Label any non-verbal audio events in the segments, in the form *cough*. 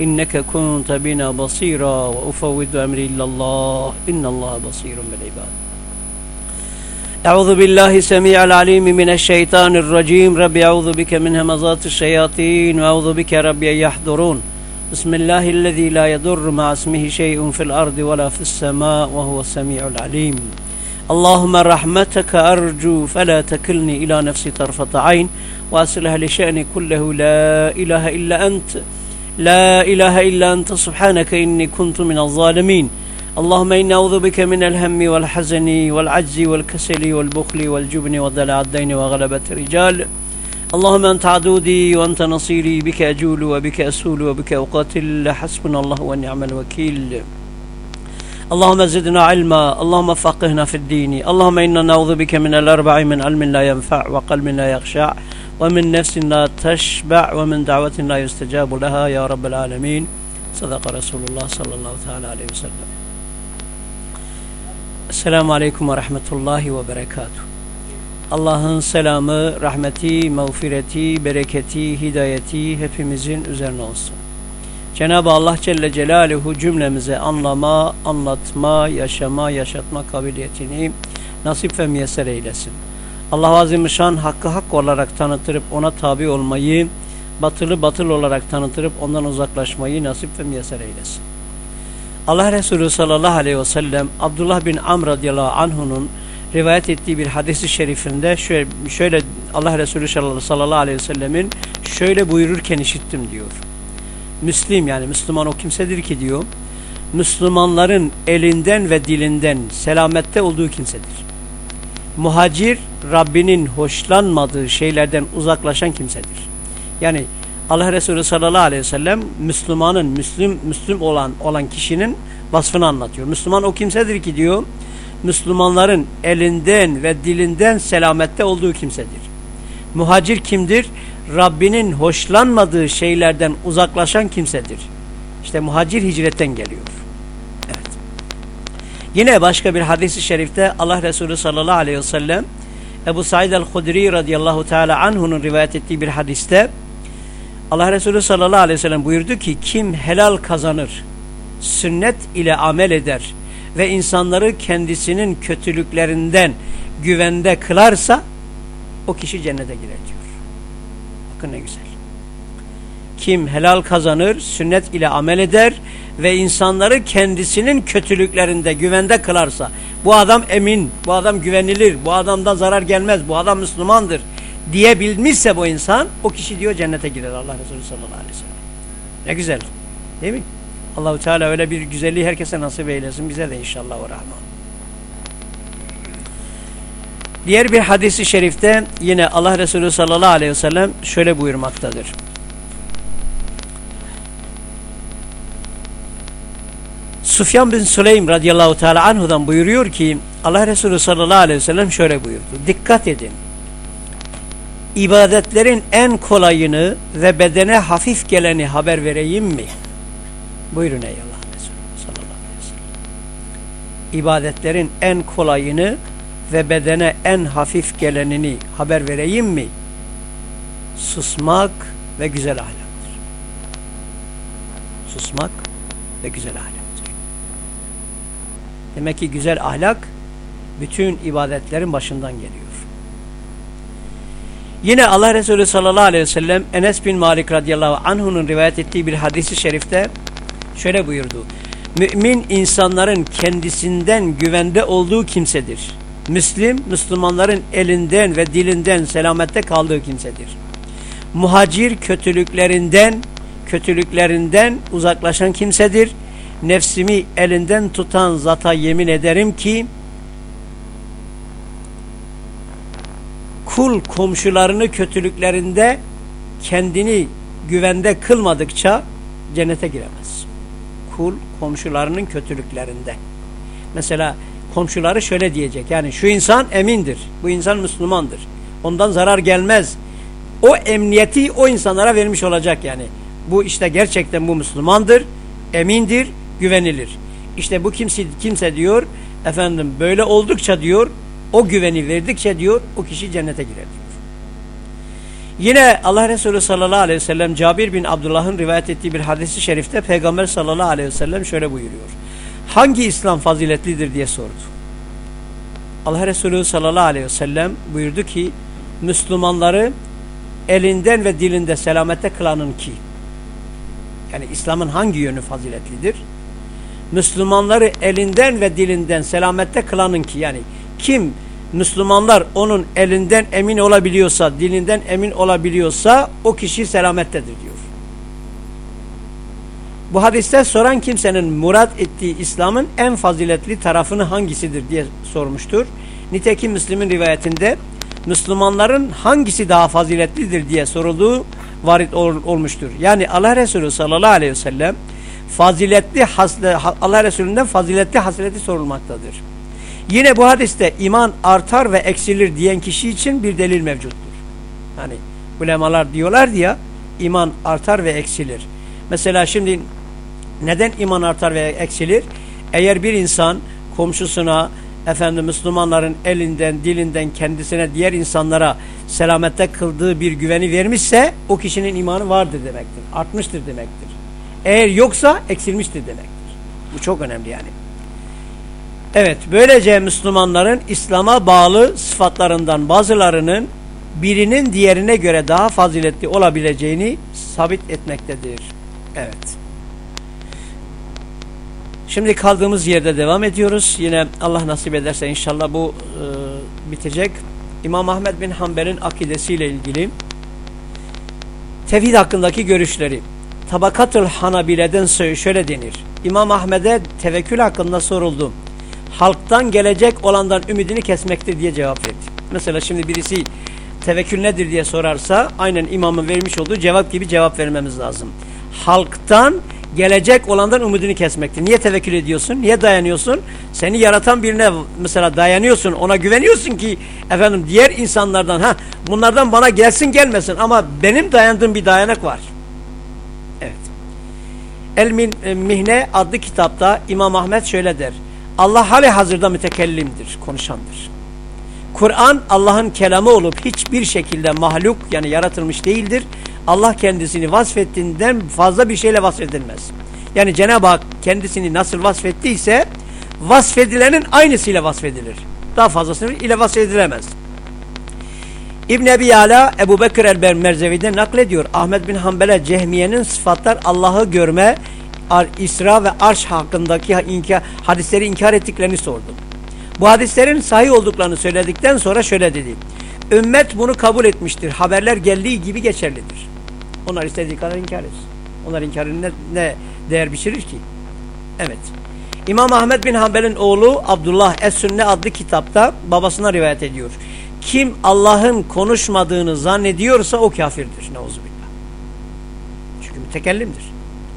إنك كنت بنا بصيرا وأفوض أمري إلى الله. إن الله بصير بالعباد. أعوذ بالله السميع العليم من الشيطان الرجيم. ربي أعوذ بك من همزات الشياطين وأعوذ بك ربي أن يحضرون. بسم الله الذي لا يضر مع اسمه شيء في الأرض ولا في السماء وهو السميع العليم. اللهم رحمتك أرجو فلا تكلني إلى نفسي طرفة عين. وأصلها لشأني كله. لا إله إلا أنت. لا إله إلا أنت سبحانك إني كنت من الظالمين. اللهم إني أعوذ بك من الهم والحزن والعجز والكسل والبخل والجبن ودلع الدين وغلبة الرجال. اللهم أنت عدودي وأنت نصيري بك أجول وبك أسول وبك أقاتل. حسبنا الله ونعم الوكيل. اللهم زدنا علما اللهم فقهنا في الدين. اللهم إنا نعوذ بك من الأربع من علم لا ينفع وقلب لا يخشع. ومن نفس لا تشبع ومن دعوة لا يستجاب لها يا رب العالمين صدق رسول الله صلى الله تعالى عليه وسلم السلام عليكم ورحمة الله وبركاته Allah'ın selamı, rahmeti, mağfireti, bereketi, hidayeti hepimizin üzerine olsun. Cenab-ı Allah Celle Celaluhu cümlemize anlama, anlatma, yaşama, yaşatma kabiliyetini nasip ve müyesser eylesin. Allah Azimüşşan hakkı hak olarak tanıtırıp ona tabi olmayı, batılı batıl olarak tanıtırıp ondan uzaklaşmayı nasip ve müyesser eylesin. Allah Resulü sallallahu aleyhi ve sellem Abdullah bin Amr radıyallahu anh'unun rivayet ettiği bir hadisi şerifinde şöyle, şöyle Allah Resulü sallallahu aleyhi ve sellemin şöyle buyururken işittim diyor. Müslim yani Müslüman o kimsedir ki diyor. Müslümanların elinden ve dilinden selamette olduğu kimsedir. Muhacir Rabbinin hoşlanmadığı şeylerden uzaklaşan kimsedir. Yani Allah Resulü sallallahu aleyhi ve sellem Müslümanın, Müslüm, Müslüm olan olan kişinin vasfını anlatıyor. Müslüman o kimsedir ki diyor Müslümanların elinden ve dilinden selamette olduğu kimsedir. Muhacir kimdir? Rabbinin hoşlanmadığı şeylerden uzaklaşan kimsedir. İşte muhacir hicretten geliyor. Yine başka bir hadisi şerifte Allah Resulü sallallahu aleyhi ve sellem Ebu Said el-Hudri radıyallahu teala anhu'nun rivayet ettiği bir hadiste Allah Resulü sallallahu aleyhi ve sellem buyurdu ki kim helal kazanır, sünnet ile amel eder ve insanları kendisinin kötülüklerinden güvende kılarsa o kişi cennete girer diyor. Bakın ne güzel. Kim helal kazanır, sünnet ile amel eder ve insanları kendisinin kötülüklerinde güvende kılarsa, bu adam emin, bu adam güvenilir, bu adamdan zarar gelmez, bu adam Müslümandır diyebilmişse bu insan, o kişi diyor cennete girer Allah Resulü sallallahu aleyhi ve sellem. Ne güzel, değil mi? Allahu Teala öyle bir güzelliği herkese nasip eylesin, bize de inşallah o rahman. Diğer bir hadisi şerifte yine Allah Resulü sallallahu aleyhi ve sellem şöyle buyurmaktadır. Sufyan bin Süleym radıyallahu teala anhudan buyuruyor ki Allah Resulü sallallahu aleyhi ve sellem şöyle buyurdu. Dikkat edin. İbadetlerin en kolayını ve bedene hafif geleni haber vereyim mi? Buyurun ey Allah Resulü sallallahu aleyhi ve sellem. İbadetlerin en kolayını ve bedene en hafif gelenini haber vereyim mi? Susmak ve güzel ahlaktır. Susmak ve güzel ahlaktır. Demek ki güzel ahlak bütün ibadetlerin başından geliyor. Yine Allah Resulü sallallahu aleyhi ve sellem Enes bin Malik radıyallahu anh'unun rivayet ettiği bir hadisi şerifte şöyle buyurdu. Mümin insanların kendisinden güvende olduğu kimsedir. Müslim, Müslümanların elinden ve dilinden selamette kaldığı kimsedir. Muhacir kötülüklerinden, kötülüklerinden uzaklaşan kimsedir. Nefsimi elinden tutan zata yemin ederim ki, kul komşularını kötülüklerinde kendini güvende kılmadıkça cennete giremez. Kul komşularının kötülüklerinde. Mesela komşuları şöyle diyecek. Yani şu insan emindir. Bu insan Müslümandır. Ondan zarar gelmez. O emniyeti o insanlara vermiş olacak yani. Bu işte gerçekten bu Müslümandır. Emindir, güvenilir. İşte bu kimse, kimse diyor efendim böyle oldukça diyor o güveni verdikçe diyor o kişi cennete girer diyor. Yine Allah Resulü sallallahu aleyhi ve sellem Cabir bin Abdullah'ın rivayet ettiği bir hadisi şerifte Peygamber sallallahu aleyhi ve sellem şöyle buyuruyor hangi İslam faziletlidir diye sordu. Allah Resulü sallallahu aleyhi ve sellem buyurdu ki Müslümanları elinden ve dilinde selamette kılanın ki yani İslam'ın hangi yönü faziletlidir? Müslümanları elinden ve dilinden selamette kılanın ki yani kim Müslümanlar onun elinden emin olabiliyorsa, dilinden emin olabiliyorsa o kişi selamettedir diyor. Bu hadiste soran kimsenin murat ettiği İslam'ın en faziletli tarafını hangisidir diye sormuştur. Nitekim Müslim'in rivayetinde Müslümanların hangisi daha faziletlidir diye sorulduğu varit ol, olmuştur. Yani Allah Resulü sallallahu aleyhi ve sellem faziletli hasle, Allah Resulü'nden faziletli hasleti sorulmaktadır. Yine bu hadiste iman artar ve eksilir diyen kişi için bir delil mevcuttur. Hani ulemalar diyorlar ya iman artar ve eksilir. Mesela şimdi neden iman artar veya eksilir? Eğer bir insan komşusuna, efendim Müslümanların elinden, dilinden kendisine, diğer insanlara selamette kıldığı bir güveni vermişse o kişinin imanı vardır demektir. Artmıştır demektir. Eğer yoksa eksilmiştir demektir. Bu çok önemli yani. Evet, böylece Müslümanların İslam'a bağlı sıfatlarından bazılarının birinin diğerine göre daha faziletli olabileceğini sabit etmektedir. Evet. Şimdi kaldığımız yerde devam ediyoruz. Yine Allah nasip ederse inşallah bu e, bitecek. İmam Ahmed bin Hanbel'in akidesiyle ilgili tevhid hakkındaki görüşleri. Tabakatul Hanabile'den şöyle denir. İmam Ahmed'e tevekkül hakkında soruldu. Halktan gelecek olandan ümidini kesmektir diye cevap verdi. Mesela şimdi birisi tevekkül nedir diye sorarsa aynen imamın vermiş olduğu cevap gibi cevap vermemiz lazım. Halktan gelecek olandan umudunu kesmektir. Niye tevekkül ediyorsun? Niye dayanıyorsun? Seni yaratan birine mesela dayanıyorsun. Ona güveniyorsun ki efendim diğer insanlardan ha bunlardan bana gelsin gelmesin ama benim dayandığım bir dayanak var. El e, Mihne adlı kitapta İmam Ahmet şöyle der. Allah hali hazırda mütekellimdir, konuşandır. Kur'an Allah'ın kelamı olup hiçbir şekilde mahluk yani yaratılmış değildir. Allah kendisini vasfettiğinden fazla bir şeyle vasfedilmez. Yani Cenab-ı Hak kendisini nasıl vasfettiyse vasfedilenin aynısıyla vasfedilir. Daha fazlasını ile vasfedilemez. İbn Ebi Yala Ebu Bekir el Merzevi'den naklediyor. Ahmet bin Hanbel'e Cehmiye'nin sıfatlar Allah'ı görme, İsra ve Arş hakkındaki inkar, hadisleri inkar ettiklerini sordum. Bu hadislerin sahih olduklarını söyledikten sonra şöyle dedi. Ümmet bunu kabul etmiştir. Haberler geldiği gibi geçerlidir. Onlar istediği kadar inkar etsin. Onlar inkarını ne, ne değer biçirir ki? Evet. İmam Ahmet bin Hanbel'in oğlu Abdullah Es-Sünne adlı kitapta babasına rivayet ediyor. Kim Allah'ın konuşmadığını zannediyorsa o kafirdir. Neuzubillah. Çünkü mütekellimdir.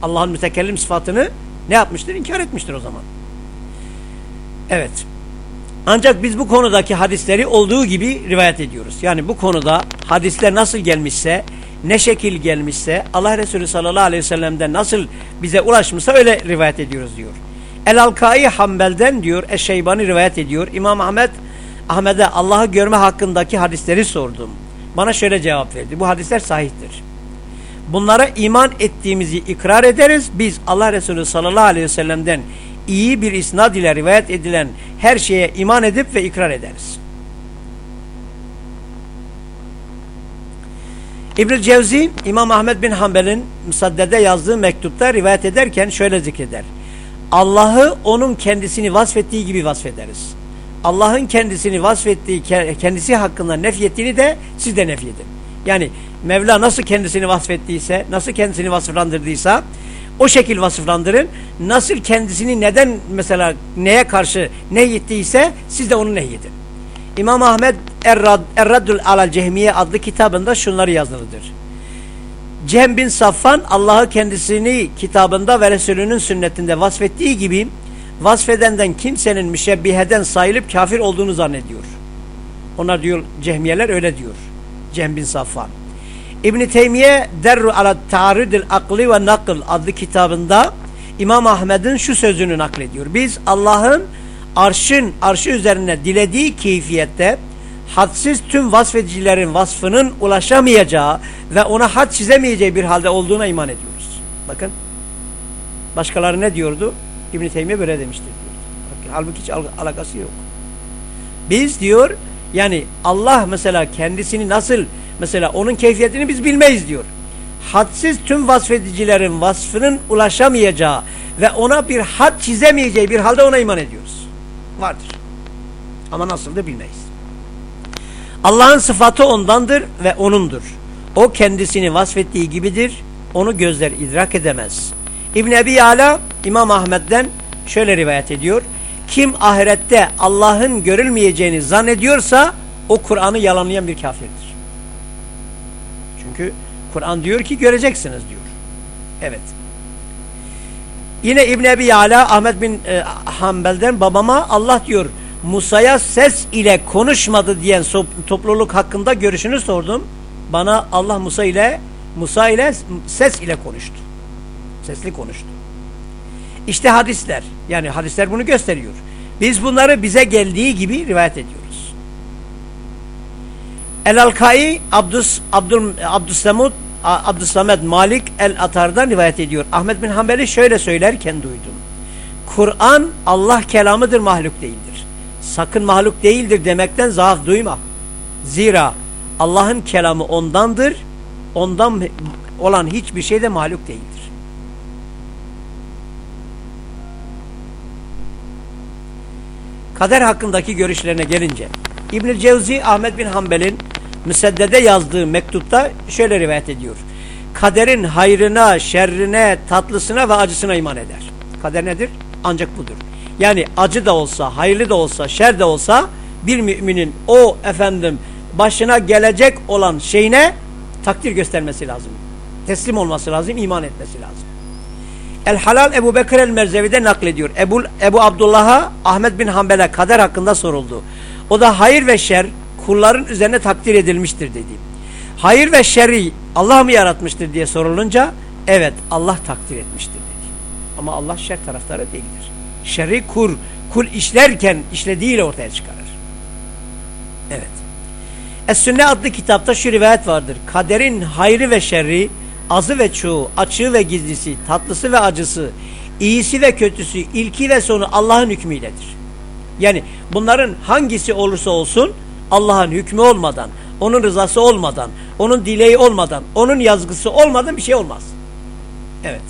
Allah'ın mütekellim sıfatını ne yapmıştır? İnkar etmiştir o zaman. Evet. Ancak biz bu konudaki hadisleri olduğu gibi rivayet ediyoruz. Yani bu konuda hadisler nasıl gelmişse, ne şekil gelmişse, Allah Resulü sallallahu aleyhi ve sellem'den nasıl bize ulaşmışsa öyle rivayet ediyoruz diyor. El-Alkai Hanbel'den diyor, Eşeybani rivayet ediyor. İmam Ahmet, Ahmet'e Allah'ı görme hakkındaki hadisleri sordum. Bana şöyle cevap verdi. Bu hadisler sahihtir. Bunlara iman ettiğimizi ikrar ederiz. Biz Allah Resulü sallallahu aleyhi ve sellem'den iyi bir isnad ile rivayet edilen her şeye iman edip ve ikrar ederiz. İbnül Cevzi İmam Ahmed bin Hanbel'in Müsadde'de yazdığı mektupta rivayet ederken şöyle zikreder. Allah'ı onun kendisini vasfettiği gibi vasfederiz. Allah'ın kendisini vasfettiği, kendisi hakkında nefyettiğini de siz de nefyedin. Yani Mevla nasıl kendisini vasfettiyse, nasıl kendisini vasıflandırdıysa o şekil vasıflandırın. Nasıl kendisini neden mesela neye karşı nehyettiyse siz de onu nehyedin. İmam Ahmed Errad, Erraddül Alal Cehmiye adlı kitabında şunları yazılıdır. Cem bin Safvan Allah'ı kendisini kitabında ve Resulünün sünnetinde vasfettiği gibi vasfedenden kimsenin müşebbiheden sayılıp kafir olduğunu zannediyor. Onlar diyor cehmiyeler öyle diyor. Cem bin Safvan. İbn-i Teymiye Derru ala Ta'ridil Akli ve Nakıl adlı kitabında İmam Ahmed'in şu sözünü naklediyor. Biz Allah'ın arşın arşı üzerine dilediği keyfiyette hadsiz tüm vasfedicilerin vasfının ulaşamayacağı ve ona had çizemeyeceği bir halde olduğuna iman ediyoruz. Bakın. Başkaları ne diyordu? İbn-i Teymiye böyle demiştir. Diyor. Halbuki hiç alakası yok. Biz diyor yani Allah mesela kendisini nasıl mesela onun keyfiyetini biz bilmeyiz diyor. Hadsiz tüm vasfedicilerin vasfının ulaşamayacağı ve ona bir had çizemeyeceği bir halde ona iman ediyoruz. Vardır. Ama nasıl da bilmeyiz. Allah'ın sıfatı ondandır ve onundur. O kendisini vasfettiği gibidir. Onu gözler idrak edemez. İbn Ebi Yala İmam Ahmet'ten şöyle rivayet ediyor. Kim ahirette Allah'ın görülmeyeceğini zannediyorsa o Kur'an'ı yalanlayan bir kafirdir. Çünkü Kur'an diyor ki göreceksiniz diyor. Evet. Yine İbn Ebi Yala Ahmet bin e, Hanbel'den babama Allah diyor Musa'ya ses ile konuşmadı diyen topluluk hakkında görüşünü sordum. Bana Allah Musa ile Musa ile ses ile konuştu. Sesli konuştu. İşte hadisler. Yani hadisler bunu gösteriyor. Biz bunları bize geldiği gibi rivayet ediyoruz. El-Alkai Abdus, Abdül, Abdüssamud Abdüsamed Malik el-Atar'dan rivayet ediyor. Ahmet bin Hanbel'i şöyle söylerken duydum. Kur'an Allah kelamıdır mahluk değildir. Sakın mahluk değildir demekten zaaf duyma. Zira Allah'ın kelamı ondandır. Ondan olan hiçbir şey de mahluk değildir. Kader hakkındaki görüşlerine gelince İbn-i Cevzi Ahmet bin Hanbel'in Müseddede yazdığı mektupta şöyle rivayet ediyor. Kaderin hayrına, şerrine, tatlısına ve acısına iman eder. Kader nedir? Ancak budur. Yani acı da olsa, hayırlı da olsa, şer de olsa bir müminin o efendim başına gelecek olan şeyine takdir göstermesi lazım. Teslim olması lazım, iman etmesi lazım. El Halal Ebu Bekir el Merzevi'de naklediyor. Ebu, Ebu Abdullah'a Ahmet bin Hanbel'e kader hakkında soruldu. O da hayır ve şer kulların üzerine takdir edilmiştir dedi. Hayır ve şerri Allah mı yaratmıştır diye sorulunca evet Allah takdir etmiştir dedi. Ama Allah şer taraftarı değildir. Şerri kur, kul işlerken işlediğiyle ortaya çıkarır. Evet. Es-Sünne adlı kitapta şu rivayet vardır. Kaderin hayrı ve şerri azı ve çoğu, açığı ve gizlisi, tatlısı ve acısı, iyisi ve kötüsü, ilki ve sonu Allah'ın hükmüyledir. Yani bunların hangisi olursa olsun Allah'ın hükmü olmadan, onun rızası olmadan, onun dileği olmadan, onun yazgısı olmadan bir şey olmaz. Evet.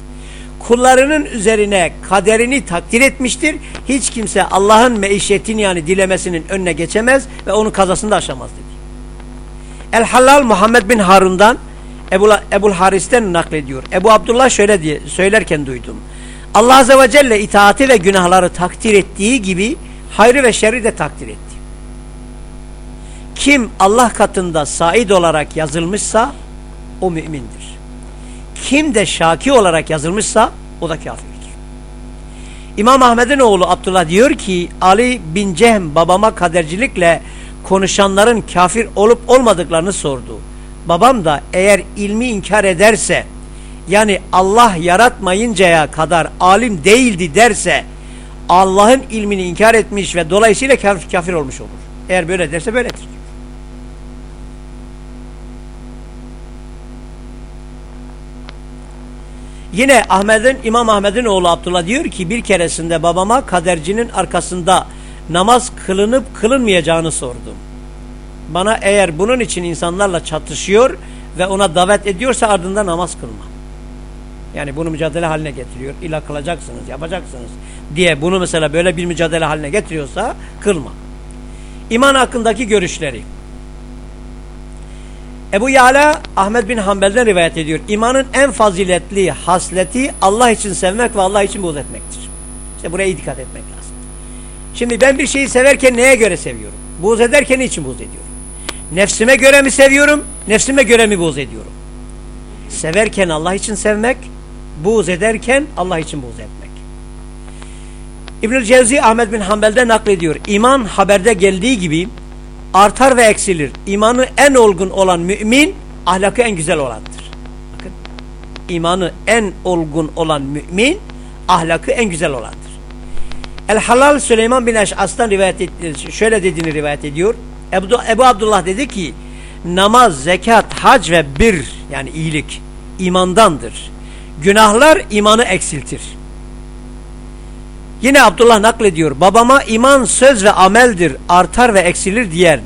Kullarının üzerine kaderini takdir etmiştir. Hiç kimse Allah'ın meişetini yani dilemesinin önüne geçemez ve onun kazasını da aşamaz dedi. El Halal Muhammed bin Harun'dan Ebu, Ebul Haris'ten naklediyor. Ebu Abdullah şöyle diye söylerken duydum. Allah Azze ve Celle itaati ve günahları takdir ettiği gibi hayrı ve şerri de takdir etti. Kim Allah katında said olarak yazılmışsa o mümindir. Kim de şaki olarak yazılmışsa o da kafirdir. İmam Ahmet'in oğlu Abdullah diyor ki Ali bin Cehm babama kadercilikle konuşanların kafir olup olmadıklarını sordu. Babam da eğer ilmi inkar ederse yani Allah yaratmayıncaya kadar alim değildi derse Allah'ın ilmini inkar etmiş ve dolayısıyla kafir, kafir olmuş olur. Eğer böyle derse böyledir. Yine Ahmet'in İmam Ahmet'in oğlu Abdullah diyor ki bir keresinde babama kadercinin arkasında namaz kılınıp kılınmayacağını sordum. Bana eğer bunun için insanlarla çatışıyor ve ona davet ediyorsa ardında namaz kılma. Yani bunu mücadele haline getiriyor. İlla kılacaksınız, yapacaksınız diye bunu mesela böyle bir mücadele haline getiriyorsa kılma. İman hakkındaki görüşleri. Ebu Yala Ahmet bin Hanbel'den rivayet ediyor. İmanın en faziletli hasleti Allah için sevmek ve Allah için buğz etmektir. İşte buraya dikkat etmek lazım. Şimdi ben bir şeyi severken neye göre seviyorum? Buğz ederken için buğz ediyorum? Nefsime göre mi seviyorum? Nefsime göre mi buğz ediyorum? Severken Allah için sevmek, buğz ederken Allah için buğz etmek. İbnül Cevzi Ahmet bin Hanbel'de naklediyor. İman haberde geldiği gibi artar ve eksilir. İmanı en olgun olan mümin ahlakı en güzel olandır. Bakın imanı en olgun olan mümin ahlakı en güzel olandır. El Halal Süleyman bin Eş'as'tan rivayet etti, şöyle dediğini rivayet ediyor. Ebu, Ebu Abdullah dedi ki namaz, zekat, hac ve bir yani iyilik imandandır. Günahlar imanı eksiltir. Yine Abdullah naklediyor. Babama iman söz ve ameldir, artar ve eksilir diyen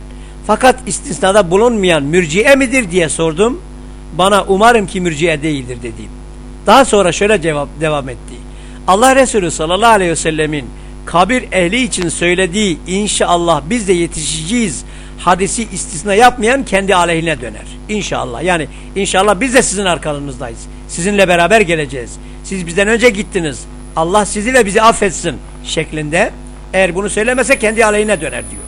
fakat istisnada bulunmayan mürciye midir diye sordum. Bana umarım ki mürciye değildir dedi. Daha sonra şöyle cevap devam etti. Allah Resulü sallallahu aleyhi ve sellemin kabir ehli için söylediği inşallah biz de yetişeceğiz hadisi istisna yapmayan kendi aleyhine döner. İnşallah yani inşallah biz de sizin arkanızdayız. Sizinle beraber geleceğiz. Siz bizden önce gittiniz. Allah sizi ve bizi affetsin şeklinde eğer bunu söylemese kendi aleyhine döner diyor.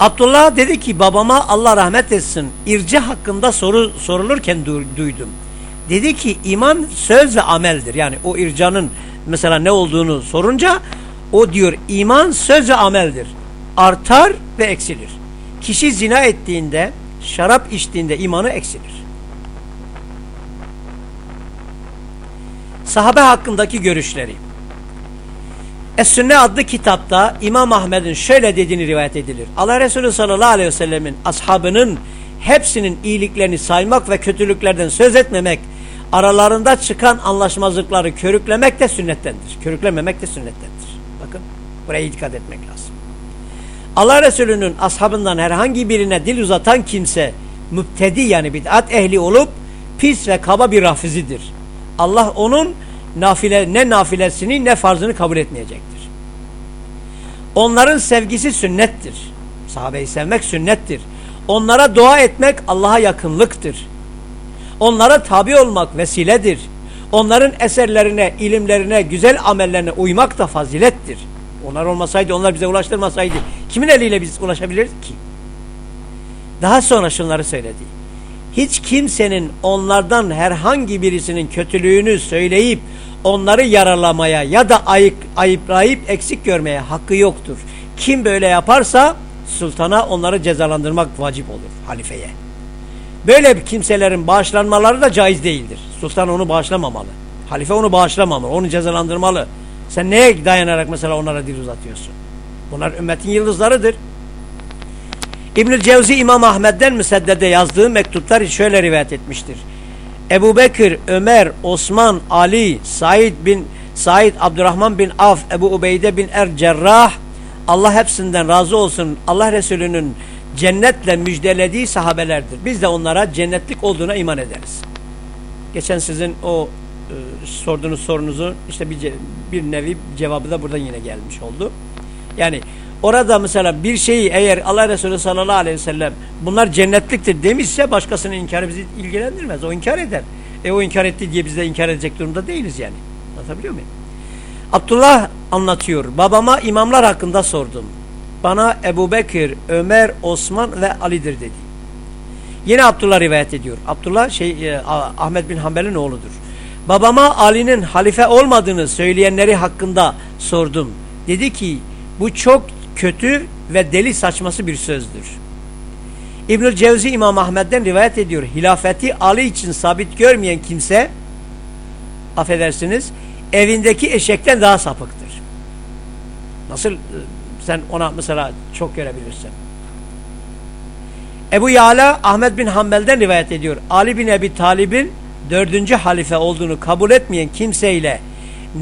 Abdullah dedi ki babama Allah rahmet etsin irce hakkında soru sorulurken du duydum. Dedi ki iman söz ve ameldir. Yani o ircanın mesela ne olduğunu sorunca o diyor iman söz ve ameldir. Artar ve eksilir. Kişi zina ettiğinde, şarap içtiğinde imanı eksilir. Sahabe hakkındaki görüşleri. Es-Sünne adlı kitapta İmam Ahmed'in şöyle dediğini rivayet edilir. Allah Resulü sallallahu aleyhi ve sellemin ashabının hepsinin iyiliklerini saymak ve kötülüklerden söz etmemek, aralarında çıkan anlaşmazlıkları körüklemek de sünnettendir. Körüklememek de sünnettendir. Bakın buraya dikkat etmek lazım. Allah Resulü'nün ashabından herhangi birine dil uzatan kimse müptedi yani bid'at ehli olup pis ve kaba bir rafizidir. Allah onun nafile, ne nafilesini ne farzını kabul etmeyecektir. Onların sevgisi sünnettir. Sahabeyi sevmek sünnettir. Onlara dua etmek Allah'a yakınlıktır. Onlara tabi olmak vesiledir. Onların eserlerine, ilimlerine, güzel amellerine uymak da fazilettir. Onlar olmasaydı, onlar bize ulaştırmasaydı kimin eliyle biz ulaşabilirdik ki? Daha sonra şunları söyledi. Hiç kimsenin onlardan herhangi birisinin kötülüğünü söyleyip onları yaralamaya ya da ayıp, ayıplayıp eksik görmeye hakkı yoktur. Kim böyle yaparsa sultana onları cezalandırmak vacip olur halifeye. Böyle kimselerin bağışlanmaları da caiz değildir. Sultan onu bağışlamamalı. Halife onu bağışlamamalı, onu cezalandırmalı. Sen neye dayanarak mesela onlara dil uzatıyorsun? Bunlar ümmetin yıldızlarıdır. İbnül Cevzi İmam Ahmet'den müseddede yazdığı mektuplar şöyle rivayet etmiştir. Ebu Bekir, Ömer, Osman, Ali, Said bin Said Abdurrahman bin Af, Ebu Ubeyde bin Er Cerrah Allah hepsinden razı olsun. Allah Resulü'nün cennetle müjdelediği sahabelerdir. Biz de onlara cennetlik olduğuna iman ederiz. Geçen sizin o e, sorduğunuz sorunuzu işte bir, bir nevi cevabı da buradan yine gelmiş oldu. Yani orada mesela bir şeyi eğer Allah Resulü sallallahu aleyhi ve sellem bunlar cennetliktir demişse başkasının inkarı bizi ilgilendirmez. O inkar eder. E o inkar etti diye biz de inkar edecek durumda değiliz yani. Anlatabiliyor muyum? Abdullah anlatıyor. Babama imamlar hakkında sordum. Bana Ebu Bekir, Ömer, Osman ve Ali'dir dedi. Yine Abdullah rivayet ediyor. Abdullah şey e, Ahmet bin Hanbel'in oğludur. Babama Ali'nin halife olmadığını söyleyenleri hakkında sordum. Dedi ki bu çok kötü ve deli saçması bir sözdür. İbnül Cevzi İmam Ahmet'den rivayet ediyor. Hilafeti Ali için sabit görmeyen kimse affedersiniz evindeki eşekten daha sapıktır. Nasıl e, sen ona mesela çok görebilirsin. Ebu Yala Ahmet bin Hanbel'den rivayet ediyor. Ali bin Ebi Talib'in dördüncü halife olduğunu kabul etmeyen kimseyle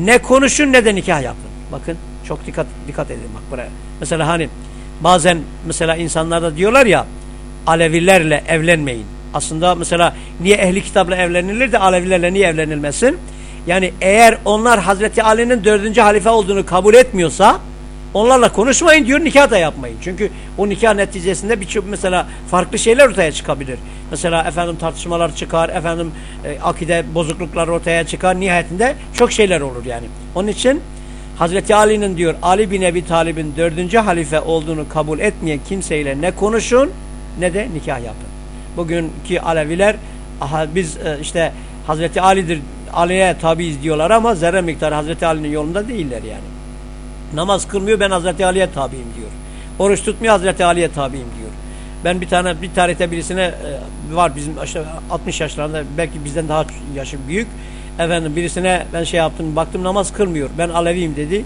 ne konuşun ne de nikah yapın. Bakın çok dikkat dikkat edin bak buraya. Mesela hani bazen mesela insanlar da diyorlar ya Alevilerle evlenmeyin. Aslında mesela niye ehli kitapla evlenilir de Alevilerle niye evlenilmesin? Yani eğer onlar Hazreti Ali'nin dördüncü halife olduğunu kabul etmiyorsa onlarla konuşmayın diyor nikah da yapmayın. Çünkü o nikah neticesinde birçok mesela farklı şeyler ortaya çıkabilir. Mesela efendim tartışmalar çıkar, efendim e, akide bozukluklar ortaya çıkar. Nihayetinde çok şeyler olur yani. Onun için Hazreti Ali'nin diyor Ali bin Ebi Talib'in dördüncü halife olduğunu kabul etmeyen kimseyle ne konuşun ne de nikah yapın. Bugünkü Aleviler aha, biz e, işte Hazreti Ali'dir Ali'ye tabiiz diyorlar ama zerre miktarı Hazreti Ali'nin yolunda değiller yani. Namaz kılmıyor ben Hazreti Ali'ye tabiyim diyor. Oruç tutmuyor Hazreti Ali'ye tabiyim diyor. Ben bir tane bir tarihte birisine e, var bizim işte 60 yaşlarında belki bizden daha yaşı büyük. Efendim birisine ben şey yaptım baktım namaz kılmıyor. Ben Aleviyim dedi.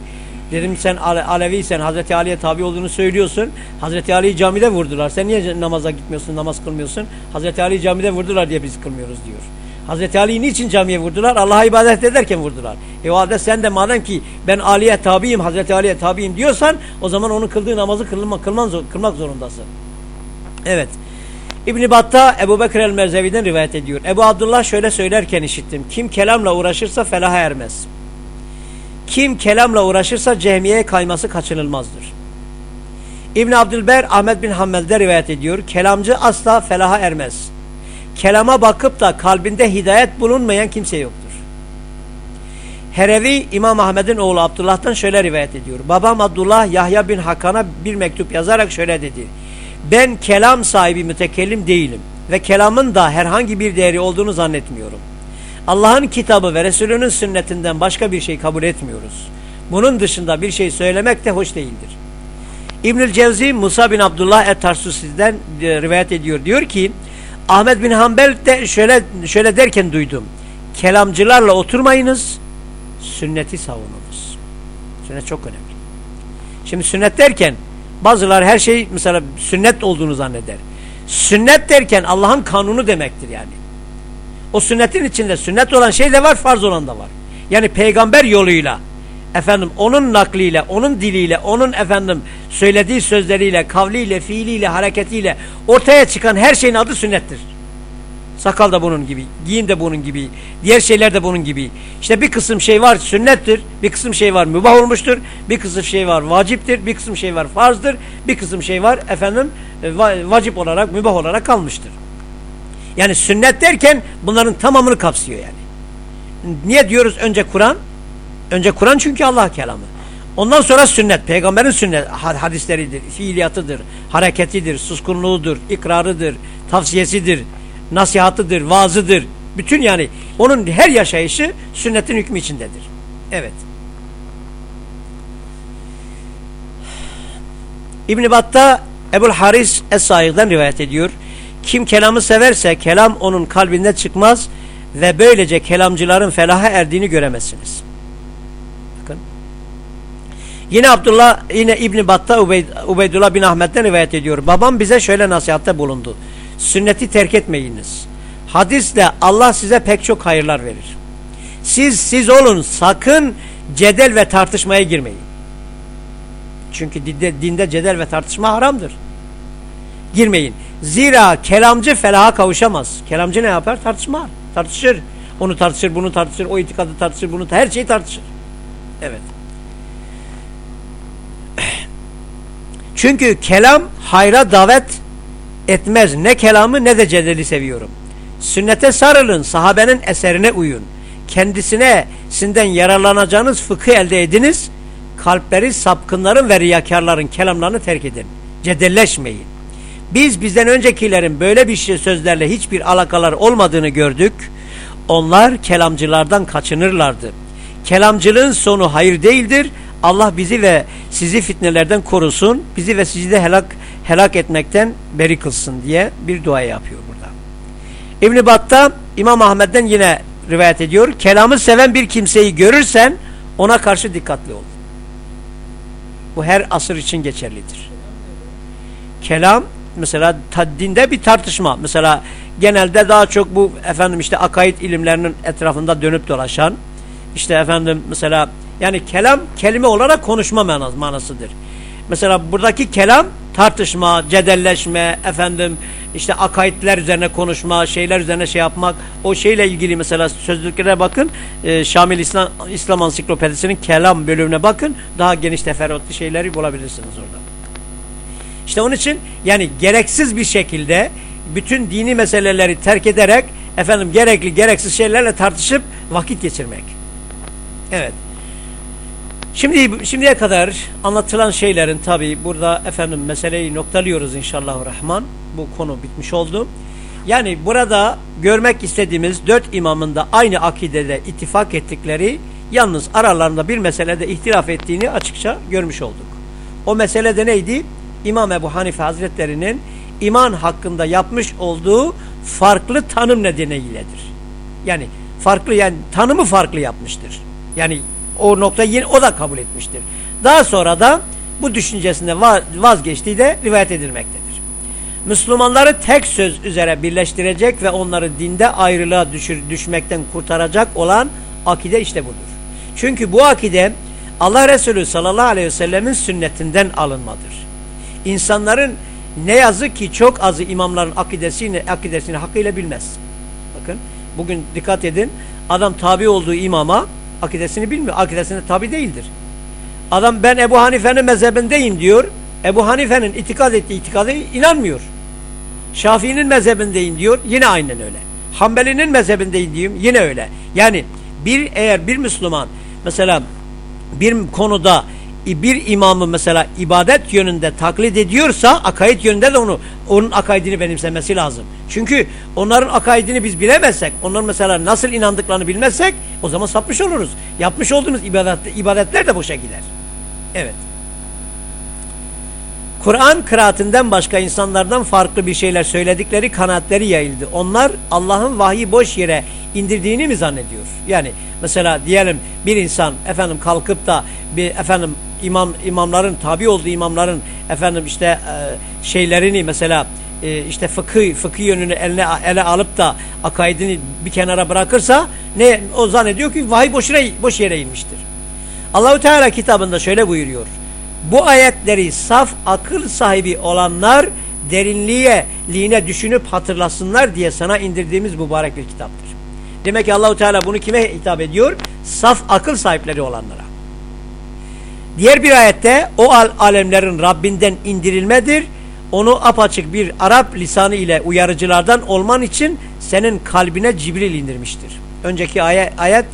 Dedim sen Ale, Aleviysen Hazreti Ali'ye tabi olduğunu söylüyorsun. Hazreti Ali'yi camide vurdular. Sen niye namaza gitmiyorsun, namaz kılmıyorsun? Hazreti Ali'yi camide vurdular diye biz kılmıyoruz diyor. Hazreti Ali'yi niçin camiye vurdular? Allah'a ibadet ederken vurdular. E o halde sen de madem ki ben Ali'ye tabiyim, Hazreti Ali'ye tabiyim diyorsan o zaman onun kıldığı namazı kılma, kılman, kılmak zorundasın. Evet. İbn-i Battah Ebu Bekir el-Merzevi'den rivayet ediyor. Ebu Abdullah şöyle söylerken işittim. Kim kelamla uğraşırsa felaha ermez. Kim kelamla uğraşırsa cehmiyeye kayması kaçınılmazdır. İbn Abdülber Ahmet bin Hammel'de rivayet ediyor. Kelamcı asla felaha ermez. Kelama bakıp da kalbinde hidayet bulunmayan kimse yoktur. Herevi İmam Ahmet'in oğlu Abdullah'tan şöyle rivayet ediyor. Babam Abdullah Yahya bin Hakan'a bir mektup yazarak şöyle dedi. Ben kelam sahibi mütekellim değilim ve kelamın da herhangi bir değeri olduğunu zannetmiyorum. Allah'ın kitabı ve Resulünün sünnetinden başka bir şey kabul etmiyoruz. Bunun dışında bir şey söylemek de hoş değildir. İbnül Cevzi Musa bin Abdullah et-Tarsusiz'den e, rivayet ediyor. Diyor ki Ahmet bin Hanbel de şöyle şöyle derken duydum. Kelamcılarla oturmayınız, sünneti savununuz. Sünnet çok önemli. Şimdi sünnet derken bazılar her şey mesela sünnet olduğunu zanneder. Sünnet derken Allah'ın kanunu demektir yani. O sünnetin içinde sünnet olan şey de var, farz olan da var. Yani peygamber yoluyla efendim onun nakliyle, onun diliyle, onun efendim söylediği sözleriyle, kavliyle, fiiliyle, hareketiyle ortaya çıkan her şeyin adı sünnettir. Sakal da bunun gibi, giyim de bunun gibi, diğer şeyler de bunun gibi. İşte bir kısım şey var sünnettir, bir kısım şey var mübah olmuştur, bir kısım şey var vaciptir, bir kısım şey var farzdır, bir kısım şey var efendim e, vacip olarak, mübah olarak kalmıştır. Yani sünnet derken bunların tamamını kapsıyor yani. Niye diyoruz önce Kur'an? Önce Kur'an çünkü Allah kelamı. Ondan sonra sünnet, peygamberin sünnet hadisleridir, fiiliyatıdır, hareketidir, suskunluğudur, ikrarıdır, tavsiyesidir, nasihatıdır, vaazıdır. Bütün yani onun her yaşayışı sünnetin hükmü içindedir. Evet. İbn-i Battah Ebul Haris Es-Saig'den rivayet ediyor. Kim kelamı severse kelam onun kalbinde çıkmaz ve böylece kelamcıların felaha erdiğini göremezsiniz. Yine Abdullah, yine İbn Battah Ubeyd, Ubeydullah bin Ahmet'ten rivayet ediyor. Babam bize şöyle nasihatte bulundu. Sünneti terk etmeyiniz. Hadisle Allah size pek çok hayırlar verir. Siz siz olun sakın cedel ve tartışmaya girmeyin. Çünkü dinde, dinde cedel ve tartışma haramdır. girmeyin. Zira kelamcı felaha kavuşamaz. Kelamcı ne yapar? Tartışma. Tartışır. Onu tartışır, bunu tartışır, o itikadı tartışır, bunu her şeyi tartışır. Evet. Çünkü kelam hayra davet etmez. Ne kelamı ne de cedeli seviyorum. Sünnete sarılın, sahabenin eserine uyun. Kendisine sinden yararlanacağınız fıkı elde ediniz. Kalpleri sapkınların ve riyakarların kelamlarını terk edin. Cedelleşmeyin. Biz bizden öncekilerin böyle bir şey sözlerle hiçbir alakalar olmadığını gördük. Onlar kelamcılardan kaçınırlardı. Kelamcılığın sonu hayır değildir. Allah bizi ve sizi fitnelerden korusun. Bizi ve sizi de helak, helak etmekten beri kılsın diye bir dua yapıyor burada. İbn-i Bat'ta İmam Ahmet'ten yine rivayet ediyor. Kelamı seven bir kimseyi görürsen ona karşı dikkatli ol. Bu her asır için geçerlidir. Kelam mesela dinde bir tartışma. Mesela genelde daha çok bu efendim işte akaid ilimlerinin etrafında dönüp dolaşan işte efendim mesela yani kelam kelime olarak konuşma manas manasıdır. Mesela buradaki kelam tartışma, cedelleşme, efendim işte akaidler üzerine konuşma, şeyler üzerine şey yapmak, o şeyle ilgili mesela sözlüklere bakın, e, Şamil İslam, İslam Ansiklopedisinin kelam bölümüne bakın, daha geniş teferruatlı şeyleri bulabilirsiniz orada. İşte onun için yani gereksiz bir şekilde bütün dini meseleleri terk ederek efendim gerekli gereksiz şeylerle tartışıp vakit geçirmek. Evet. Şimdi şimdiye kadar anlatılan şeylerin tabi burada efendim meseleyi noktalıyoruz inşallah rahman. Bu konu bitmiş oldu. Yani burada görmek istediğimiz dört imamın da aynı akidede ittifak ettikleri yalnız aralarında bir meselede ihtilaf ettiğini açıkça görmüş olduk. O mesele de neydi? İmam Ebu Hanife Hazretleri'nin iman hakkında yapmış olduğu farklı tanım nedeniyledir. Yani farklı yani tanımı farklı yapmıştır. Yani o nokta yine o da kabul etmiştir. Daha sonra da bu düşüncesinde vazgeçtiği de rivayet edilmektedir. Müslümanları tek söz üzere birleştirecek ve onları dinde ayrılığa düşür, düşmekten kurtaracak olan akide işte budur. Çünkü bu akide Allah Resulü sallallahu aleyhi ve sellemin sünnetinden alınmadır. İnsanların ne yazık ki çok azı imamların akidesini, akidesini hakkıyla bilmez. Bakın bugün dikkat edin adam tabi olduğu imama akidesini bilmiyor. Akidesine tabi değildir. Adam ben Ebu Hanife'nin mezhebindeyim diyor. Ebu Hanife'nin itikad ettiği itikada inanmıyor. Şafii'nin mezhebindeyim diyor. Yine aynen öyle. Hanbeli'nin mezhebindeyim diyeyim. Yine öyle. Yani bir eğer bir Müslüman mesela bir konuda bir imamı mesela ibadet yönünde taklit ediyorsa akaid yönünde de onu onun akaidini benimsemesi lazım. Çünkü onların akaidini biz bilemezsek, onların mesela nasıl inandıklarını bilmezsek o zaman sapmış oluruz. Yapmış olduğumuz ibadet, ibadetler de boşa gider. Evet. Kur'an kıraatinden başka insanlardan farklı bir şeyler söyledikleri kanaatleri yayıldı. Onlar Allah'ın vahyi boş yere indirdiğini mi zannediyor? Yani mesela diyelim bir insan efendim kalkıp da bir efendim imam imamların tabi olduğu imamların efendim işte e, şeylerini mesela e, işte fıkıh fıkıh yönünü eline ele alıp da akaidini bir kenara bırakırsa ne o zannediyor ki vahiy boş yere, boş yere inmiştir. Allahu Teala kitabında şöyle buyuruyor. Bu ayetleri saf akıl sahibi olanlar derinliğe, liğine düşünüp hatırlasınlar diye sana indirdiğimiz mübarek bir kitaptır. Demek ki Allahu Teala bunu kime hitap ediyor? Saf akıl sahipleri olanlara. Diğer bir ayette o al alemlerin Rabbinden indirilmedir. Onu apaçık bir Arap lisanı ile uyarıcılardan olman için senin kalbine Cibril indirmiştir. Önceki ayet, ayet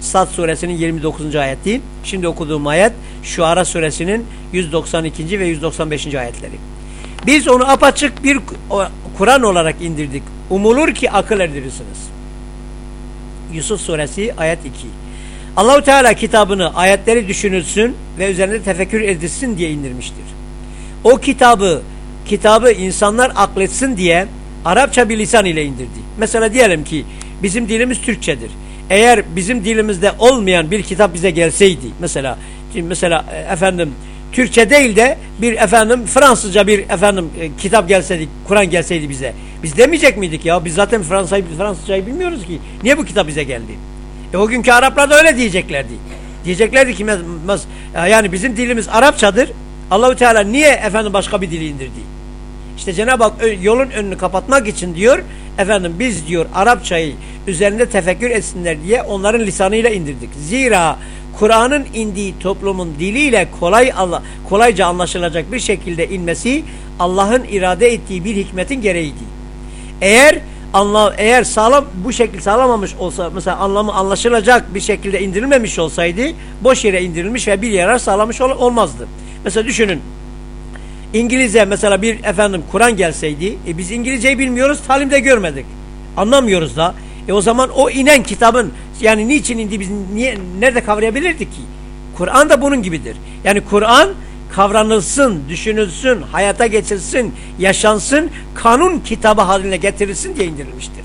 Sad suresinin 29. ayeti. Şimdi okuduğum ayet Şuara suresinin 192. ve 195. ayetleri. Biz onu apaçık bir Kur'an olarak indirdik. Umulur ki akıl erdirirsiniz. Yusuf suresi ayet 2. Allahu Teala kitabını ayetleri düşünülsün ve üzerinde tefekkür edilsin diye indirmiştir. O kitabı kitabı insanlar akletsin diye Arapça bir lisan ile indirdi. Mesela diyelim ki bizim dilimiz Türkçedir. Eğer bizim dilimizde olmayan bir kitap bize gelseydi mesela mesela e, efendim Türkçe değil de bir efendim Fransızca bir efendim e, kitap gelseydi, Kur'an gelseydi bize. Biz demeyecek miydik ya? Biz zaten Fransızcayı, Fransızcayı bilmiyoruz ki. Niye bu kitap bize geldi? E o günkü Araplar da öyle diyeceklerdi. Diyeceklerdi ki yani bizim dilimiz Arapçadır. Allahu Teala niye efendim başka bir dili indirdi? İşte Cenab-ı Hak yolun önünü kapatmak için diyor efendim biz diyor Arapçayı üzerinde tefekkür etsinler diye onların lisanıyla indirdik. Zira Kur'an'ın indiği toplumun diliyle kolay Allah, kolayca anlaşılacak bir şekilde inmesi Allah'ın irade ettiği bir hikmetin gereğiydi. Eğer anla, eğer sağlam bu şekilde sağlamamış olsa mesela anlamı anlaşılacak bir şekilde indirilmemiş olsaydı boş yere indirilmiş ve bir yarar sağlamış ol, olmazdı. Mesela düşünün İngilizce mesela bir efendim Kur'an gelseydi e biz İngilizceyi bilmiyoruz talimde görmedik. Anlamıyoruz da. E o zaman o inen kitabın yani niçin indi biz niye, nerede kavrayabilirdik ki? Kur'an da bunun gibidir. Yani Kur'an kavranılsın, düşünülsün, hayata geçilsin, yaşansın, kanun kitabı haline getirilsin diye indirilmiştir.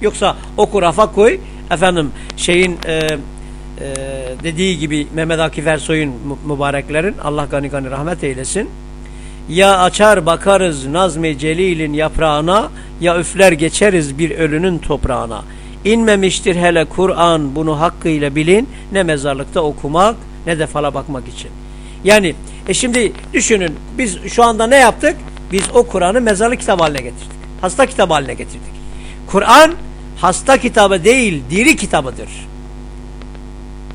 Yoksa oku rafa koy, efendim şeyin e, e, dediği gibi Mehmet Akif Ersoy'un mübareklerin Allah gani gani rahmet eylesin. Ya açar bakarız Nazmi Celil'in yaprağına, ya üfler geçeriz bir ölünün toprağına. İnmemiştir hele Kur'an bunu hakkıyla bilin, ne mezarlıkta okumak ne de fala bakmak için. Yani e şimdi düşünün biz şu anda ne yaptık? Biz o Kur'an'ı mezarlık kitabı haline getirdik. Hasta kitabı haline getirdik. Kur'an hasta kitabı değil diri kitabıdır.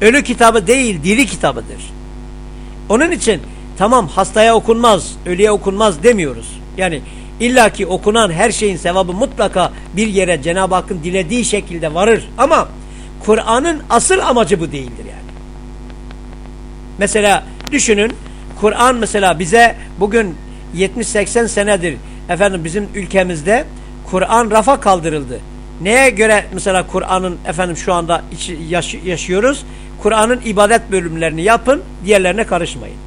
Ölü kitabı değil diri kitabıdır. Onun için tamam hastaya okunmaz, ölüye okunmaz demiyoruz. Yani illaki okunan her şeyin sevabı mutlaka bir yere Cenab-ı Hakk'ın dilediği şekilde varır. Ama Kur'an'ın asıl amacı bu değildir yani. Mesela düşünün Kur'an mesela bize bugün 70-80 senedir efendim bizim ülkemizde Kur'an rafa kaldırıldı. Neye göre mesela Kur'an'ın efendim şu anda yaş yaşıyoruz? Kur'an'ın ibadet bölümlerini yapın, diğerlerine karışmayın.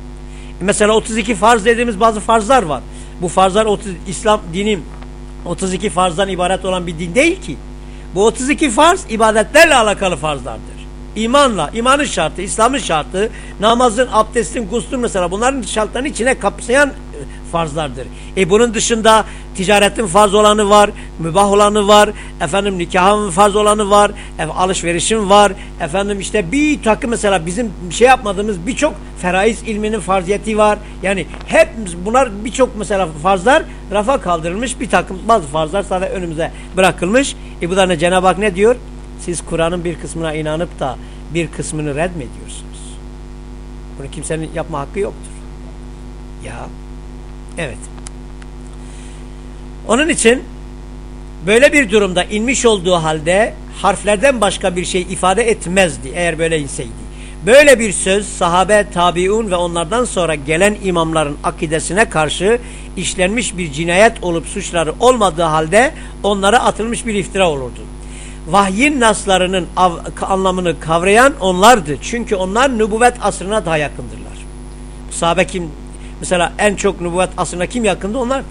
Mesela 32 farz dediğimiz bazı farzlar var. Bu farzlar 30, İslam dinim 32 farzdan ibaret olan bir din değil ki. Bu 32 farz ibadetlerle alakalı farzlardır. İmanla, imanın şartı, İslam'ın şartı, namazın, abdestin, guslun mesela bunların şartlarını içine kapsayan e, farzlardır. E bunun dışında ticaretin farz olanı var, mübah olanı var, efendim nikahın farz olanı var, alışverişin var, efendim işte bir takım mesela bizim şey yapmadığımız birçok feraiz ilminin farziyeti var. Yani hep bunlar birçok mesela farzlar rafa kaldırılmış bir takım bazı farzlar sadece önümüze bırakılmış. E bu da ne Cenab-ı Hak ne diyor? Siz Kur'an'ın bir kısmına inanıp da bir kısmını red mi ediyorsunuz? Bunu kimsenin yapma hakkı yoktur. Ya evet. Onun için böyle bir durumda inmiş olduğu halde harflerden başka bir şey ifade etmezdi eğer böyle inseydi. Böyle bir söz sahabe, tabiun ve onlardan sonra gelen imamların akidesine karşı işlenmiş bir cinayet olup suçları olmadığı halde onlara atılmış bir iftira olurdu vahyin naslarının av, anlamını kavrayan onlardı. Çünkü onlar nübüvvet asrına daha yakındırlar. Sahabe kim? Mesela en çok nübüvvet asrına kim yakındı? Onlardı.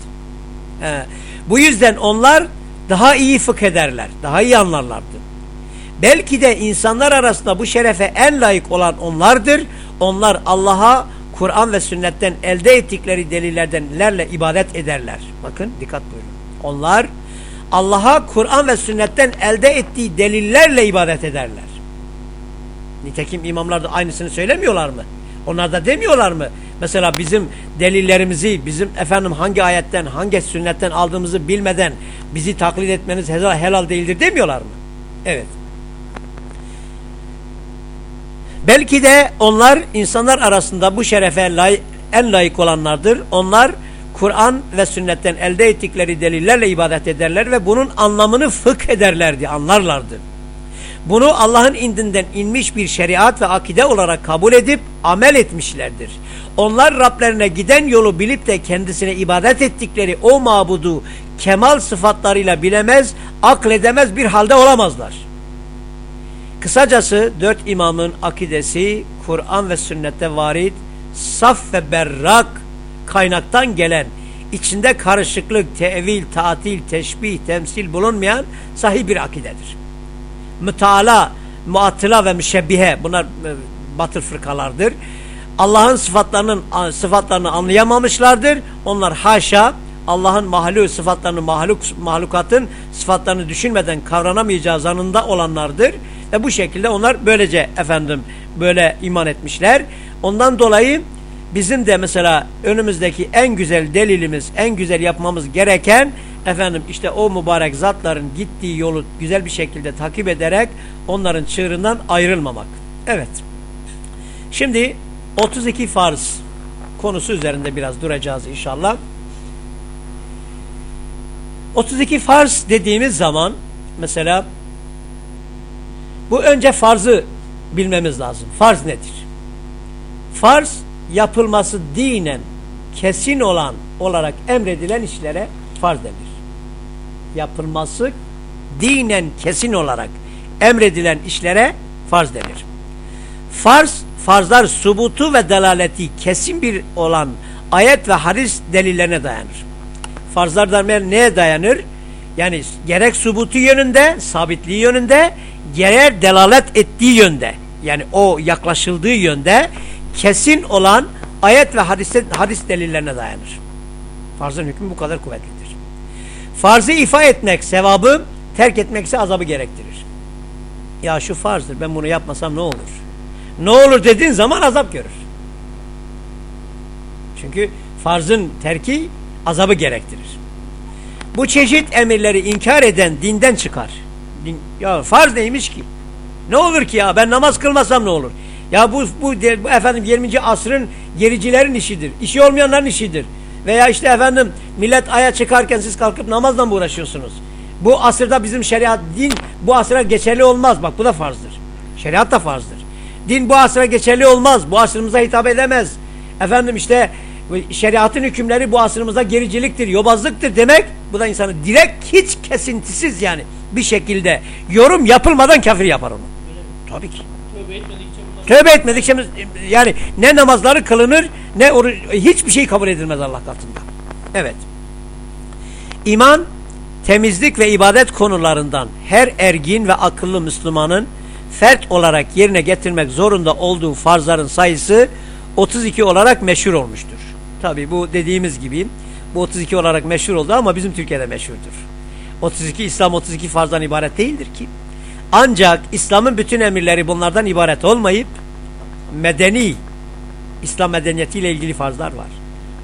He. Bu yüzden onlar daha iyi fıkh ederler. Daha iyi anlarlardı. Belki de insanlar arasında bu şerefe en layık olan onlardır. Onlar Allah'a Kur'an ve sünnetten elde ettikleri delillerdenlerle ibadet ederler. Bakın dikkat buyurun. Onlar Allah'a Kur'an ve sünnetten elde ettiği delillerle ibadet ederler. Nitekim imamlar da aynısını söylemiyorlar mı? Onlar da demiyorlar mı? Mesela bizim delillerimizi, bizim efendim hangi ayetten, hangi sünnetten aldığımızı bilmeden bizi taklit etmeniz helal, helal değildir demiyorlar mı? Evet. Belki de onlar insanlar arasında bu şerefe lay en layık olanlardır. Onlar Kur'an ve sünnetten elde ettikleri delillerle ibadet ederler ve bunun anlamını fıkh ederlerdi, anlarlardı. Bunu Allah'ın indinden inmiş bir şeriat ve akide olarak kabul edip amel etmişlerdir. Onlar Rablerine giden yolu bilip de kendisine ibadet ettikleri o mabudu kemal sıfatlarıyla bilemez, akledemez bir halde olamazlar. Kısacası dört imamın akidesi Kur'an ve sünnette varid, saf ve berrak kaynaktan gelen, içinde karışıklık, tevil, tatil, teşbih, temsil bulunmayan sahih bir akidedir. Mütala, muatıla ve müşebbihe bunlar e, batıl fırkalardır. Allah'ın sıfatlarının sıfatlarını anlayamamışlardır. Onlar haşa Allah'ın mahluk sıfatlarını mahluk mahlukatın sıfatlarını düşünmeden kavranamayacağı zanında olanlardır. Ve bu şekilde onlar böylece efendim böyle iman etmişler. Ondan dolayı bizim de mesela önümüzdeki en güzel delilimiz, en güzel yapmamız gereken efendim işte o mübarek zatların gittiği yolu güzel bir şekilde takip ederek onların çığırından ayrılmamak. Evet. Şimdi 32 farz konusu üzerinde biraz duracağız inşallah. 32 farz dediğimiz zaman mesela bu önce farzı bilmemiz lazım. Farz nedir? Farz yapılması dinen kesin olan olarak emredilen işlere farz denir. Yapılması dinen kesin olarak emredilen işlere farz denir. Farz, farzlar subutu ve delaleti kesin bir olan ayet ve hadis delillerine dayanır. Farzlar da neye dayanır? Yani gerek subutu yönünde, sabitliği yönünde, gerek delalet ettiği yönde. Yani o yaklaşıldığı yönde kesin olan ayet ve hadis, hadis delillerine dayanır. Farzın hükmü bu kadar kuvvetlidir. Farzı ifa etmek sevabı, terk etmekse azabı gerektirir. Ya şu farzdır ben bunu yapmasam ne olur? Ne olur dediğin zaman azap görür. Çünkü farzın terki azabı gerektirir. Bu çeşit emirleri inkar eden dinden çıkar. Din, ya farz neymiş ki? Ne olur ki ya ben namaz kılmasam ne olur? Ya bu, bu, bu efendim 20. asrın gericilerin işidir. İşi olmayanların işidir. Veya işte efendim millet aya çıkarken siz kalkıp namazla mı uğraşıyorsunuz? Bu asırda bizim şeriat, din bu asıra geçerli olmaz. Bak bu da farzdır. Şeriat da farzdır. Din bu asıra geçerli olmaz. Bu asrımıza hitap edemez. Efendim işte şeriatın hükümleri bu asrımızda gericiliktir, yobazlıktır demek bu da insanı direkt hiç kesintisiz yani bir şekilde yorum yapılmadan kafir yapar onu. Tabii ki. Tövbe etmedikçe, Tövbe etmedikçe yani ne namazları kılınır ne hiçbir şey kabul edilmez Allah katında. Evet. İman temizlik ve ibadet konularından her ergin ve akıllı Müslümanın fert olarak yerine getirmek zorunda olduğu farzların sayısı 32 olarak meşhur olmuştur. Tabi bu dediğimiz gibi bu 32 olarak meşhur oldu ama bizim Türkiye'de meşhurdur. 32 İslam 32 farzdan ibaret değildir ki. Ancak İslam'ın bütün emirleri bunlardan ibaret olmayıp medeni İslam medeniyetiyle ilgili farzlar var.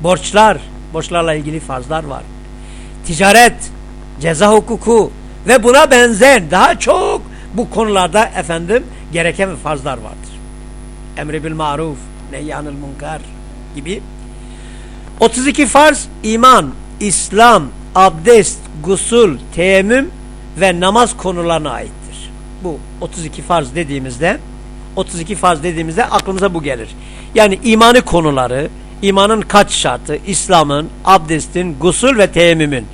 Borçlar, borçlarla ilgili farzlar var. Ticaret, ceza hukuku ve buna benzer daha çok bu konularda efendim gereken farzlar vardır. Emri bil maruf, nehyanil munkar gibi 32 farz iman, İslam, abdest, gusul, teyemmüm ve namaz konularına aittir. Bu 32 farz dediğimizde 32 farz dediğimizde aklımıza bu gelir. Yani imanı konuları, imanın kaç şartı, İslam'ın, abdestin, gusul ve teyemmümün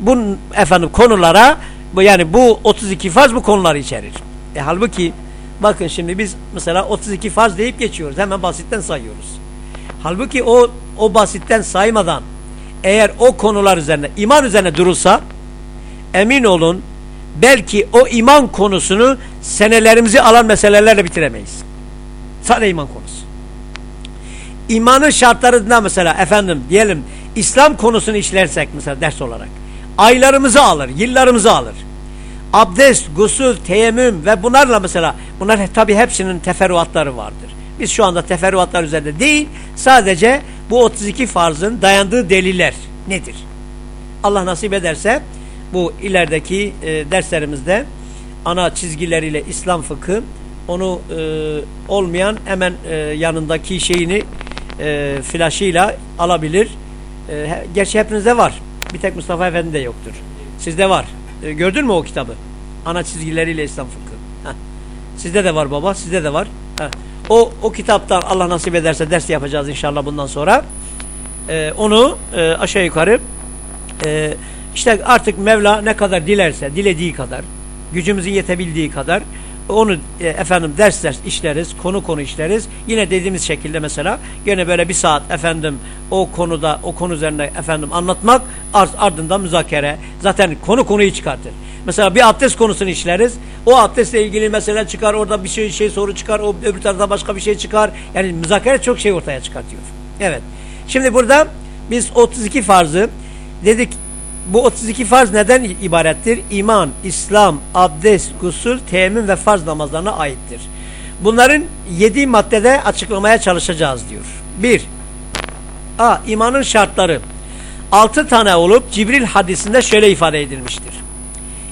bu efendim konulara yani bu 32 farz bu konuları içerir. E halbuki bakın şimdi biz mesela 32 farz deyip geçiyoruz. Hemen basitten sayıyoruz. Halbuki o o basitten saymadan eğer o konular üzerine iman üzerine durulsa emin olun belki o iman konusunu senelerimizi alan meselelerle bitiremeyiz. Sadece iman konusu. İmanın şartlarından mesela efendim diyelim İslam konusunu işlersek mesela ders olarak aylarımızı alır, yıllarımızı alır. Abdest, gusül, teyemmüm ve bunlarla mesela bunlar tabi hepsinin teferruatları vardır. Biz şu anda teferruatlar üzerinde değil sadece bu 32 farzın dayandığı deliller nedir? Allah nasip ederse bu ilerideki e, derslerimizde ana çizgileriyle İslam fıkı onu e, olmayan hemen e, yanındaki şeyini e, flaşıyla alabilir. E, gerçi hepinizde var. Bir tek Mustafa Efendi de yoktur. Sizde var. E, gördün mü o kitabı? Ana çizgileriyle İslam fıkı. Sizde de var baba. Sizde de var. O, o kitaptan Allah nasip ederse ders yapacağız inşallah bundan sonra. Ee, onu e, aşağı yukarı e, işte artık Mevla ne kadar dilerse, dilediği kadar, gücümüzün yetebildiği kadar onu e, efendim ders ders işleriz, konu konu işleriz. Yine dediğimiz şekilde mesela gene böyle bir saat efendim o konuda, o konu üzerinde efendim anlatmak ardından müzakere. Zaten konu konuyu çıkartır. Mesela bir abdest konusunu işleriz. O abdestle ilgili mesela çıkar, orada bir şey şey soru çıkar, o öbür tarafta başka bir şey çıkar. Yani müzakere çok şey ortaya çıkartıyor. Evet. Şimdi burada biz 32 farzı dedik bu 32 farz neden ibarettir? İman, İslam, abdest, gusül, teyemmüm ve farz namazlarına aittir. Bunların 7 maddede açıklamaya çalışacağız diyor. 1. A. imanın şartları. Altı tane olup Cibril hadisinde şöyle ifade edilmiştir.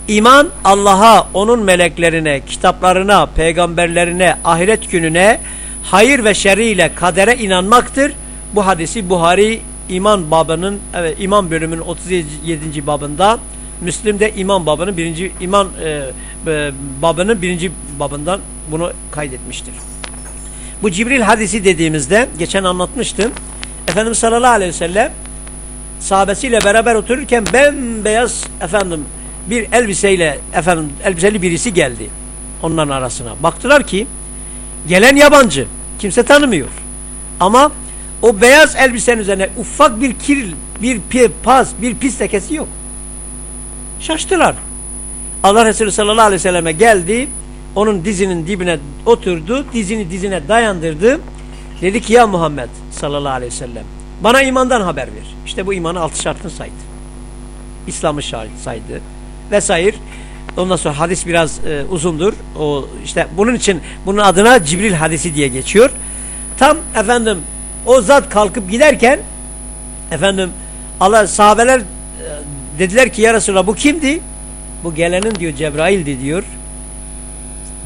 İman Allah'a, onun meleklerine, kitaplarına, peygamberlerine, ahiret gününe, hayır ve şerriyle kadere inanmaktır. Bu hadisi Buhari iman babının evet iman bölümünün 37. babında Müslim'de iman babının birinci iman e, e, babının birinci babından bunu kaydetmiştir. Bu Cibril hadisi dediğimizde geçen anlatmıştım. Efendimiz sallallahu aleyhi ve sellem sahabesiyle beraber otururken bembeyaz efendim bir elbiseyle efendim elbiseli birisi geldi onların arasına. Baktılar ki gelen yabancı. Kimse tanımıyor. Ama o beyaz elbisenin üzerine ufak bir kir, bir pas, bir pis lekesi yok. Şaştılar. Allah Resulü sallallahu aleyhi ve selleme geldi. Onun dizinin dibine oturdu. Dizini dizine dayandırdı. Dedi ki ya Muhammed sallallahu aleyhi ve sellem bana imandan haber ver. İşte bu imanı altı şartını saydı. İslam'ı saydı. Vesaire. Ondan sonra hadis biraz e, uzundur. O işte bunun için bunun adına Cibril hadisi diye geçiyor. Tam efendim o zat kalkıp giderken efendim Allah sahabeler e, dediler ki ya Resulallah bu kimdi? Bu gelenin diyor Cebrail'di diyor.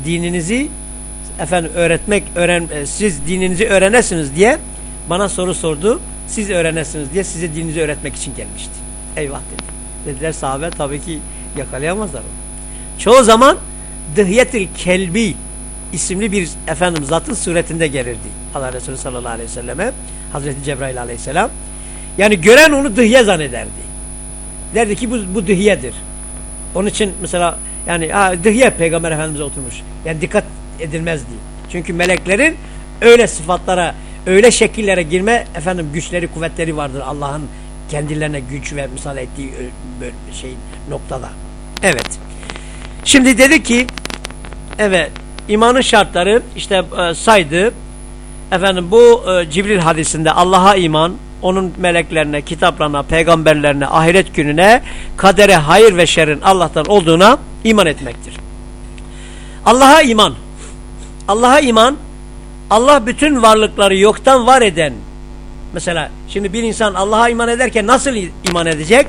Dininizi efendim öğretmek öğren e, siz dininizi öğrenesiniz diye bana soru sordu. Siz öğrenesiniz diye size dininizi öğretmek için gelmişti. Eyvah dedi. Dediler sahabe tabii ki yakalayamazlar onu. Çoğu zaman Dıhyetil Kelbi isimli bir efendim zatın suretinde gelirdi. Allah Resulü sallallahu aleyhi ve selleme Hazreti Cebrail aleyhisselam. Yani gören onu dıhye zannederdi. Derdi ki bu, bu dıhyedir. Onun için mesela yani ha, dıhye peygamber efendimize oturmuş. Yani dikkat edilmezdi. Çünkü meleklerin öyle sıfatlara, öyle şekillere girme efendim güçleri, kuvvetleri vardır. Allah'ın kendilerine güç ve misal ettiği şey noktada. Evet. Şimdi dedi ki evet imanın şartları işte e, saydı. Efendim bu e, Cibril hadisinde Allah'a iman, onun meleklerine, kitaplarına, peygamberlerine, ahiret gününe, kadere, hayır ve şerrin Allah'tan olduğuna iman etmektir. Allah'a iman. Allah'a iman, Allah bütün varlıkları yoktan var eden. Mesela şimdi bir insan Allah'a iman ederken nasıl iman edecek?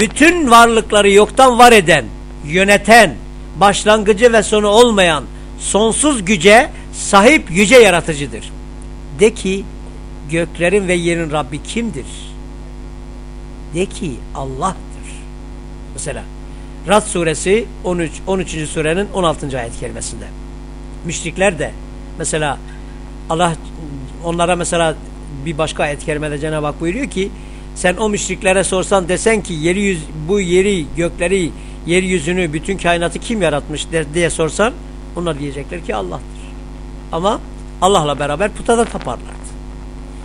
Bütün varlıkları yoktan var eden, yöneten, başlangıcı ve sonu olmayan, sonsuz güce sahip yüce yaratıcıdır. De ki göklerin ve yerin Rabbi kimdir? De ki Allah'tır. Mesela Rad suresi 13 13. surenin 16. ayet kelimesinde. Müşrikler de mesela Allah onlara mesela bir başka ayet kerimede Cenab-ı Hak buyuruyor ki sen o müşriklere sorsan desen ki yeri yüz, bu yeri, gökleri, yeryüzünü, bütün kainatı kim yaratmış diye sorsan onlar diyecekler ki Allah'tır. Ama Allah'la beraber puta da taparlardı.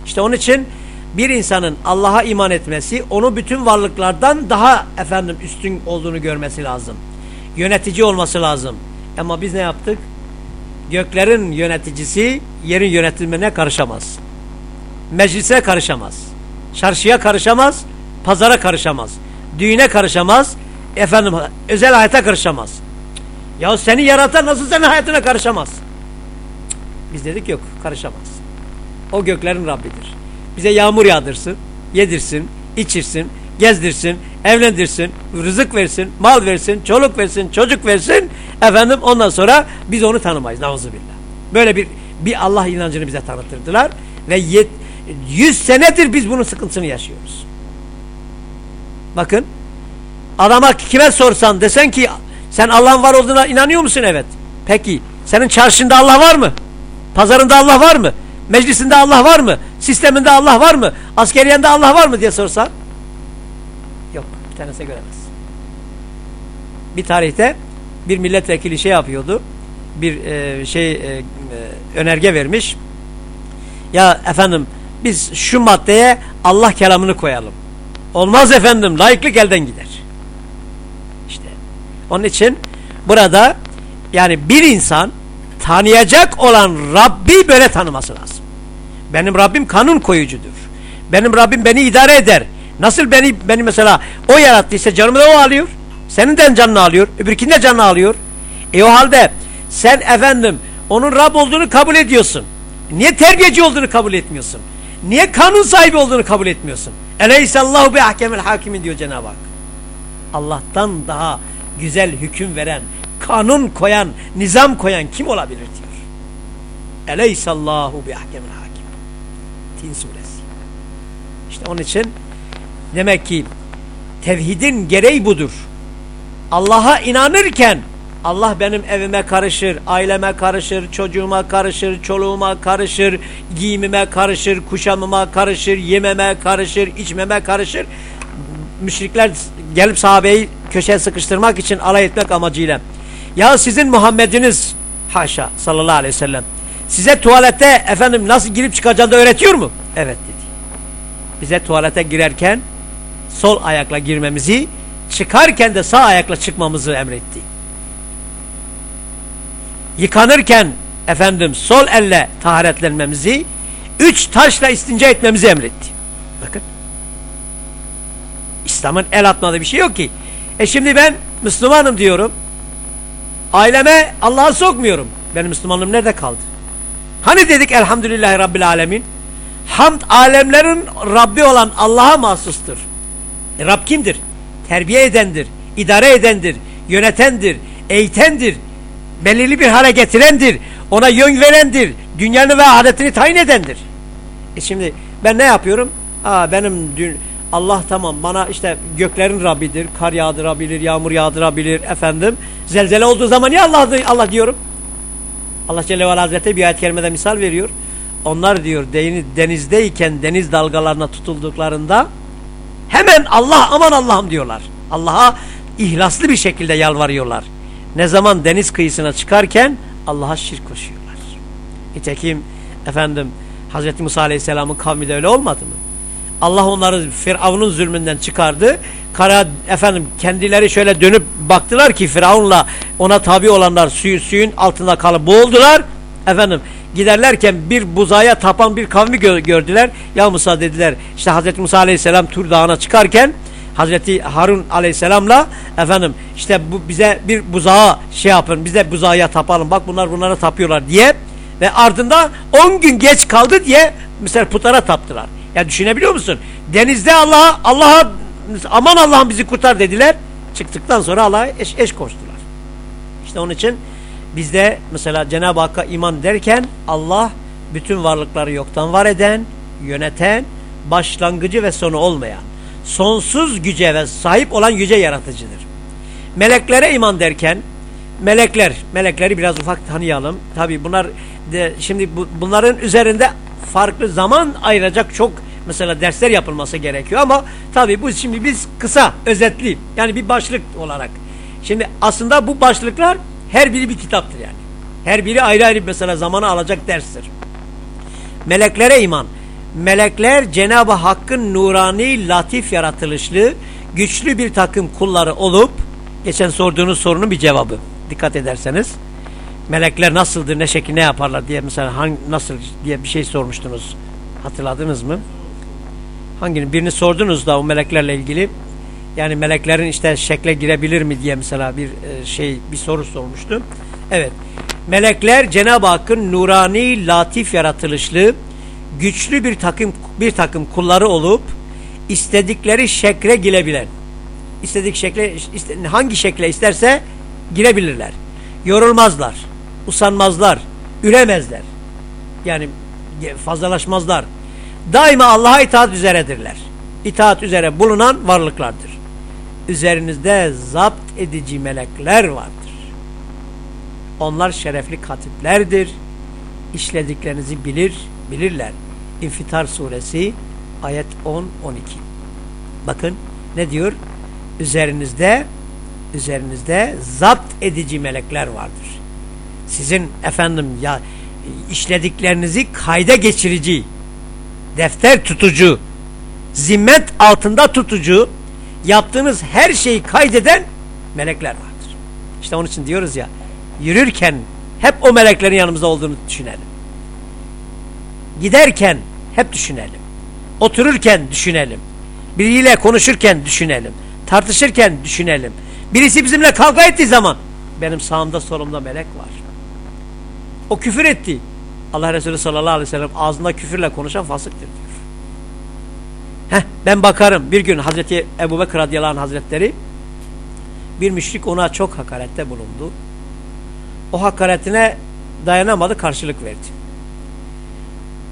İşte onun için bir insanın Allah'a iman etmesi onu bütün varlıklardan daha efendim üstün olduğunu görmesi lazım. Yönetici olması lazım. Ama biz ne yaptık? Göklerin yöneticisi yerin yönetilmene karışamaz. Meclise karışamaz. Çarşıya karışamaz. Pazara karışamaz. Düğüne karışamaz. Efendim özel hayata karışamaz. Ya seni yaratan nasıl senin hayatına karışamaz? Biz dedik yok karışamaz. O göklerin Rabbidir. Bize yağmur yağdırsın, yedirsin, içirsin, gezdirsin, evlendirsin, rızık versin, mal versin, çoluk versin, çocuk versin. Efendim ondan sonra biz onu tanımayız. Nauzubillah. Böyle bir bir Allah inancını bize tanıtırdılar ve yet, 100 senedir biz bunun sıkıntısını yaşıyoruz. Bakın adama kime sorsan desen ki sen Allah'ın var olduğuna inanıyor musun? Evet. Peki senin çarşında Allah var mı? Pazarında Allah var mı? Meclisinde Allah var mı? Sisteminde Allah var mı? Askeriyende Allah var mı diye sorsan yok. Bir tanesi göremez. Bir tarihte bir milletvekili şey yapıyordu. Bir e, şey e, e, önerge vermiş. Ya efendim biz şu maddeye Allah kelamını koyalım. Olmaz efendim. Layıklık elden gider. Onun için burada yani bir insan tanıyacak olan Rabbi böyle tanıması lazım. Benim Rabbim kanun koyucudur. Benim Rabbim beni idare eder. Nasıl beni beni mesela o yarattıysa canımı da o alıyor. Senin de canını alıyor. Öbürkinin de canını alıyor. E o halde sen efendim onun Rab olduğunu kabul ediyorsun. Niye terbiyeci olduğunu kabul etmiyorsun? Niye kanun sahibi olduğunu kabul etmiyorsun? Eleyhissallahu bi ahkemel hakimin diyor Cenab-ı Hak. Allah'tan daha güzel hüküm veren, kanun koyan, nizam koyan kim olabilir diyor. Eleyhissallahu bi ahkemel hakim. Tin suresi. İşte onun için demek ki tevhidin gereği budur. Allah'a inanırken Allah benim evime karışır, aileme karışır, çocuğuma karışır, çoluğuma karışır, giyimime karışır, kuşamıma karışır, yememe karışır, içmeme karışır. Müşrikler gelip sahabeyi köşeye sıkıştırmak için alay etmek amacıyla. Ya sizin Muhammed'iniz haşa sallallahu aleyhi ve sellem size tuvalete efendim nasıl girip çıkacağını da öğretiyor mu? Evet dedi. Bize tuvalete girerken sol ayakla girmemizi, çıkarken de sağ ayakla çıkmamızı emretti yıkanırken efendim sol elle taharetlenmemizi, üç taşla istince etmemizi emretti. Bakın. İslam'ın el atmadığı bir şey yok ki. E şimdi ben Müslümanım diyorum. Aileme Allah'a sokmuyorum. Benim Müslümanlığım nerede kaldı? Hani dedik elhamdülillahi rabbil alemin? Hamd alemlerin Rabbi olan Allah'a mahsustur. E Rab kimdir? Terbiye edendir, idare edendir, yönetendir, eğitendir, belirli bir hale getirendir. Ona yön verendir. Dünyanı ve ahiretini tayin edendir. E şimdi ben ne yapıyorum? Aa benim dün Allah tamam bana işte göklerin Rabbidir, kar yağdırabilir, yağmur yağdırabilir efendim. Zelzele olduğu zaman ya Allah, Allah diyorum. Allah Celle ve Hazretleri bir ayet kerimede misal veriyor. Onlar diyor denizdeyken deniz dalgalarına tutulduklarında hemen Allah aman Allah'ım diyorlar. Allah'a ihlaslı bir şekilde yalvarıyorlar. Ne zaman deniz kıyısına çıkarken Allah'a şirk koşuyorlar. Nitekim efendim Hazreti Musa Aleyhisselam'ın kavmi de öyle olmadı mı? Allah onları Firavun'un zulmünden çıkardı. Kara efendim kendileri şöyle dönüp baktılar ki Firavun'la ona tabi olanlar suyu, suyun altında kalıp boğuldular. Efendim giderlerken bir buzaya tapan bir kavmi gördüler. Ya Musa dediler işte Hazreti Musa Aleyhisselam Tur Dağı'na çıkarken Hazreti Harun aleyhisselamla efendim işte bu bize bir buzağa şey yapın bize buzağa tapalım bak bunlar bunlara tapıyorlar diye ve ardında 10 gün geç kaldı diye mesela putlara taptılar. Ya düşünebiliyor musun? Denizde Allah'a Allah'a aman Allah'ım bizi kurtar dediler. Çıktıktan sonra Allah'a eş, eş koştular. İşte onun için bizde mesela Cenab-ı Hakk'a iman derken Allah bütün varlıkları yoktan var eden, yöneten, başlangıcı ve sonu olmayan sonsuz güce ve sahip olan yüce yaratıcıdır. Meleklere iman derken melekler, melekleri biraz ufak tanıyalım. Tabi bunlar de, şimdi bu, bunların üzerinde farklı zaman ayıracak çok mesela dersler yapılması gerekiyor ama tabi bu şimdi biz kısa, özetli yani bir başlık olarak. Şimdi aslında bu başlıklar her biri bir kitaptır yani. Her biri ayrı ayrı mesela zamanı alacak derstir. Meleklere iman melekler Cenab-ı Hakk'ın nurani, latif yaratılışlı, güçlü bir takım kulları olup, geçen sorduğunuz sorunun bir cevabı. Dikkat ederseniz, melekler nasıldır, ne şekil, ne yaparlar diye mesela hangi, nasıl diye bir şey sormuştunuz. Hatırladınız mı? Hangini? Birini sordunuz da o meleklerle ilgili. Yani meleklerin işte şekle girebilir mi diye mesela bir e, şey, bir soru sormuştu. Evet. Melekler Cenab-ı Hakk'ın nurani, latif yaratılışlı, güçlü bir takım bir takım kulları olup istedikleri şekle girebilen istedik şekle hangi şekle isterse girebilirler. Yorulmazlar, usanmazlar, üremezler. Yani fazlalaşmazlar. Daima Allah'a itaat üzeredirler. İtaat üzere bulunan varlıklardır. Üzerinizde zapt edici melekler vardır. Onlar şerefli katiplerdir. İşlediklerinizi bilir, bilirler. İnfitar suresi ayet 10-12. Bakın ne diyor? Üzerinizde üzerinizde zapt edici melekler vardır. Sizin efendim ya işlediklerinizi kayda geçirici, defter tutucu, zimmet altında tutucu, yaptığınız her şeyi kaydeden melekler vardır. İşte onun için diyoruz ya, yürürken hep o meleklerin yanımızda olduğunu düşünelim. Giderken hep düşünelim. Otururken düşünelim. Biriyle konuşurken düşünelim. Tartışırken düşünelim. Birisi bizimle kavga ettiği zaman benim sağımda solumda melek var. O küfür etti. Allah Resulü sallallahu aleyhi ve sellem ağzında küfürle konuşan fasıktır diyor. Heh, ben bakarım bir gün Hazreti Ebu Bekir radıyallahu hazretleri bir müşrik ona çok hakarette bulundu. O hakaretine dayanamadı karşılık verdi.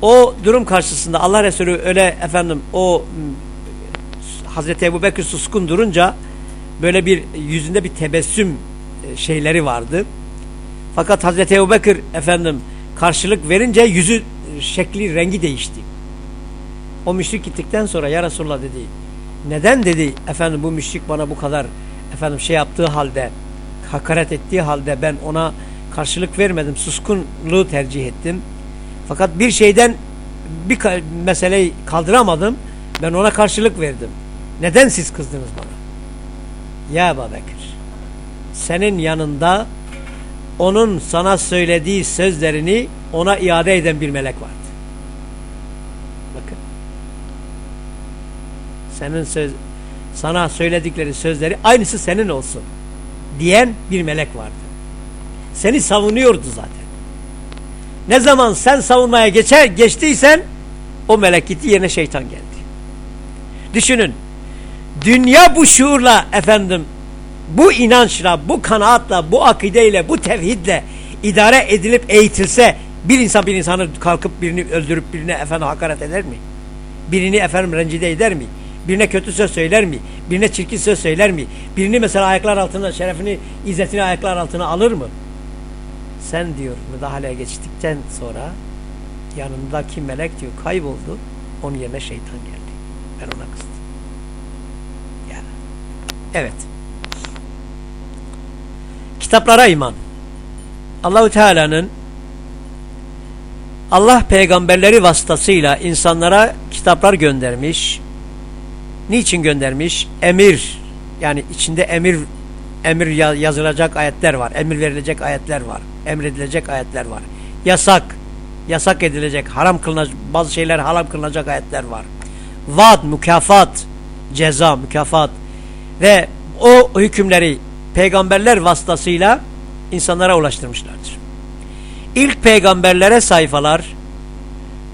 O durum karşısında Allah Resulü öyle efendim o Hazreti Ebu Bekir suskun durunca böyle bir yüzünde bir tebessüm e, şeyleri vardı. Fakat Hazreti Ebu Bekir efendim karşılık verince yüzü şekli rengi değişti. O müşrik gittikten sonra ya Resulullah dedi neden dedi efendim bu müşrik bana bu kadar efendim şey yaptığı halde hakaret ettiği halde ben ona karşılık vermedim suskunluğu tercih ettim. Fakat bir şeyden bir meseleyi kaldıramadım ben ona karşılık verdim. Neden siz kızdınız bana? Ya Ebu Bekir senin yanında onun sana söylediği sözlerini ona iade eden bir melek vardı. Bakın. Senin söz sana söyledikleri sözleri aynısı senin olsun diyen bir melek vardı. Seni savunuyordu zaten. Ne zaman sen savunmaya geçer geçtiysen o melek gitti yerine şeytan geldi. Düşünün. Dünya bu şuurla efendim bu inançla, bu kanaatla, bu akideyle, bu tevhidle idare edilip eğitilse bir insan bir insanı kalkıp birini öldürüp birine efendim hakaret eder mi? Birini efendim rencide eder mi? Birine kötü söz söyler mi? Birine çirkin söz söyler mi? Birini mesela ayaklar altına şerefini, izzetini ayaklar altına alır mı? Sen diyor müdahaleye geçtikten sonra yanındaki melek diyor kayboldu. Onun yerine şeytan geldi. Ben ona kızdım. Yani. Evet. Kitaplara iman. Allahu Teala'nın Allah peygamberleri vasıtasıyla insanlara kitaplar göndermiş. Niçin göndermiş? Emir yani içinde emir emir yazılacak ayetler var. Emir verilecek ayetler var. Emredilecek ayetler var. Yasak yasak edilecek, haram kılınacak bazı şeyler haram kılınacak ayetler var. Vaad, mükafat, ceza, mükafat ve o hükümleri peygamberler vasıtasıyla insanlara ulaştırmışlardır. İlk peygamberlere sayfalar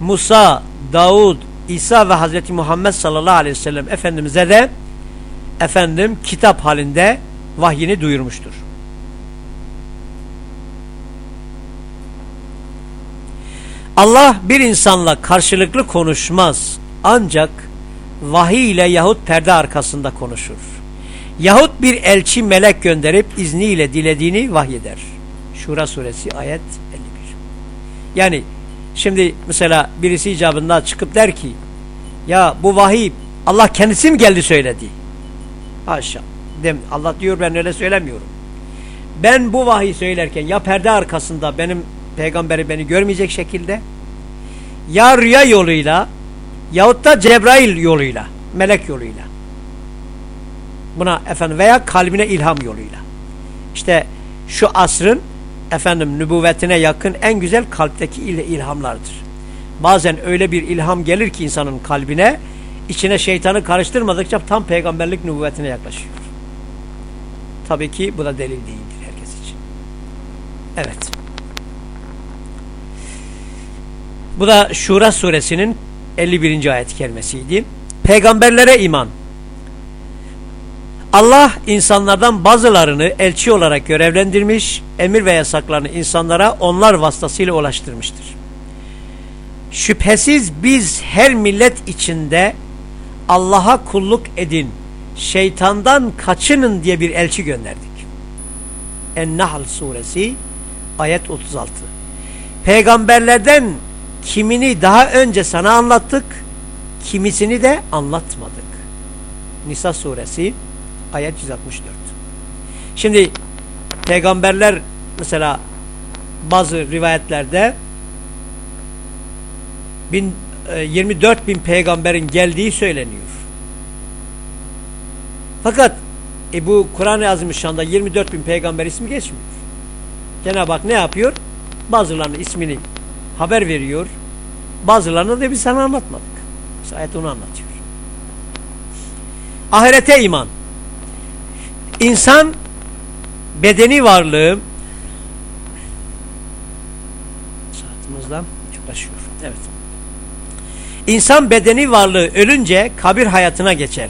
Musa, Davud, İsa ve Hazreti Muhammed sallallahu aleyhi ve sellem Efendimiz'e de efendim kitap halinde vahyini duyurmuştur. Allah bir insanla karşılıklı konuşmaz ancak vahiy ile yahut perde arkasında konuşur. Yahut bir elçi melek gönderip izniyle dilediğini vahyeder. Şura suresi ayet 51. Yani şimdi mesela birisi icabında çıkıp der ki ya bu vahiy Allah kendisi mi geldi söyledi? Haşa. Dem Allah diyor ben öyle söylemiyorum. Ben bu vahiy söylerken ya perde arkasında benim peygamberi beni görmeyecek şekilde ya rüya yoluyla yahut da Cebrail yoluyla melek yoluyla buna efendim veya kalbine ilham yoluyla işte şu asrın efendim nübüvvetine yakın en güzel kalpteki il ilhamlardır. Bazen öyle bir ilham gelir ki insanın kalbine içine şeytanı karıştırmadıkça tam peygamberlik nübüvvetine yaklaşıyor. Tabii ki bu da delil değildir herkes için. Evet. Bu da Şura suresinin 51. ayet kelimesiydi. Peygamberlere iman. Allah insanlardan bazılarını elçi olarak görevlendirmiş, emir ve yasaklarını insanlara onlar vasıtasıyla ulaştırmıştır. Şüphesiz biz her millet içinde Allah'a kulluk edin, şeytandan kaçının diye bir elçi gönderdik. En-Nahl suresi ayet 36. Peygamberlerden kimini daha önce sana anlattık, kimisini de anlatmadık. Nisa suresi ayet 164. Şimdi peygamberler mesela bazı rivayetlerde bin, 24 e, bin peygamberin geldiği söyleniyor. Fakat e, bu Kur'an-ı Azimüşşan'da 24 bin peygamber ismi geçmiyor. Cenab-ı Hak ne yapıyor? Bazılarının ismini haber veriyor. Bazılarını da biz sana anlatmadık. Mesela ayet onu anlatıyor. Ahirete iman. İnsan bedeni varlığı saatimizden yaklaşıyor. Evet. İnsan bedeni varlığı ölünce kabir hayatına geçer.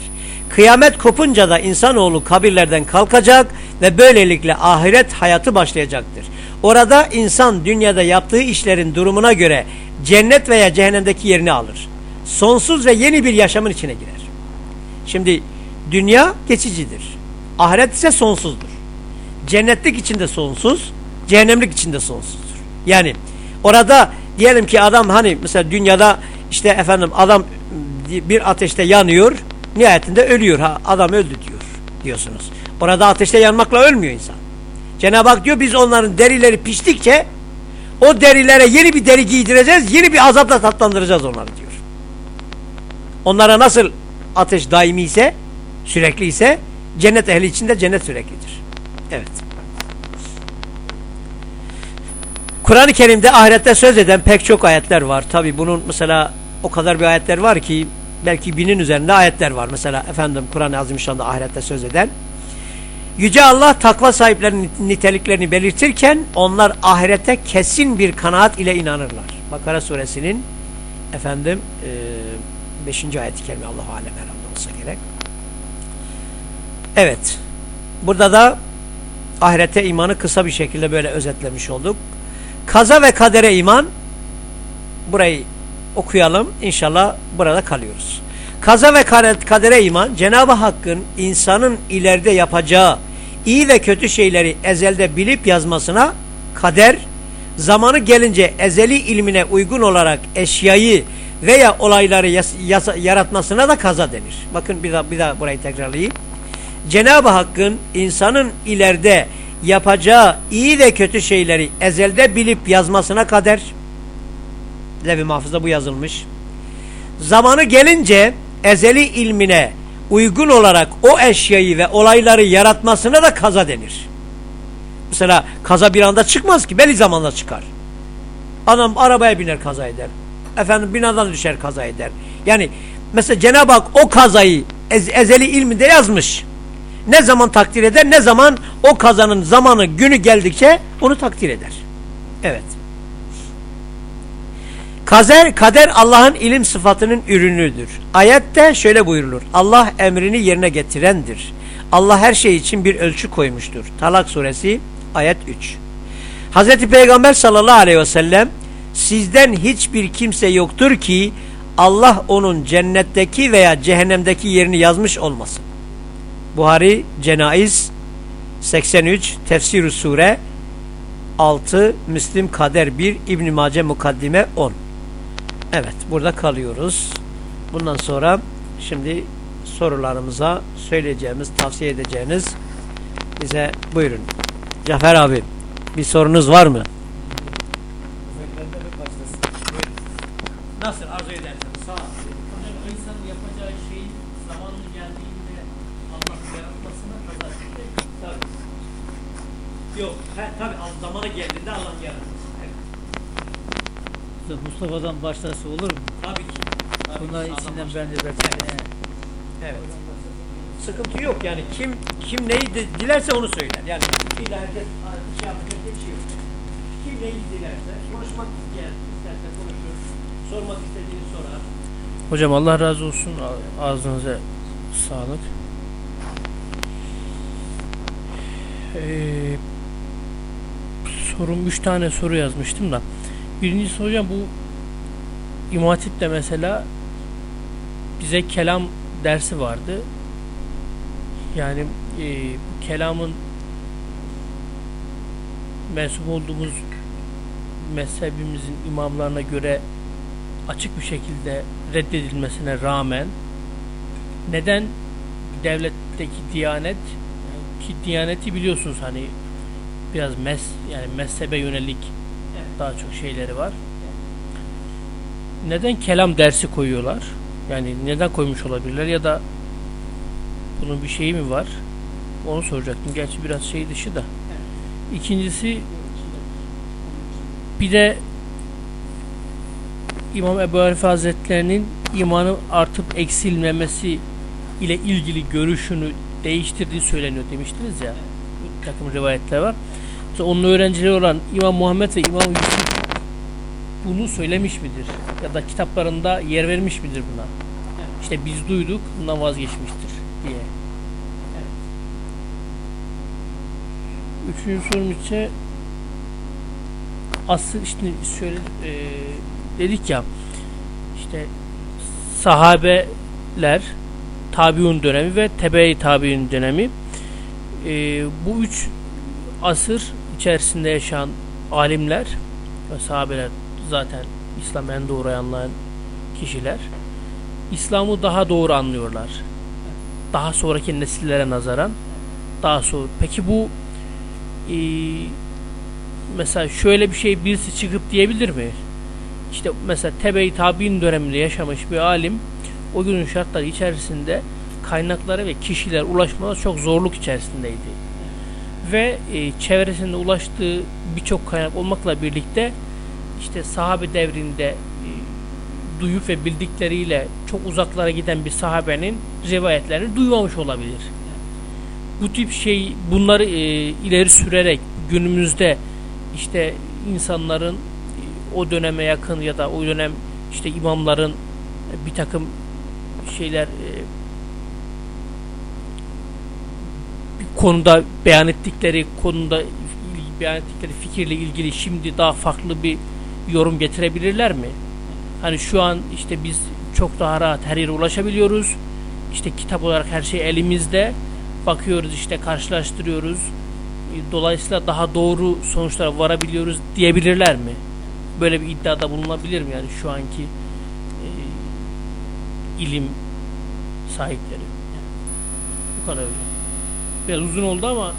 Kıyamet kopunca da insanoğlu kabirlerden kalkacak ve böylelikle ahiret hayatı başlayacaktır. Orada insan dünyada yaptığı işlerin durumuna göre cennet veya cehennemdeki yerini alır. Sonsuz ve yeni bir yaşamın içine girer. Şimdi dünya geçicidir. Ahiret ise sonsuzdur. Cennetlik içinde sonsuz, cehennemlik içinde sonsuzdur. Yani orada diyelim ki adam hani mesela dünyada işte efendim adam bir ateşte yanıyor, nihayetinde ölüyor. Ha, adam öldü diyor diyorsunuz. Orada ateşte yanmakla ölmüyor insan. Cenab-ı Hak diyor biz onların derileri piştikçe o derilere yeni bir deri giydireceğiz, yeni bir azapla tatlandıracağız onları diyor. Onlara nasıl ateş daimi ise, sürekli ise cennet ehli içinde cennet süreklidir. Evet. Kur'an-ı Kerim'de ahirette söz eden pek çok ayetler var. Tabi bunun mesela o kadar bir ayetler var ki belki binin üzerinde ayetler var. Mesela efendim Kur'an-ı Azimüşşan'da ahirette söz eden. Yüce Allah takva sahiplerinin niteliklerini belirtirken onlar ahirete kesin bir kanaat ile inanırlar. Bakara suresinin efendim 5. E, ayet-i kerime Allah-u Alem herhalde olsa gerek. Evet. Burada da ahirete imanı kısa bir şekilde böyle özetlemiş olduk. Kaza ve kadere iman burayı okuyalım. İnşallah burada kalıyoruz. Kaza ve kadere iman Cenab-ı Hakk'ın insanın ileride yapacağı iyi ve kötü şeyleri ezelde bilip yazmasına kader, zamanı gelince ezeli ilmine uygun olarak eşyayı veya olayları yaratmasına da kaza denir. Bakın bir daha, bir daha burayı tekrarlayayım. Cenab-ı Hakk'ın insanın ileride yapacağı iyi ve kötü şeyleri ezelde bilip yazmasına kader. Levi Mahfuz'da bu yazılmış. Zamanı gelince ezeli ilmine uygun olarak o eşyayı ve olayları yaratmasına da kaza denir. Mesela kaza bir anda çıkmaz ki belli zamanda çıkar. Adam arabaya biner kaza eder. Efendim binadan düşer kaza eder. Yani mesela Cenab-ı Hak o kazayı ez ezeli ilminde yazmış. Ne zaman takdir eder ne zaman o kazanın zamanı günü geldikçe onu takdir eder. Evet. Kader, kader Allah'ın ilim sıfatının ürünüdür. Ayette şöyle buyurulur. Allah emrini yerine getirendir. Allah her şey için bir ölçü koymuştur. Talak suresi ayet 3. Hazreti Peygamber sallallahu aleyhi ve sellem sizden hiçbir kimse yoktur ki Allah onun cennetteki veya cehennemdeki yerini yazmış olmasın. Buhari Cenaiz 83 Tefsir-i Sure 6 Müslim Kader 1 İbn Mace Mukaddime 10 Evet burada kalıyoruz. Bundan sonra şimdi sorularımıza söyleyeceğimiz, tavsiye edeceğiniz bize buyurun. Cafer abi bir sorunuz var mı? Nasıl arzu edersiniz? Sağ ol. Hocam insanın yapacağı şeyin zamanı geldiğinde Allah yaratmasına kadar tabii. Yok, he, tabii zamanı geldiğinde Allah yaratır. Mustafa'dan başlası olur mu? Tabii ki. Tabii Bunlar ki, içinden sağlam bence belki. Evet. Sıkıntı yok yani kim kim neyi de, dilerse onu söyler. Yani herkes şey yapacak bir şey yok. Kim neyi dilerse konuşmak isteyen isterse konuşur. Sormak istediğini sorar. Hocam Allah razı olsun. Ağzınıza sağlık. Ee, sorum üç tane soru yazmıştım da. Birincisi hocam bu İmam Hatip'te mesela bize kelam dersi vardı. Yani e, kelamın mensup olduğumuz mezhebimizin imamlarına göre açık bir şekilde reddedilmesine rağmen neden devletteki diyanet ki diyaneti biliyorsunuz hani biraz mes yani mezhebe yönelik daha çok şeyleri var. Neden kelam dersi koyuyorlar? Yani neden koymuş olabilirler ya da bunun bir şeyi mi var? Onu soracaktım. Gerçi biraz şey dışı da. İkincisi bir de İmam Ebu Hanife Hazretlerinin imanı artıp eksilmemesi ile ilgili görüşünü değiştirdiği söyleniyor demiştiniz ya. Bir takım rivayetler var. Onun öğrencileri olan İmam Muhammed ve İmam Yusuf bunu söylemiş midir? Ya da kitaplarında yer vermiş midir buna? İşte biz duyduk, bundan vazgeçmiştir diye. Üçüncü sorum ise asıl işte şöyle e, dedik ya işte sahabeler tabiun dönemi ve tebe-i tabiun dönemi e, bu üç asır içerisinde yaşayan alimler ve sahabeler zaten İslam en doğru anlayan kişiler İslam'ı daha doğru anlıyorlar. Daha sonraki nesillere nazaran daha sonra. Peki bu e, mesela şöyle bir şey birisi çıkıp diyebilir mi? İşte mesela tebe-i tabi'in döneminde yaşamış bir alim o günün şartları içerisinde kaynaklara ve kişiler ulaşmada çok zorluk içerisindeydi. Ve e, çevresinde ulaştığı birçok kaynak olmakla birlikte işte sahabe devrinde e, duyup ve bildikleriyle çok uzaklara giden bir sahabenin rivayetlerini duymamış olabilir. Bu tip şey bunları e, ileri sürerek günümüzde işte insanların e, o döneme yakın ya da o dönem işte imamların e, bir takım şeyler e, bir konuda beyan ettikleri konuda beyan ettikleri fikirle ilgili şimdi daha farklı bir yorum getirebilirler mi? Hani şu an işte biz çok daha rahat her yere ulaşabiliyoruz. İşte kitap olarak her şey elimizde. Bakıyoruz işte karşılaştırıyoruz. Dolayısıyla daha doğru sonuçlara varabiliyoruz diyebilirler mi? Böyle bir iddiada bulunabilir mi yani şu anki e, ilim sahipleri? Bu kadar hocam. Biraz uzun oldu ama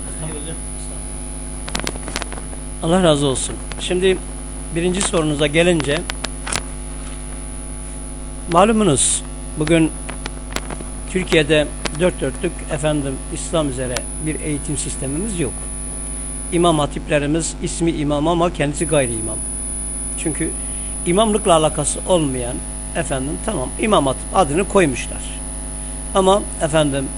Allah razı olsun. Şimdi birinci sorunuza gelince malumunuz bugün Türkiye'de dört dörtlük efendim İslam üzere bir eğitim sistemimiz yok. İmam hatiplerimiz ismi imam ama kendisi gayri imam. Çünkü imamlıkla alakası olmayan efendim tamam imam hatip adını koymuşlar. Ama efendim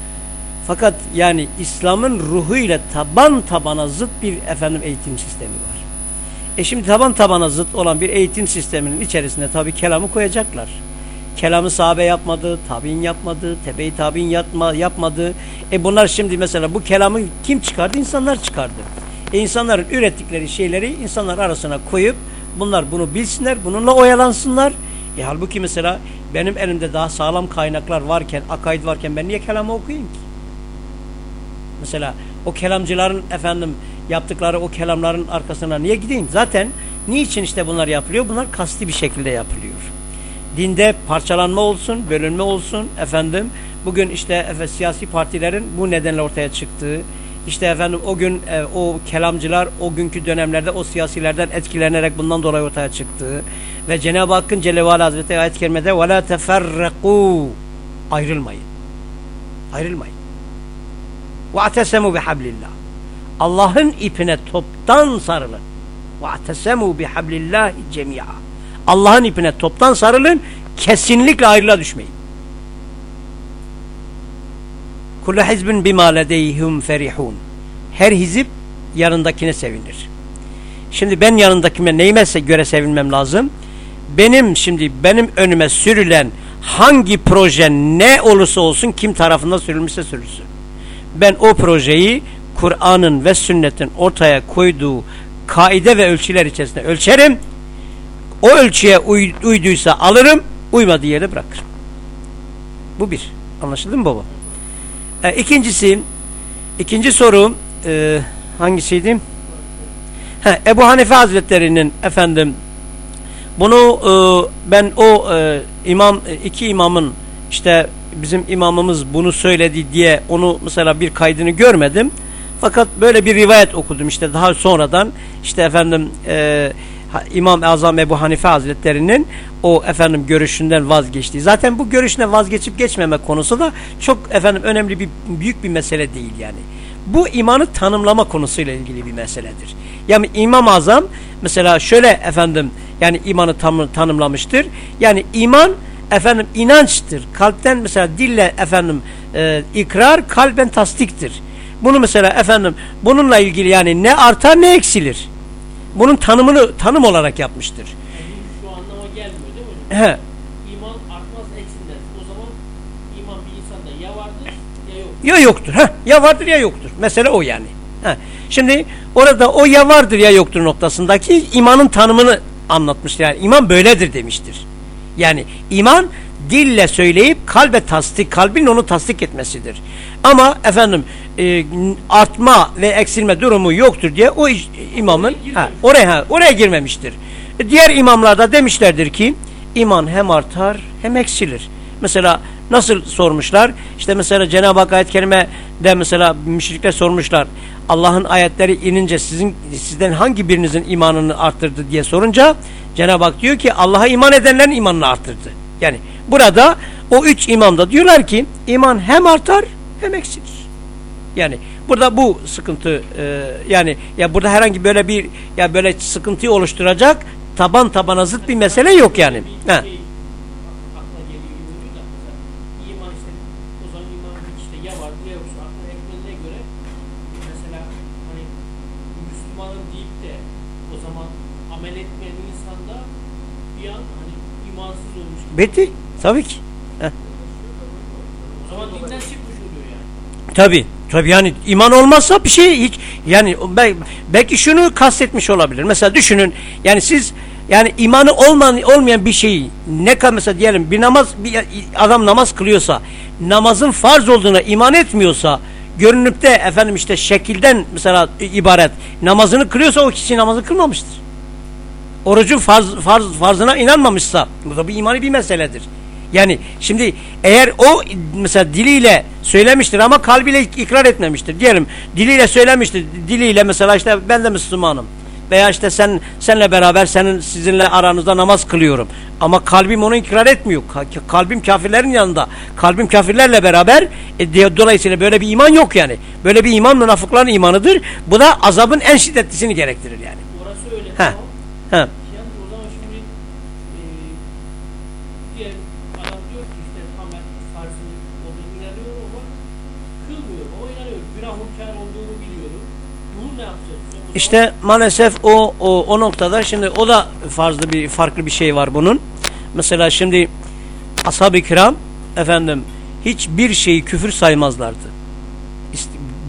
fakat yani İslam'ın ruhu ile taban tabana zıt bir efendim eğitim sistemi var. E şimdi taban tabana zıt olan bir eğitim sisteminin içerisinde tabi kelamı koyacaklar. Kelamı sahabe yapmadı, tabi'in yapmadı, tebe-i tabi'in yapma, yapmadı. E bunlar şimdi mesela bu kelamı kim çıkardı? İnsanlar çıkardı. E insanların ürettikleri şeyleri insanlar arasına koyup bunlar bunu bilsinler, bununla oyalansınlar. E halbuki mesela benim elimde daha sağlam kaynaklar varken, akaid varken ben niye kelamı okuyayım ki? Mesela o kelamcıların efendim yaptıkları o kelamların arkasına niye gideyim? Zaten niçin işte bunlar yapılıyor? Bunlar kasti bir şekilde yapılıyor. Dinde parçalanma olsun, bölünme olsun efendim. Bugün işte efendim, siyasi partilerin bu nedenle ortaya çıktığı, işte efendim o gün e, o kelamcılar o günkü dönemlerde o siyasilerden etkilenerek bundan dolayı ortaya çıktığı ve Cenab-ı Hakk'ın Celle ve Ala Hazretleri ayet-i kerimede وَلَا تَفَرَّقُوا Ayrılmayın. Ayrılmayın. وَاَعْتَسَمُوا بِحَبْلِ اللّٰهِ Allah'ın ipine toptan sarılın. وَاَعْتَسَمُوا بِحَبْلِ اللّٰهِ جَمِيعًا Allah'ın ipine toptan sarılın. Kesinlikle ayrıla düşmeyin. Kullu hizbin bima ledeyhum ferihun. Her hizip yanındakine sevinir. Şimdi ben yanındakime neyime göre sevinmem lazım? Benim şimdi benim önüme sürülen hangi proje ne olursa olsun kim tarafından sürülmüşse sürülsün. Ben o projeyi Kur'an'ın ve sünnetin ortaya koyduğu kaide ve ölçüler içerisinde ölçerim. O ölçüye uy uyduysa alırım, uymadığı yere bırakırım. Bu bir. Anlaşıldı mı baba? E, ikincisi, ikinci soru e, hangisiydi? Ha, Ebu Hanife Hazretleri'nin efendim bunu e, ben o e, imam iki imamın işte bizim imamımız bunu söyledi diye onu mesela bir kaydını görmedim. Fakat böyle bir rivayet okudum işte daha sonradan işte efendim e, İmam-ı Azam Ebu Hanife Hazretleri'nin o efendim görüşünden vazgeçtiği. Zaten bu görüşüne vazgeçip geçmeme konusu da çok efendim önemli bir büyük bir mesele değil yani. Bu imanı tanımlama konusuyla ilgili bir meseledir. Yani İmam-ı Azam mesela şöyle efendim yani imanı tam, tanımlamıştır. Yani iman efendim inançtır. Kalpten mesela dille efendim e, ikrar kalben tasdiktir. Bunu mesela efendim bununla ilgili yani ne artar ne eksilir. Bunun tanımını tanım olarak yapmıştır. he, iman artmaz eksilmez. O zaman iman bir insanda ya vardır ya yok. ya yoktur. Heh, ya vardır ya yoktur. Mesele o yani. Heh. Şimdi orada o ya vardır ya yoktur noktasındaki imanın tanımını anlatmıştır. Yani iman böyledir demiştir. Yani iman dille söyleyip kalbe tasdik, kalbin onu tasdik etmesidir. Ama efendim e, artma ve eksilme durumu yoktur diye o imamın ha, oraya ha, oraya girmemiştir. E, Diğer imamlar da demişlerdir ki iman hem artar hem eksilir. Mesela nasıl sormuşlar? İşte mesela Cenab-ı Hak ayet-i kerime de mesela müşrikler sormuşlar. Allah'ın ayetleri inince sizin sizden hangi birinizin imanını arttırdı diye sorunca Cenab-ı Hak diyor ki Allah'a iman edenlerin imanını arttırdı. Yani burada o üç imam da diyorlar ki iman hem artar hem eksilir. Yani burada bu sıkıntı e, yani ya burada herhangi böyle bir ya böyle sıkıntıyı oluşturacak taban tabana zıt bir mesele yok yani. Ha. şey akla geliyor gibi oluyor da mesela iman işte o zaman iman işte ya vardır ya yoksa akla ekmeğine göre mesela hani Müslümanın deyip de o zaman amel etmeyen insanda bir an hani imansız olmuş. Bitti. Tabii ki. O zaman dinden çıkmış oluyor yani. Tabii. Tabii yani iman olmazsa bir şey hiç yani bel- belki şunu kastetmiş olabilir. Mesela düşünün yani siz yani imanı olmayan olmayan bir şeyi ne kadar mesela diyelim bir namaz bir adam namaz kılıyorsa namazın farz olduğuna iman etmiyorsa görünüp de efendim işte şekilden mesela ibaret namazını kılıyorsa o kişi namazı kılmamıştır. Orucun farz, farz, farzına inanmamışsa bu da bir imani bir meseledir. Yani şimdi eğer o mesela diliyle söylemiştir ama kalbiyle ikrar etmemiştir. Diyelim diliyle söylemiştir. Diliyle mesela işte ben de Müslümanım. Veya işte sen senle beraber senin sizinle aranızda namaz kılıyorum. Ama kalbim onu ikrar etmiyor. Ka- Kalbim kafirlerin yanında. Kalbim kafirlerle beraber e, diye- dolayısıyla böyle bir iman yok yani. Böyle bir iman münafıkların imanıdır. Bu da azabın en şiddetlisini gerektirir yani. Orası öyle Heh. tamam. He. Yalnız o zaman şimdi e, diğer adam diyor ki işte Tamer farzı olduğunu inanıyor ama kılmıyor ama inanıyor. Günahkar olduğunu biliyorum. Bunu ne yapacağız? O zaman İşte maalesef o, o o noktada şimdi o da farzlı bir farklı bir şey var bunun. Mesela şimdi ashab-ı kiram efendim hiçbir şeyi küfür saymazlardı.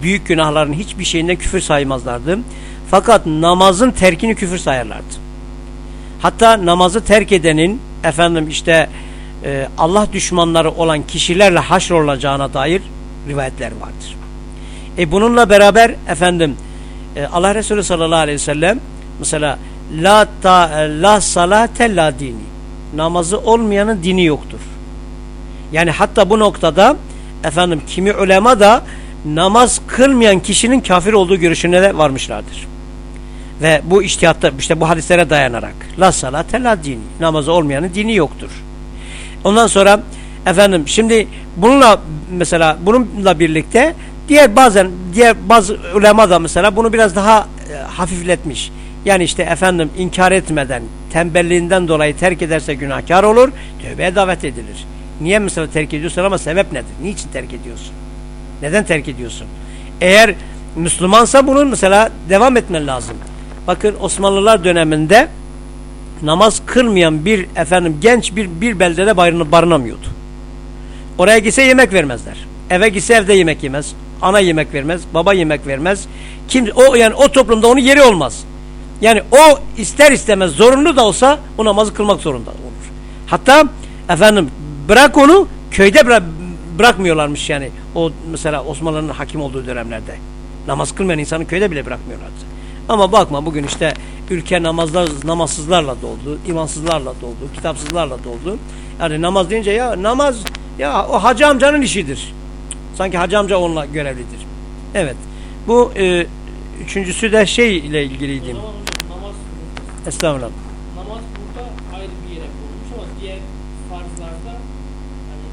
Büyük günahların hiçbir şeyinde küfür saymazlardı. Fakat namazın terkini küfür sayarlardı. Hatta namazı terk edenin efendim işte e, Allah düşmanları olan kişilerle haşrolacağına dair rivayetler vardır. E bununla beraber efendim e, Allah Resulü sallallahu aleyhi ve sellem mesela la ta la salate la dini namazı olmayanın dini yoktur. Yani hatta bu noktada efendim kimi ulema da namaz kılmayan kişinin kafir olduğu görüşüne de varmışlardır. Ve bu iştihatta işte bu hadislere dayanarak la salate la dini namazı olmayanın dini yoktur. Ondan sonra efendim şimdi bununla mesela bununla birlikte diğer bazen diğer bazı ulema da mesela bunu biraz daha e, hafifletmiş. Yani işte efendim inkar etmeden tembelliğinden dolayı terk ederse günahkar olur, tövbeye davet edilir. Niye mesela terk ediyorsun ama sebep nedir? Niçin terk ediyorsun? Neden terk ediyorsun? Eğer Müslümansa bunun mesela devam etmen lazım. Bakın Osmanlılar döneminde namaz kılmayan bir efendim genç bir bir beldede barın- barınamıyordu. Oraya gitse yemek vermezler. Eve gitse evde yemek yemez. Ana yemek vermez, baba yemek vermez. Kim o yani o toplumda onun yeri olmaz. Yani o ister istemez zorunlu da olsa o namazı kılmak zorunda olur. Hatta efendim bırak onu köyde bıra- bırakmıyorlarmış yani. O mesela Osmanlı'nın hakim olduğu dönemlerde. Namaz kılmayan insanı köyde bile bırakmıyorlardı. Ama bakma bugün işte ülke namazlar, namazsızlarla doldu, imansızlarla doldu, kitapsızlarla doldu. Yani namaz deyince ya namaz ya o hacı amcanın işidir. Sanki hacı amca onunla görevlidir. Evet. Bu e, üçüncüsü de şey ile ilgiliydi. namaz Estağfurullah. namaz burada ayrı bir yere konulmuş ama diğer farzlarda hani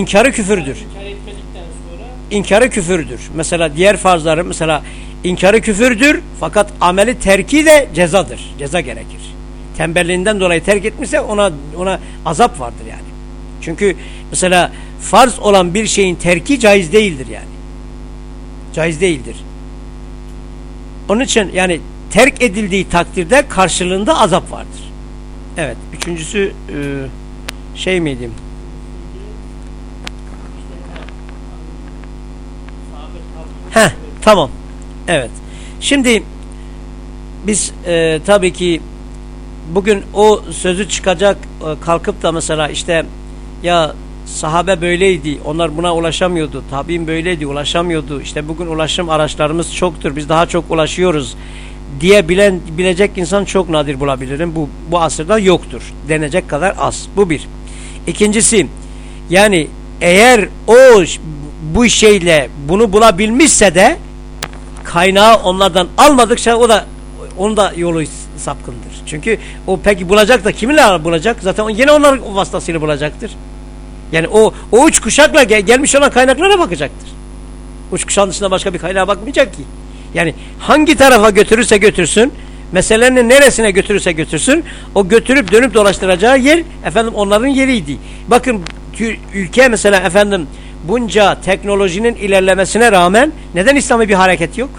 İnkarı küfürdür. inkar etmedikten sonra İnkarı küfürdür. Mesela diğer farzları mesela inkarı küfürdür fakat ameli terki de cezadır. Ceza gerekir. Tembelliğinden dolayı terk etmişse ona ona azap vardır yani. Çünkü mesela farz olan bir şeyin terki caiz değildir yani. Caiz değildir. Onun için yani terk edildiği takdirde karşılığında azap vardır. Evet. Üçüncü Üçüncüsü e, şey miydi? Heh, tamam. Evet. Şimdi biz e, tabii ki bugün o sözü çıkacak e, kalkıp da mesela işte ya sahabe böyleydi onlar buna ulaşamıyordu tabi'in böyleydi ulaşamıyordu işte bugün ulaşım araçlarımız çoktur biz daha çok ulaşıyoruz diye bilen bilecek insan çok nadir bulabilirim bu bu asırda yoktur denecek kadar az bu bir ikincisi yani eğer o bu şeyle bunu bulabilmişse de kaynağı onlardan almadıkça o da onun da yolu sapkındır. Çünkü o peki bulacak da kiminle bulacak? Zaten yine onlar vasıtasıyla bulacaktır. Yani o o üç kuşakla gel, gelmiş olan kaynaklara bakacaktır. Uç kuşağın dışında başka bir kaynağa bakmayacak ki. Yani hangi tarafa götürürse götürsün, meselenin neresine götürürse götürsün, o götürüp dönüp dolaştıracağı yer efendim onların yeriydi. Bakın ülke mesela efendim bunca teknolojinin ilerlemesine rağmen neden İslami bir hareket yok?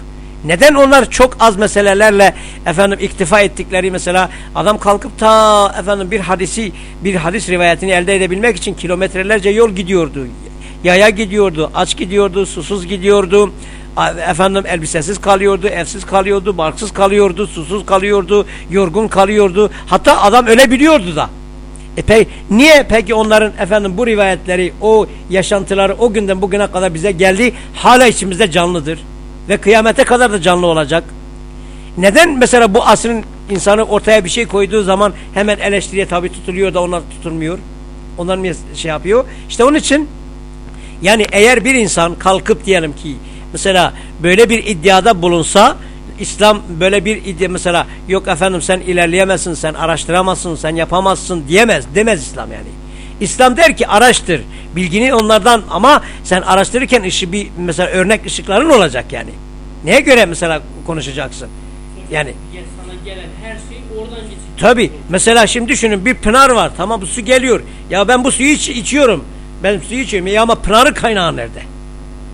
Neden onlar çok az meselelerle efendim iktifa ettikleri mesela adam kalkıp ta efendim bir hadisi bir hadis rivayetini elde edebilmek için kilometrelerce yol gidiyordu. Yaya gidiyordu, aç gidiyordu, susuz gidiyordu. Efendim elbisesiz kalıyordu, evsiz kalıyordu, barksız kalıyordu, susuz kalıyordu, yorgun kalıyordu. Hatta adam ölebiliyordu da. E pe niye peki onların efendim bu rivayetleri, o yaşantıları o günden bugüne kadar bize geldi hala içimizde canlıdır ve kıyamete kadar da canlı olacak. Neden mesela bu asrın insanı ortaya bir şey koyduğu zaman hemen eleştiriye tabi tutuluyor da onlar tutulmuyor? Onlar niye şey yapıyor? İşte onun için yani eğer bir insan kalkıp diyelim ki mesela böyle bir iddiada bulunsa İslam böyle bir iddia mesela yok efendim sen ilerleyemezsin, sen araştıramazsın, sen yapamazsın diyemez. Demez İslam yani. İslam der ki araştır. Bilgini onlardan ama sen araştırırken işi bir mesela örnek ışıkların olacak yani. Neye göre mesela konuşacaksın? Yani. Tabi. Mesela şimdi düşünün bir pınar var. Tamam bu su geliyor. Ya ben bu suyu iç, içiyorum. Ben suyu içiyorum. Ya ama pınarın kaynağı nerede?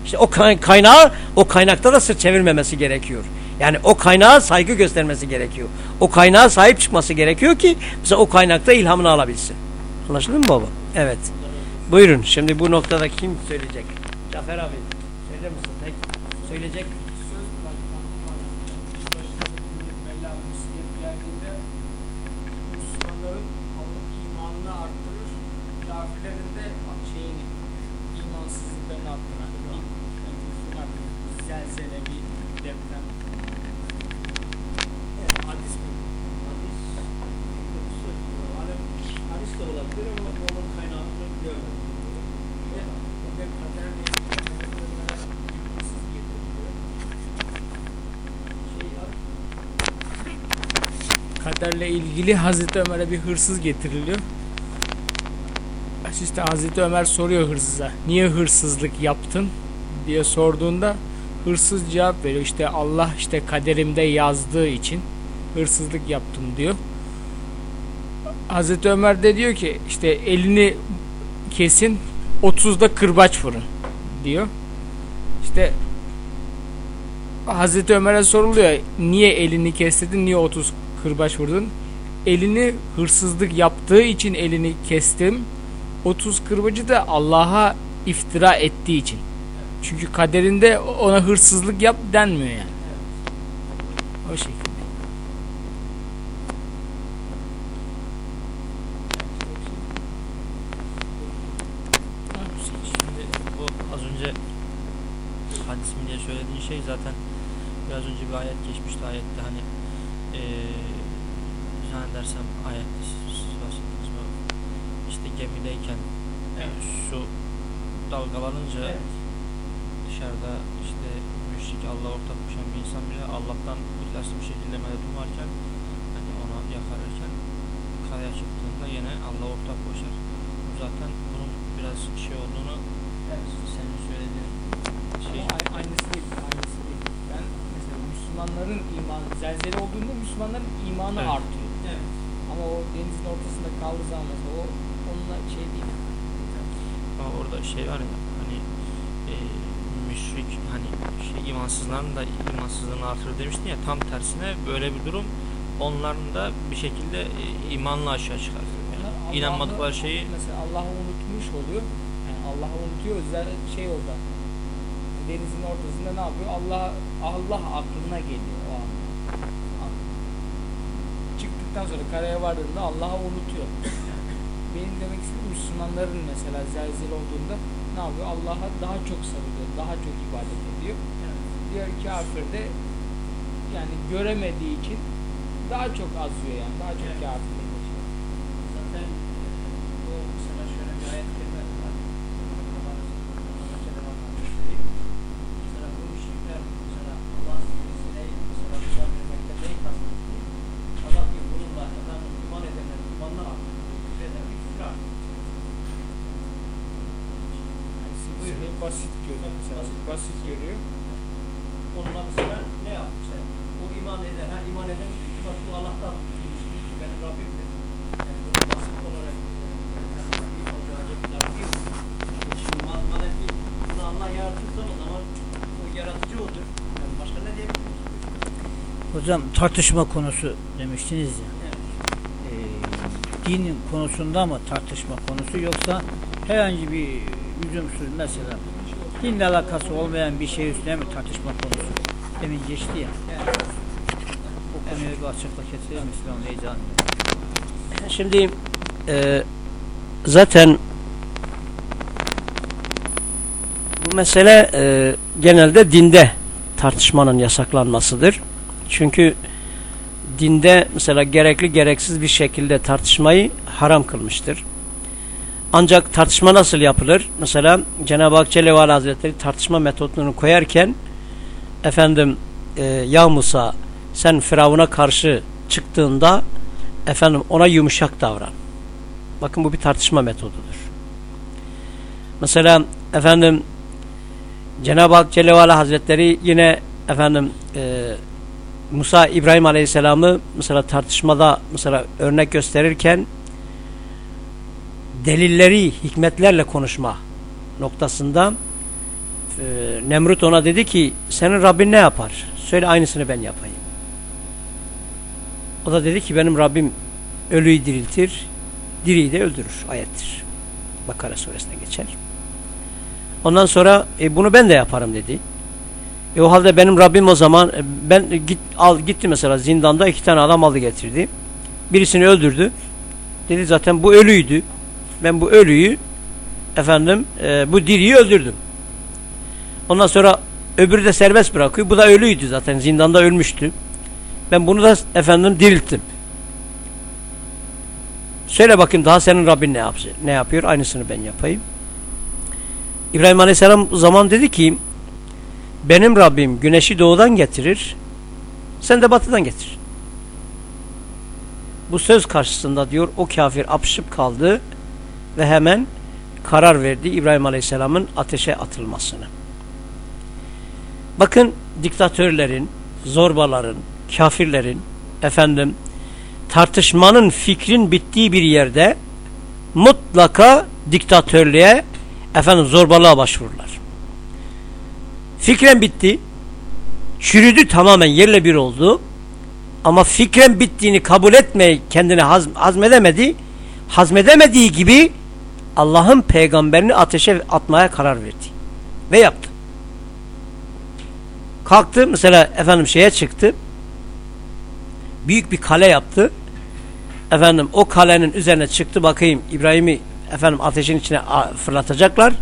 İşte o kaynağı o kaynakta da sırt çevirmemesi gerekiyor. Yani o kaynağa saygı göstermesi gerekiyor. O kaynağa sahip çıkması gerekiyor ki mesela o kaynakta ilhamını alabilsin. Anlaşıldı mı baba? Evet. Buyurun. Şimdi bu noktada kim söyleyecek? Cafer abi. Söyler misin? Tek söyleyecek. Kaderle ilgili Hazreti Ömer'e bir hırsız getiriliyor. İşte Hazreti Ömer soruyor hırsıza niye hırsızlık yaptın diye sorduğunda hırsız cevap veriyor işte Allah işte kaderimde yazdığı için hırsızlık yaptım diyor. Hazreti Ömer de diyor ki işte elini kesin 30'da kırbaç vurun diyor. İşte Hazreti Ömer'e soruluyor niye elini kestirdin niye 30 kırbaç vurdun. Elini hırsızlık yaptığı için elini kestim. 30 kırbacı da Allah'a iftira ettiği için. Çünkü kaderinde ona hırsızlık yap denmiyor yani. O şekilde. Şimdi bu az önce hadisim diye söylediğin şey zaten biraz önce bir ayet geçmişti ayette hani eee zannedersem ayette siz bahsettiniz mi? İşte gemideyken evet. su dalgalanınca evet. dışarıda işte müşrik Allah ortak koşan bir insan bile Allah'tan ihlaslı bir şekilde medet umarken hani ona yakarırken karaya çıktığında yine Allah ortak koşar. Bu zaten bunun biraz şey olduğunu evet. senin söylediğin şey. Ama aynısı değil. Aynısı değil. Ben mesela Müslümanların imanı zelzele olduğunda Müslümanların imanı evet. artıyor. Evet. Ama o denizin ortasında kaldığı zaman mesela o onunla şey değil. Ama orada şey var ya hani e, müşrik hani şey imansızların da imansızlığını artırır demiştin ya tam tersine böyle bir durum onların da bir şekilde e, imanla aşağı çıkar. Yani inanmadıkları şeyi mesela Allah'ı unutmuş oluyor. Yani Allah'ı unutuyor özel şey oldu. Denizin ortasında ne yapıyor? Allah Allah aklına geliyor o. An- Çıktıktan sonra karaya vardığında Allah'ı unutuyor. Benim demek istediğim Müslümanların mesela zelzil olduğunda ne yapıyor? Allah'a daha çok sarılıyor, daha çok ibadet ediyor. Diğer kafir de yani göremediği için daha çok azıyor yani, daha çok kafirleşiyor. Zaten bu mesela şöyle bir ayet kelime var. Mesela bu müşrikler mesela Allah'ın birisine mesela Musa vermekte neyi kastettiği Allah bir kulunla efendim iman edenler imanlar hakkında küfreden bir küfür hakkında. Yani silsileyi basit görüyor mesela. Basit görüyor. Onunla mesela ne yapmışlar? O iman eden, ha iman eden bak bu Allah'tan bilmiştir ki benim Rabbimdir. Yani bunu basit olarak Şimdi ma- madem ki bunu Allah yaratırsa o zaman o yaratıcı odur. Yani başka ne diyebiliriz? Hocam tartışma konusu demiştiniz ya. Evet. Ee, dinin konusunda mı tartışma konusu yoksa herhangi bir lüzumsuz mesela dinle alakası olmayan bir şey üstüne mi tartışma konusu? Demin geçti ya. Bu konuya bir açıklık getirir misin? Ben heyecanlıyım. Şimdi e, zaten bu mesele e, genelde dinde tartışmanın yasaklanmasıdır. Çünkü dinde mesela gerekli gereksiz bir şekilde tartışmayı haram kılmıştır. Ancak tartışma nasıl yapılır? Mesela Cenab-ı Hak Celle Hazretleri tartışma metodunu koyarken efendim e, ya Musa sen Firavun'a karşı çıktığında efendim ona yumuşak davran. Bakın bu bir tartışma metodudur. Mesela efendim Cenab-ı Hak Celle Hazretleri yine efendim e, Musa İbrahim Aleyhisselam'ı mesela tartışmada mesela örnek gösterirken delilleri hikmetlerle konuşma noktasında e, Nemrut ona dedi ki senin Rabbin ne yapar? Söyle aynısını ben yapayım. O da dedi ki benim Rabbim ölüyü diriltir, diriyi de öldürür. Ayettir. Bakara suresine geçer. Ondan sonra e, bunu ben de yaparım dedi. E, o halde benim Rabbim o zaman e, ben git al gitti mesela zindanda iki tane adam aldı getirdi. Birisini öldürdü. Dedi zaten bu ölüydü. Ben bu ölüyü efendim e, bu diriyi öldürdüm. Ondan sonra öbürü de serbest bırakıyor. Bu da ölüydü zaten zindanda ölmüştü. Ben bunu da efendim dirilttim. Söyle bakayım daha senin Rabbin ne, yap ne yapıyor? Aynısını ben yapayım. İbrahim Aleyhisselam zaman dedi ki benim Rabbim güneşi doğudan getirir sen de batıdan getir. Bu söz karşısında diyor o kafir apışıp kaldı ve hemen karar verdi İbrahim Aleyhisselam'ın ateşe atılmasını. Bakın diktatörlerin, zorbaların, kafirlerin, efendim tartışmanın, fikrin bittiği bir yerde mutlaka diktatörlüğe, efendim zorbalığa başvururlar. Fikren bitti, çürüdü tamamen yerle bir oldu ama fikren bittiğini kabul etmeyi kendine hazm hazmedemedi, hazmedemediği gibi Allah'ın peygamberini ateşe atmaya karar verdi ve yaptı. Kalktı mesela efendim şeye çıktı. Büyük bir kale yaptı. Efendim o kalenin üzerine çıktı bakayım İbrahim'i efendim ateşin içine fırlatacaklar.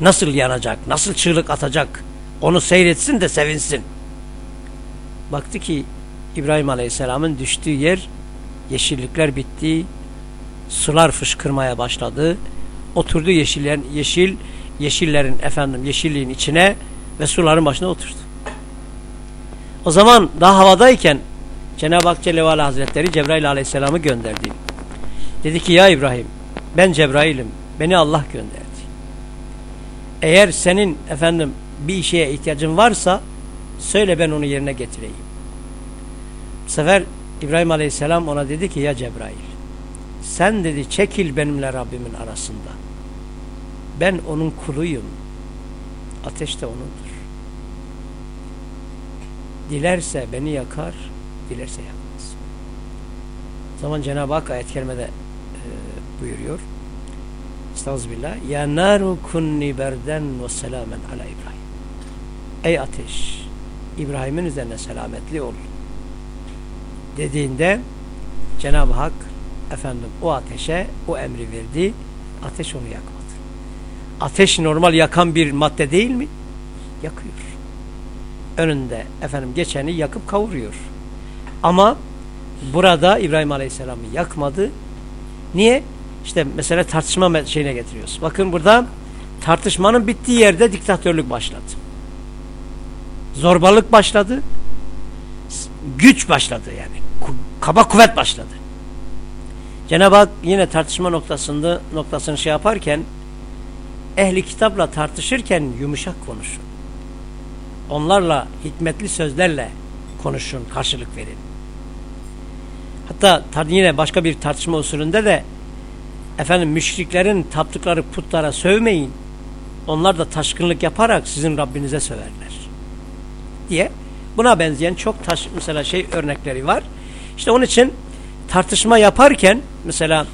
Nasıl yanacak? Nasıl çığlık atacak? Onu seyretsin de sevinsin. Baktı ki İbrahim Aleyhisselam'ın düştüğü yer yeşillikler bitti. Sular fışkırmaya başladı. Oturdu yeşillerin yeşil yeşillerin efendim yeşilliğin içine ve suların başına oturdu. O zaman daha havadayken Cenab-ı Hak Celle ve Hazretleri Cebrail Aleyhisselam'ı gönderdi. Dedi ki ya İbrahim ben Cebrail'im. Beni Allah gönderdi. Eğer senin efendim bir şeye ihtiyacın varsa söyle ben onu yerine getireyim. Bu sefer İbrahim Aleyhisselam ona dedi ki ya Cebrail sen dedi çekil benimle Rabbimin arasında. Ben onun kuluyum. Ateş de onundur. Dilerse beni yakar, dilerse yakmaz. O zaman Cenab-ı Hak ayet-i kerimede e, buyuruyor. Estağfirullah. Ya naru kunni berden ve selamen ala İbrahim. Ey ateş İbrahim'in üzerine selametli ol. Dediğinde Cenab-ı Hak efendim o ateşe o emri verdi. Ateş onu yakmadı. Ateş normal yakan bir madde değil mi? Yakıyor. Önünde efendim geçeni yakıp kavuruyor. Ama burada İbrahim Aleyhisselam'ı yakmadı. Niye? İşte mesela tartışma şeyine getiriyoruz. Bakın burada tartışmanın bittiği yerde diktatörlük başladı. Zorbalık başladı. Güç başladı yani. Kaba kuvvet başladı. Cenab-ı Hak yine tartışma noktasında noktasını şey yaparken ehli kitapla tartışırken yumuşak konuşun. Onlarla hikmetli sözlerle konuşun, karşılık verin. Hatta yine başka bir tartışma usulünde de efendim müşriklerin taptıkları putlara sövmeyin. Onlar da taşkınlık yaparak sizin Rabbinize söverler. Diye buna benzeyen çok taş mesela şey örnekleri var. İşte onun için tartışma yaparken mesela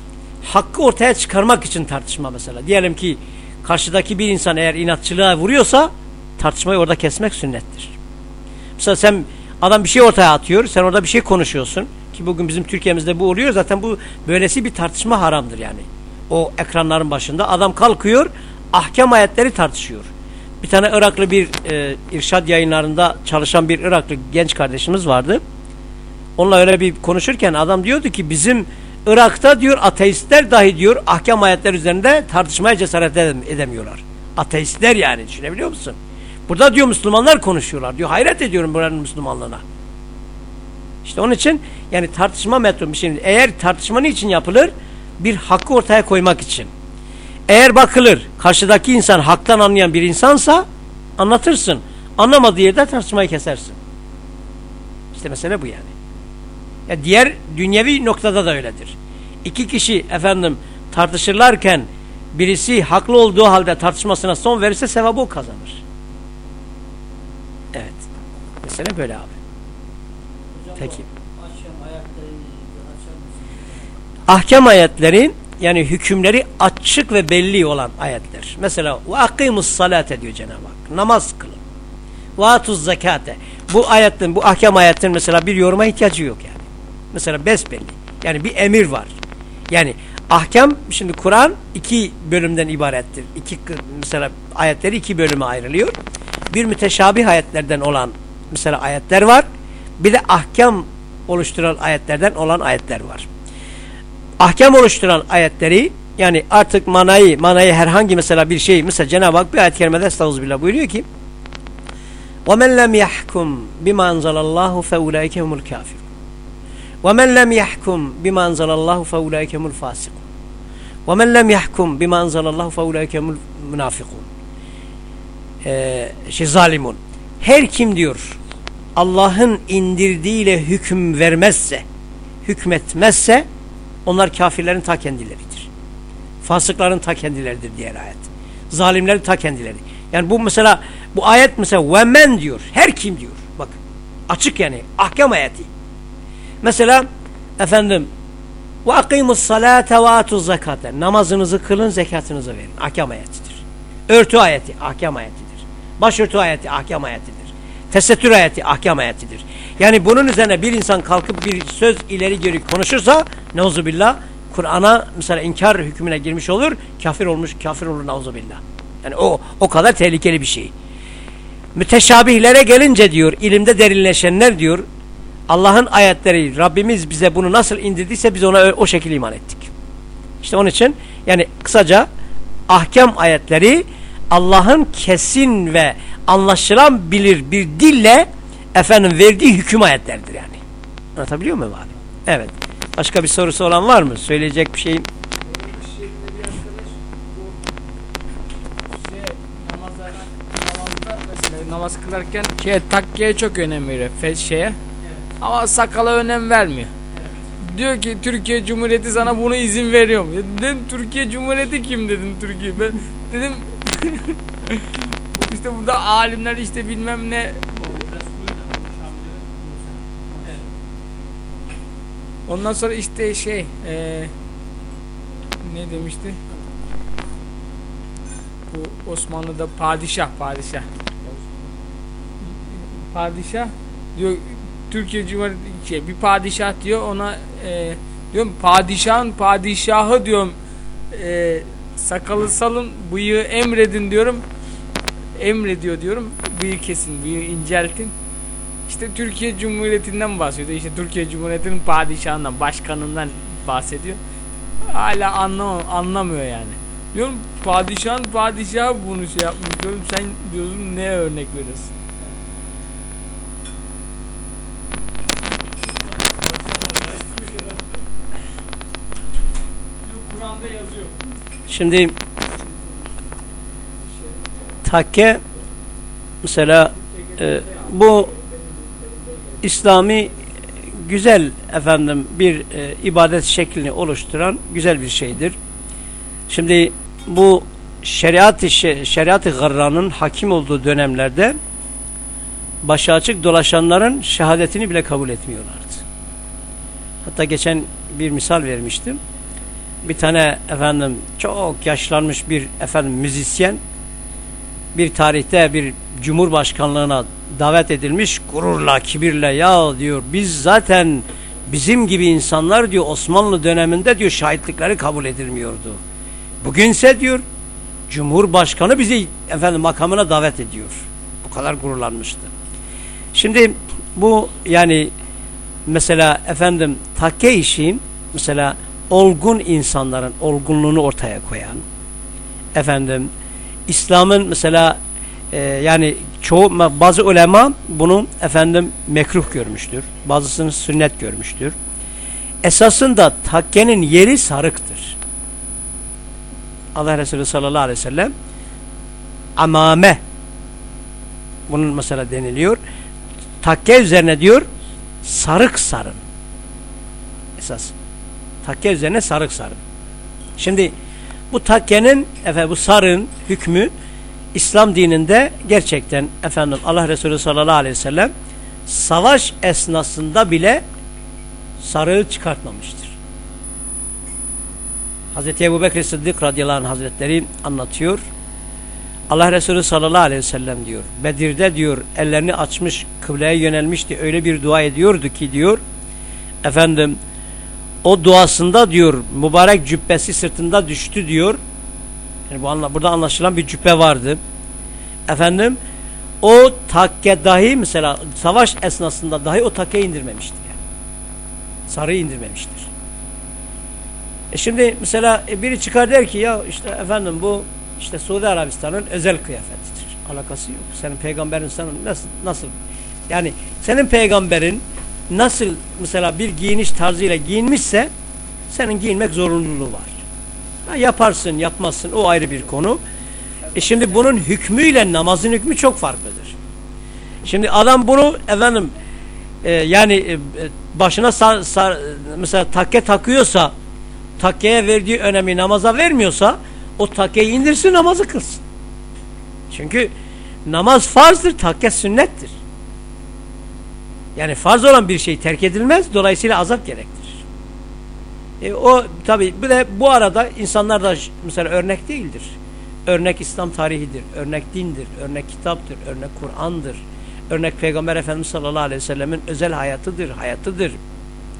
hakkı ortaya çıkarmak için tartışma mesela. Diyelim ki karşıdaki bir insan eğer inatçılığa vuruyorsa tartışmayı orada kesmek sünnettir. Mesela sen adam bir şey ortaya atıyor, sen orada bir şey konuşuyorsun ki bugün bizim Türkiye'mizde bu oluyor. Zaten bu böylesi bir tartışma haramdır yani. O ekranların başında adam kalkıyor, ahkam ayetleri tartışıyor. Bir tane Iraklı bir e, irşad yayınlarında çalışan bir Iraklı genç kardeşimiz vardı. Onunla öyle bir konuşurken adam diyordu ki bizim Irak'ta diyor ateistler dahi diyor ahkam ayetler üzerinde tartışmaya cesaret edemiyorlar. Ateistler yani düşünebiliyor musun? Burada diyor Müslümanlar konuşuyorlar diyor. Hayret ediyorum buranın Müslümanlığına. İşte onun için yani tartışma metodu şimdi eğer tartışma için yapılır? Bir hakkı ortaya koymak için. Eğer bakılır karşıdaki insan haktan anlayan bir insansa anlatırsın. Anlamadığı yerde tartışmayı kesersin. İşte mesele bu yani. Ya diğer dünyevi noktada da öyledir. İki kişi efendim tartışırlarken birisi haklı olduğu halde tartışmasına son verirse sevabı o kazanır. Evet. Mesele böyle abi. Hocam, Peki. Ahkam ayetleri yani hükümleri açık ve belli olan ayetler. Mesela ve akimus salate diyor Cenab-ı Hak. Namaz kılın. Ve zekate. Bu ayetin, bu ahkam ayetin mesela bir yoruma ihtiyacı yok yani. Mesela besbelli. Yani bir emir var. Yani ahkam şimdi Kur'an iki bölümden ibarettir. İki mesela ayetleri iki bölüme ayrılıyor. Bir müteşabih ayetlerden olan mesela ayetler var. Bir de ahkam oluşturan ayetlerden olan ayetler var Ahkam oluşturan ayetleri yani artık manayı, manayı herhangi mesela bir şey mesela Cenab-ı Hak bir ayet-i kerimede estağfirullah buyuruyor ki وَمَنْ لَمْ يَحْكُمْ بِمَا أَنْزَلَ اللّٰهُ فَاُولَٰئِكَ هُمُ الْكَافِرُونَ وَمَنْ لَمْ يَحْكُمْ بِمَا أَنْزَلَ اللّٰهُ فَاُولَٰئِكَ هُمُ الْفَاسِقُونَ وَمَنْ لَمْ يَحْكُمْ بِمَا أَنْزَلَ اللّٰهُ فَاُولَٰئِكَ هُمُ الْمُنَافِقُونَ ee, şey zalimun. Her kim diyor Allah'ın indirdiğiyle hüküm vermezse, hükmetmezse onlar kafirlerin ta kendileridir. Fasıkların ta kendileridir diğer ayet. Zalimlerin ta kendileri. Yani bu mesela bu ayet mesela ve men diyor. Her kim diyor. Bak açık yani ahkam ayeti. Mesela efendim ve akimus salate ve atuz zakate. Namazınızı kılın, zekatınızı verin. Ahkam ayetidir. Örtü ayeti, ahkam ayetidir. Başörtü ayeti, ahkam ayetidir. Tesettür ayeti, ahkam ayetidir. Yani bunun üzerine bir insan kalkıp bir söz ileri geri konuşursa neuzubillah Kur'an'a mesela inkar hükmüne girmiş olur, kafir olmuş, kafir olur neuzubillah. Yani o o kadar tehlikeli bir şey. Müteşabihlere gelince diyor, ilimde derinleşenler diyor, Allah'ın ayetleri, Rabbimiz bize bunu nasıl indirdiyse biz ona o şekilde iman ettik. İşte onun için yani kısaca ahkam ayetleri Allah'ın kesin ve anlaşılan bilir bir dille efendim verdiği hüküm ayetlerdir yani. Anlatabiliyor muyum abi? Evet. Başka bir sorusu olan var mı? Söyleyecek bir şeyim. namaz kılarken şeye, takkiye çok önem veriyor fe, şeye. Ama sakala önem vermiyor. Diyor ki Türkiye Cumhuriyeti sana bunu izin veriyor mu? Dedim Türkiye Cumhuriyeti kim dedim Türkiye. Ben dedim *laughs* işte burada alimler işte bilmem ne Ondan sonra işte şey e, ne demişti? Bu Osmanlı'da padişah padişah. Padişah diyor Türkiye Cumhuriyeti şey, bir padişah diyor ona e, diyorum padişahın padişahı diyorum e, sakalı salın bıyığı emredin diyorum emrediyor diyorum bıyığı kesin bıyığı inceltin işte Türkiye Cumhuriyeti'nden bahsediyor. İşte Türkiye Cumhuriyeti'nin padişahından başkanından bahsediyor. Hala anlam anlamıyor yani. Diyorum padişahın padişahı bunu şey yapmış. Diyorum sen diyorsun ne örnek yazıyor. Şimdi takke mesela e, bu İslami güzel efendim bir e, ibadet şeklini oluşturan güzel bir şeydir. Şimdi bu şeriat-ı şe- şeriat-ı garranın hakim olduğu dönemlerde başı açık dolaşanların şehadetini bile kabul etmiyorlardı. Hatta geçen bir misal vermiştim bir tane efendim çok yaşlanmış bir efendim müzisyen bir tarihte bir cumhurbaşkanlığına davet edilmiş gururla kibirle ya diyor biz zaten bizim gibi insanlar diyor Osmanlı döneminde diyor şahitlikleri kabul edilmiyordu. Bugünse diyor Cumhurbaşkanı bizi efendim makamına davet ediyor. Bu kadar gururlanmıştı. Şimdi bu yani mesela efendim takke işin mesela olgun insanların olgunluğunu ortaya koyan efendim İslam'ın mesela e, yani çoğu bazı ulema bunu efendim mekruh görmüştür. Bazısını sünnet görmüştür. Esasında takkenin yeri sarıktır. Allah Resulü sallallahu aleyhi ve sellem amame bunun mesela deniliyor. Takke üzerine diyor sarık sarın. Esas takke üzerine sarık sarın. Şimdi bu takkenin efendim bu sarığın hükmü İslam dininde gerçekten efendim Allah Resulü sallallahu aleyhi ve sellem savaş esnasında bile sarığı çıkartmamıştır. Hazreti Ebu Bekir Sıddık radıyallahu anh hazretleri anlatıyor. Allah Resulü sallallahu aleyhi ve sellem diyor. Bedir'de diyor ellerini açmış kıbleye yönelmişti. Öyle bir dua ediyordu ki diyor. Efendim o duasında diyor mübarek cübbesi sırtında düştü diyor. Yani bu anla, burada anlaşılan bir cübbe vardı. Efendim o takke dahi mesela savaş esnasında dahi o takke indirmemiştir. Yani. Sarıyı indirmemiştir. E şimdi mesela e, biri çıkar der ki ya işte efendim bu işte Suudi Arabistan'ın özel kıyafetidir. Alakası yok. Senin peygamberin sana nasıl nasıl yani senin peygamberin nasıl mesela bir giyiniş tarzıyla giyinmişse senin giyinmek zorunluluğu var. Ha, yaparsın yapmazsın o ayrı bir konu. E şimdi bunun hükmüyle namazın hükmü çok farklıdır. Şimdi adam bunu efendim e, yani e, başına sar, sar, mesela takke takıyorsa takkeye verdiği önemi namaza vermiyorsa o takkeyi indirsin namazı kılsın. Çünkü namaz farzdır, takke sünnettir. Yani farz olan bir şey terk edilmez. Dolayısıyla azap gerektirir. E, o tabi bir de bu arada insanlar da mesela örnek değildir. Örnek İslam tarihidir. Örnek dindir. Örnek kitaptır. Örnek Kur'an'dır. Örnek Peygamber Efendimiz sallallahu aleyhi ve sellemin özel hayatıdır. Hayatıdır.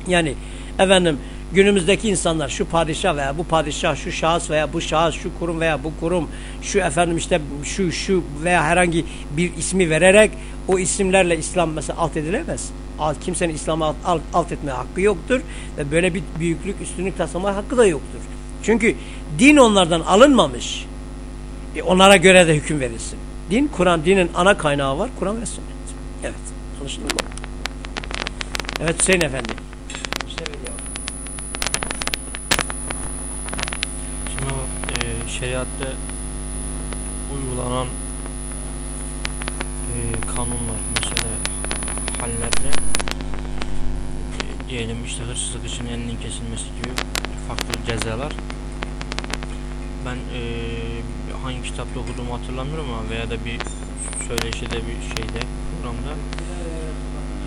Yani efendim günümüzdeki insanlar şu padişah veya bu padişah, şu şahıs veya bu şahıs, şu kurum veya bu kurum, şu efendim işte şu şu veya herhangi bir ismi vererek o isimlerle İslam mesela alt edilemez. Alt, kimsenin İslam'a alt, alt, etme hakkı yoktur ve böyle bir büyüklük, üstünlük taslama hakkı da yoktur. Çünkü din onlardan alınmamış. E onlara göre de hüküm verilsin. Din, Kur'an, dinin ana kaynağı var. Kur'an ve sünnet. Evet. Anlaşıldı mı? Evet Hüseyin Efendi. Şimdi e, şeriatta uygulanan e, kanunlar mesela hallerle e, diyelim işte hırsızlık için elinin kesilmesi gibi farklı cezalar ben e, hangi kitapta okuduğumu hatırlamıyorum ama veya da bir söyleşide bir şeyde programda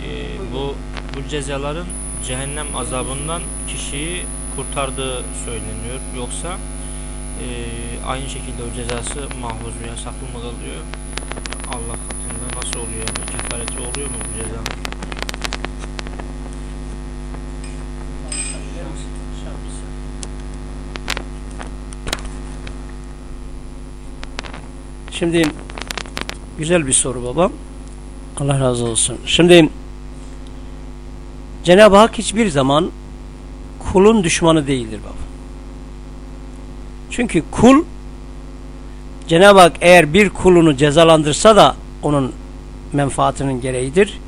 e, bu bu cezaların cehennem azabından kişiyi kurtardığı söyleniyor. Yoksa e, aynı şekilde o cezası mahfuz veya saklı mı kalıyor? Allah katında nasıl oluyor? Yani? Kefareti oluyor mu bu cezanın? Şimdi güzel bir soru babam. Allah razı olsun. Şimdi Cenab-ı Hak hiçbir zaman kulun düşmanı değildir baba. Çünkü kul Cenab-ı Hak eğer bir kulunu cezalandırsa da onun menfaatinin gereğidir.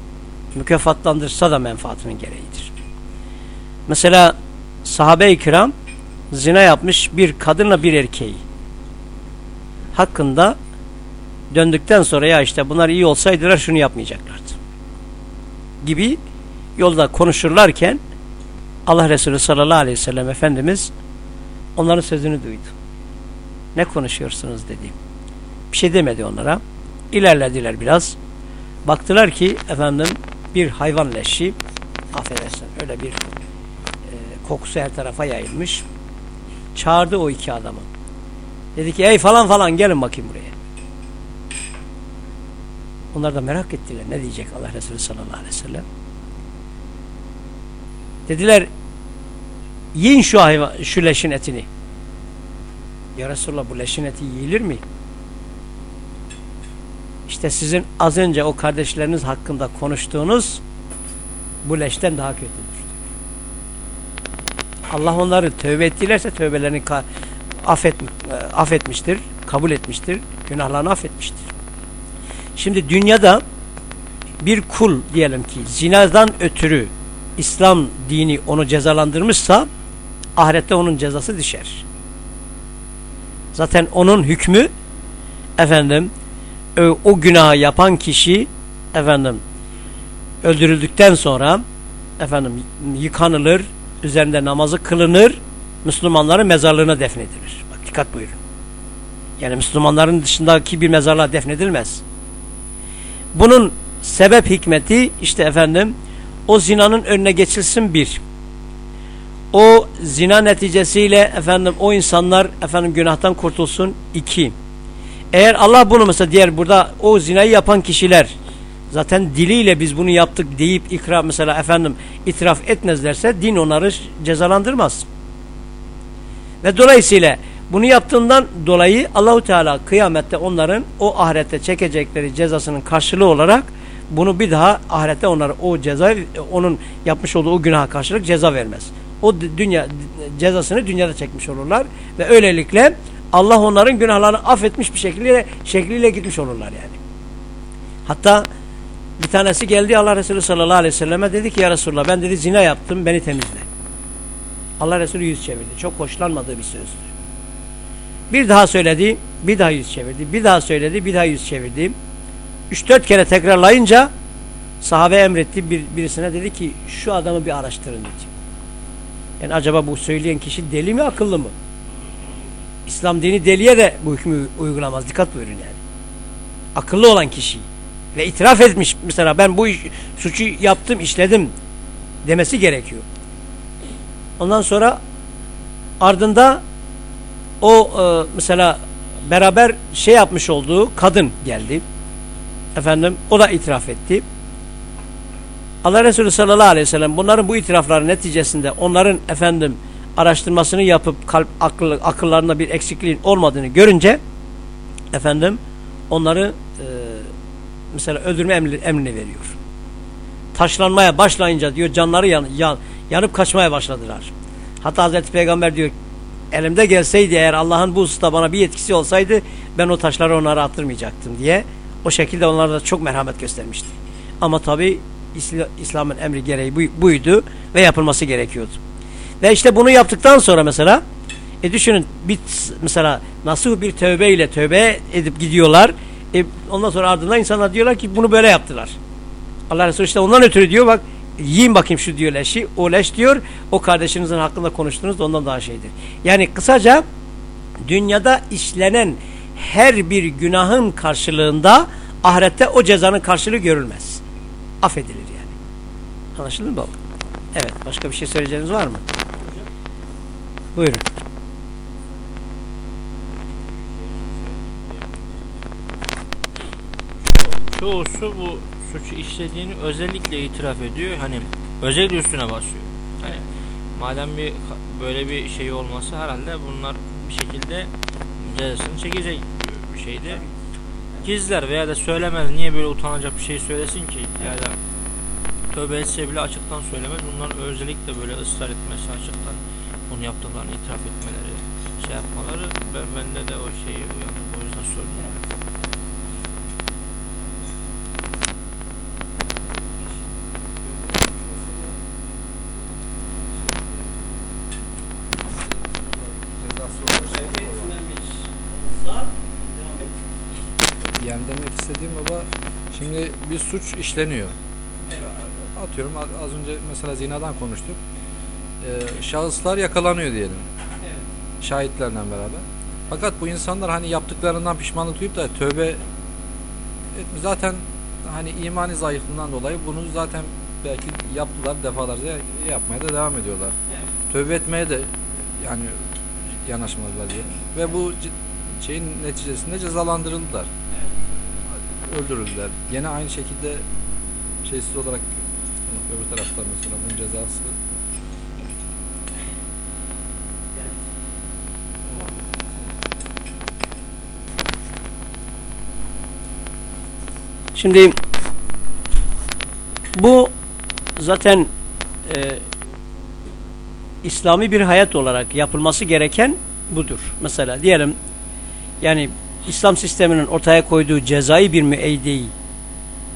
Mükafatlandırsa da menfaatinin gereğidir. Mesela sahabe-i kiram zina yapmış bir kadınla bir erkeği hakkında döndükten sonra ya işte bunlar iyi olsaydılar şunu yapmayacaklardı. Gibi yolda konuşurlarken Allah Resulü sallallahu aleyhi ve sellem Efendimiz onların sözünü duydu. Ne konuşuyorsunuz dedi. Bir şey demedi onlara. İlerlediler biraz. Baktılar ki efendim bir hayvan leşi affedersin öyle bir e, kokusu her tarafa yayılmış. Çağırdı o iki adamı. Dedi ki ey falan falan gelin bakayım buraya. Onlar da merak ettiler. Ne diyecek Allah Resulü sallallahu aleyhi ve sellem? Dediler yiyin şu hayvan, şu leşin etini. Ya Resulallah bu leşin eti yiyilir mi? İşte sizin az önce o kardeşleriniz hakkında konuştuğunuz bu leşten daha kötüdür. Allah onları tövbe ettilerse tövbelerini affet, affetmiştir, kabul etmiştir, günahlarını affetmiştir. Şimdi dünyada bir kul diyelim ki zinadan ötürü İslam dini onu cezalandırmışsa ahirette onun cezası düşer. Zaten onun hükmü efendim o günahı yapan kişi efendim öldürüldükten sonra efendim yıkanılır, üzerinde namazı kılınır, Müslümanların mezarlığına defnedilir. Bak dikkat buyurun. Yani Müslümanların dışındaki bir mezarlığa defnedilmez. Bunun sebep hikmeti işte efendim o zinanın önüne geçilsin bir. O zina neticesiyle efendim o insanlar efendim günahtan kurtulsun iki. Eğer Allah bunu mesela diğer burada o zinayı yapan kişiler zaten diliyle biz bunu yaptık deyip ikrar mesela efendim itiraf etmezlerse din onları cezalandırmaz. Ve dolayısıyla bunu yaptığından dolayı Allahu Teala kıyamette onların o ahirette çekecekleri cezasının karşılığı olarak bunu bir daha ahirette onlara o ceza onun yapmış olduğu o günaha karşılık ceza vermez. O dünya cezasını dünyada çekmiş olurlar ve öylelikle Allah onların günahlarını affetmiş bir şekilde şekliyle gitmiş olurlar yani. Hatta bir tanesi geldi Allah Resulü sallallahu aleyhi ve selleme dedi ki ya Resulullah ben dedi zina yaptım beni temizle. Allah Resulü yüz çevirdi. Çok hoşlanmadığı bir sözdü. Bir daha söyledi, bir daha yüz çevirdi. Bir daha söyledi, bir daha yüz çevirdi. Üç dört kere tekrarlayınca sahabe emretti bir, birisine dedi ki şu adamı bir araştırın dedi. Yani acaba bu söyleyen kişi deli mi akıllı mı? İslam dini deliye de bu hükmü uygulamaz. Dikkat buyurun yani. Akıllı olan kişi ve itiraf etmiş mesela ben bu iş, suçu yaptım, işledim demesi gerekiyor. Ondan sonra ardında o e, mesela beraber şey yapmış olduğu kadın geldi. Efendim o da itiraf etti. Allah Resulü sallallahu aleyhi ve sellem bunların bu itirafları neticesinde onların efendim araştırmasını yapıp kalp akıl, akıllarında bir eksikliğin olmadığını görünce efendim onları e, mesela öldürme emri, emrini veriyor. Taşlanmaya başlayınca diyor canları yan, yan, yanıp kaçmaya başladılar. Hatta Hazreti Peygamber diyor elimde gelseydi eğer Allah'ın bu hususta bana bir yetkisi olsaydı ben o taşları onlara attırmayacaktım diye o şekilde onlara da çok merhamet göstermişti. Ama tabi İslam'ın emri gereği buydu ve yapılması gerekiyordu. Ve işte bunu yaptıktan sonra mesela e düşünün bir, mesela nasıl bir tövbe ile tövbe edip gidiyorlar. E ondan sonra ardından insanlar diyorlar ki bunu böyle yaptılar. Allah Resulü işte ondan ötürü diyor bak yiyin bakayım şu diyor leşi. O leş diyor o kardeşinizin hakkında konuştuğunuz da ondan daha şeydir. Yani kısaca dünyada işlenen her bir günahın karşılığında ahirette o cezanın karşılığı görülmez. Affedilir yani. Anlaşıldı mı? Evet. Başka bir şey söyleyeceğiniz var mı? Buyurun. Çoğusu bu suçu işlediğini özellikle itiraf ediyor. Hani özellikle üstüne basıyor. Hani madem bir böyle bir şey olması herhalde bunlar bir şekilde cezasını çekecek bir şeydi. Gizler veya da söylemez. Niye böyle utanacak bir şey söylesin ki? Ya da tövbe etse bile açıktan söylemez. Bunlar özellikle böyle ısrar etmesi açıktan bunu yaptıklarını itiraf etmeleri şey yapmaları ben bende de o şeyi uyandı. O yüzden söylüyorum. Yani demek baba şimdi bir suç işleniyor. Atıyorum az önce mesela zinadan konuştuk. Ee, şahıslar yakalanıyor diyelim. Şahitlerle beraber. Fakat bu insanlar hani yaptıklarından pişmanlık duyup da tövbe zaten hani imani zayıflığından dolayı bunu zaten belki yaptılar defalarca yapmaya da devam ediyorlar. Tövbe etmeye de yani yanaşmadılar diye. Ve bu şeyin neticesinde cezalandırıldılar öldürüldüler. Yine aynı şekilde şeysiz olarak öbür tarafta mesela bunun cezası Şimdi bu zaten e, İslami bir hayat olarak yapılması gereken budur. Mesela diyelim yani İslam sisteminin ortaya koyduğu cezai bir müeydeyi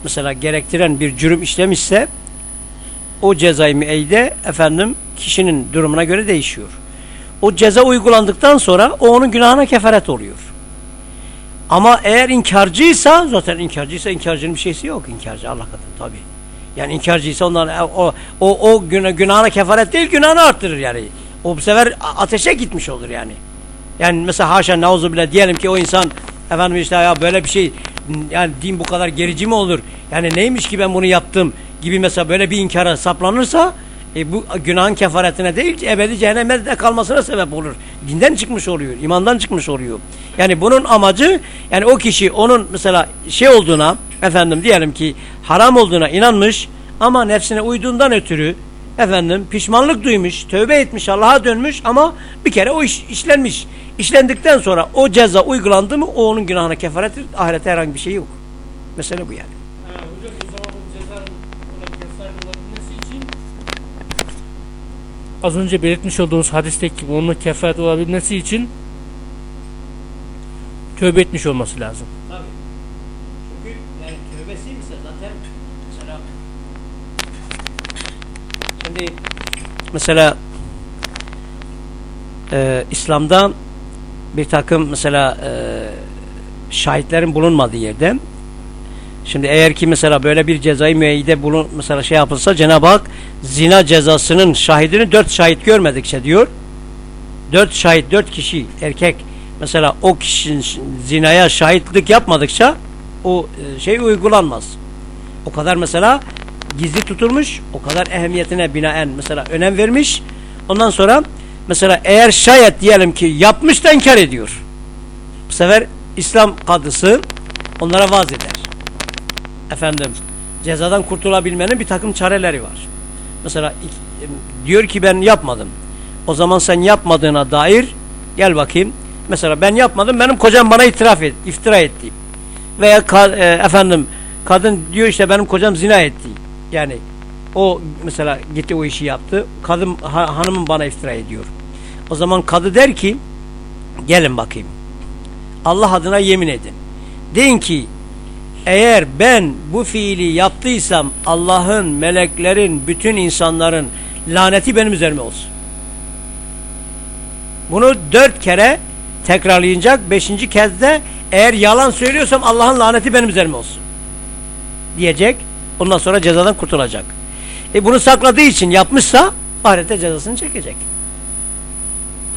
mesela gerektiren bir cürüm işlemişse o cezai müeyde efendim kişinin durumuna göre değişiyor. O ceza uygulandıktan sonra o onun günahına kefaret oluyor. Ama eğer inkarcıysa zaten inkarcıysa inkarcının bir şeysi yok inkarcı Allah katında tabi. Yani inkarcıysa ondan o o o güne, günahına kefaret değil günahını arttırır yani. O bu sefer ateşe gitmiş olur yani. Yani mesela haşa nauzu bile diyelim ki o insan efendim işte ya böyle bir şey yani din bu kadar gerici mi olur? Yani neymiş ki ben bunu yaptım gibi mesela böyle bir inkara saplanırsa e, bu günahın kefaretine değil ebedi cehenneme de kalmasına sebep olur. Dinden çıkmış oluyor, imandan çıkmış oluyor. Yani bunun amacı yani o kişi onun mesela şey olduğuna efendim diyelim ki haram olduğuna inanmış ama nefsine uyduğundan ötürü efendim pişmanlık duymuş, tövbe etmiş, Allah'a dönmüş ama bir kere o iş işlenmiş. İşlendikten sonra o ceza uygulandı mı o onun günahına kefarettir. Ahirette herhangi bir şey yok. Mesele bu yani. hocam o zaman bu cezanın ona kefaret olabilmesi için az önce belirtmiş olduğunuz hadisteki gibi onun kefaret olabilmesi için tövbe etmiş olması lazım. Mesela şimdi mesela e, İslam'da bir takım mesela e, şahitlerin bulunmadığı yerde şimdi eğer ki mesela böyle bir cezai müeyyide bulun mesela şey yapılsa Cenab-ı Hak zina cezasının şahidini dört şahit görmedikçe diyor dört şahit dört kişi erkek mesela o kişinin zinaya şahitlik yapmadıkça o e, şey uygulanmaz. O kadar mesela gizli tutulmuş, o kadar ehemmiyetine binaen mesela önem vermiş. Ondan sonra mesela eğer şayet diyelim ki yapmış da inkar ediyor. Bu sefer İslam kadısı onlara vaaz eder. Efendim cezadan kurtulabilmenin bir takım çareleri var. Mesela diyor ki ben yapmadım. O zaman sen yapmadığına dair gel bakayım. Mesela ben yapmadım benim kocam bana itiraf et, iftira etti. Veya ka- e, efendim kadın diyor işte benim kocam zina etti. Yani o mesela gitti o işi yaptı. Kadın ha- hanımın bana iftira ediyor. O zaman kadı der ki gelin bakayım. Allah adına yemin edin. Deyin ki eğer ben bu fiili yaptıysam Allah'ın, meleklerin, bütün insanların laneti benim üzerime olsun. Bunu dört kere tekrarlayacak. Beşinci kez de eğer yalan söylüyorsam Allah'ın laneti benim üzerime olsun. Diyecek. Ondan sonra cezadan kurtulacak. E bunu sakladığı için yapmışsa ahirette cezasını çekecek.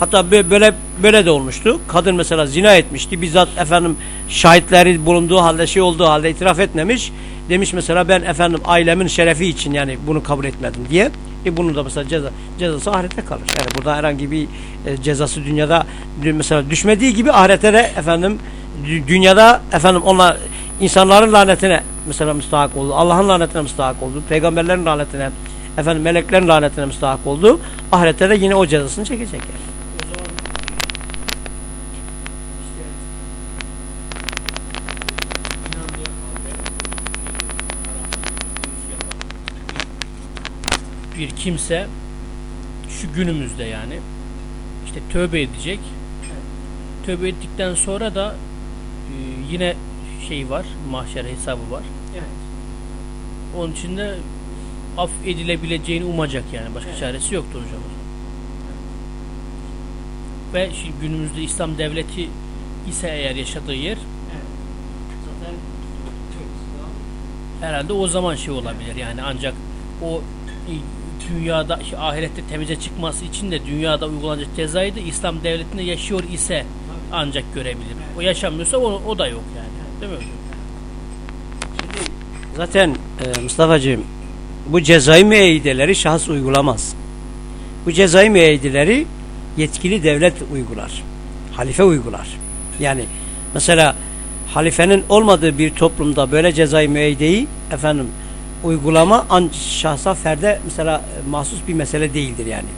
Hatta bö- böyle böyle de olmuştu. Kadın mesela zina etmişti. Bizzat efendim şahitleri bulunduğu halde şey olduğu halde itiraf etmemiş. Demiş mesela ben efendim ailemin şerefi için yani bunu kabul etmedim diye. E bunun da mesela ceza, cezası ahirette kalır. Yani burada herhangi bir e, cezası dünyada dü- mesela düşmediği gibi ahirette de efendim dü- dünyada efendim onlar insanların lanetine mesela müstahak oldu. Allah'ın lanetine müstahak oldu. Peygamberlerin lanetine efendim meleklerin lanetine müstahak oldu. Ahirette de yine o cezasını çekecek yani. Bir kimse şu günümüzde yani işte tövbe edecek. Tövbe ettikten sonra da e, yine şey var, mahşer hesabı var. Onun için de af edilebileceğini umacak yani. Başka çaresi yoktur hocam. Ve şimdi günümüzde İslam devleti ise eğer yaşadığı yer herhalde o zaman şey olabilir yani ancak o dünyada ahirette temize çıkması için de dünyada uygulanacak cezayı da İslam devletinde yaşıyor ise ancak görebilir. O yaşamıyorsa o, o da yok yani. Değil mi hocam? Zaten e, Mustafa'cığım bu cezai müeyyideleri şahıs uygulamaz. Bu cezai müeyyideleri yetkili devlet uygular. Halife uygular. Yani mesela halifenin olmadığı bir toplumda böyle cezai müeyyideyi efendim uygulama an şahsa ferde mesela e, mahsus bir mesele değildir yani.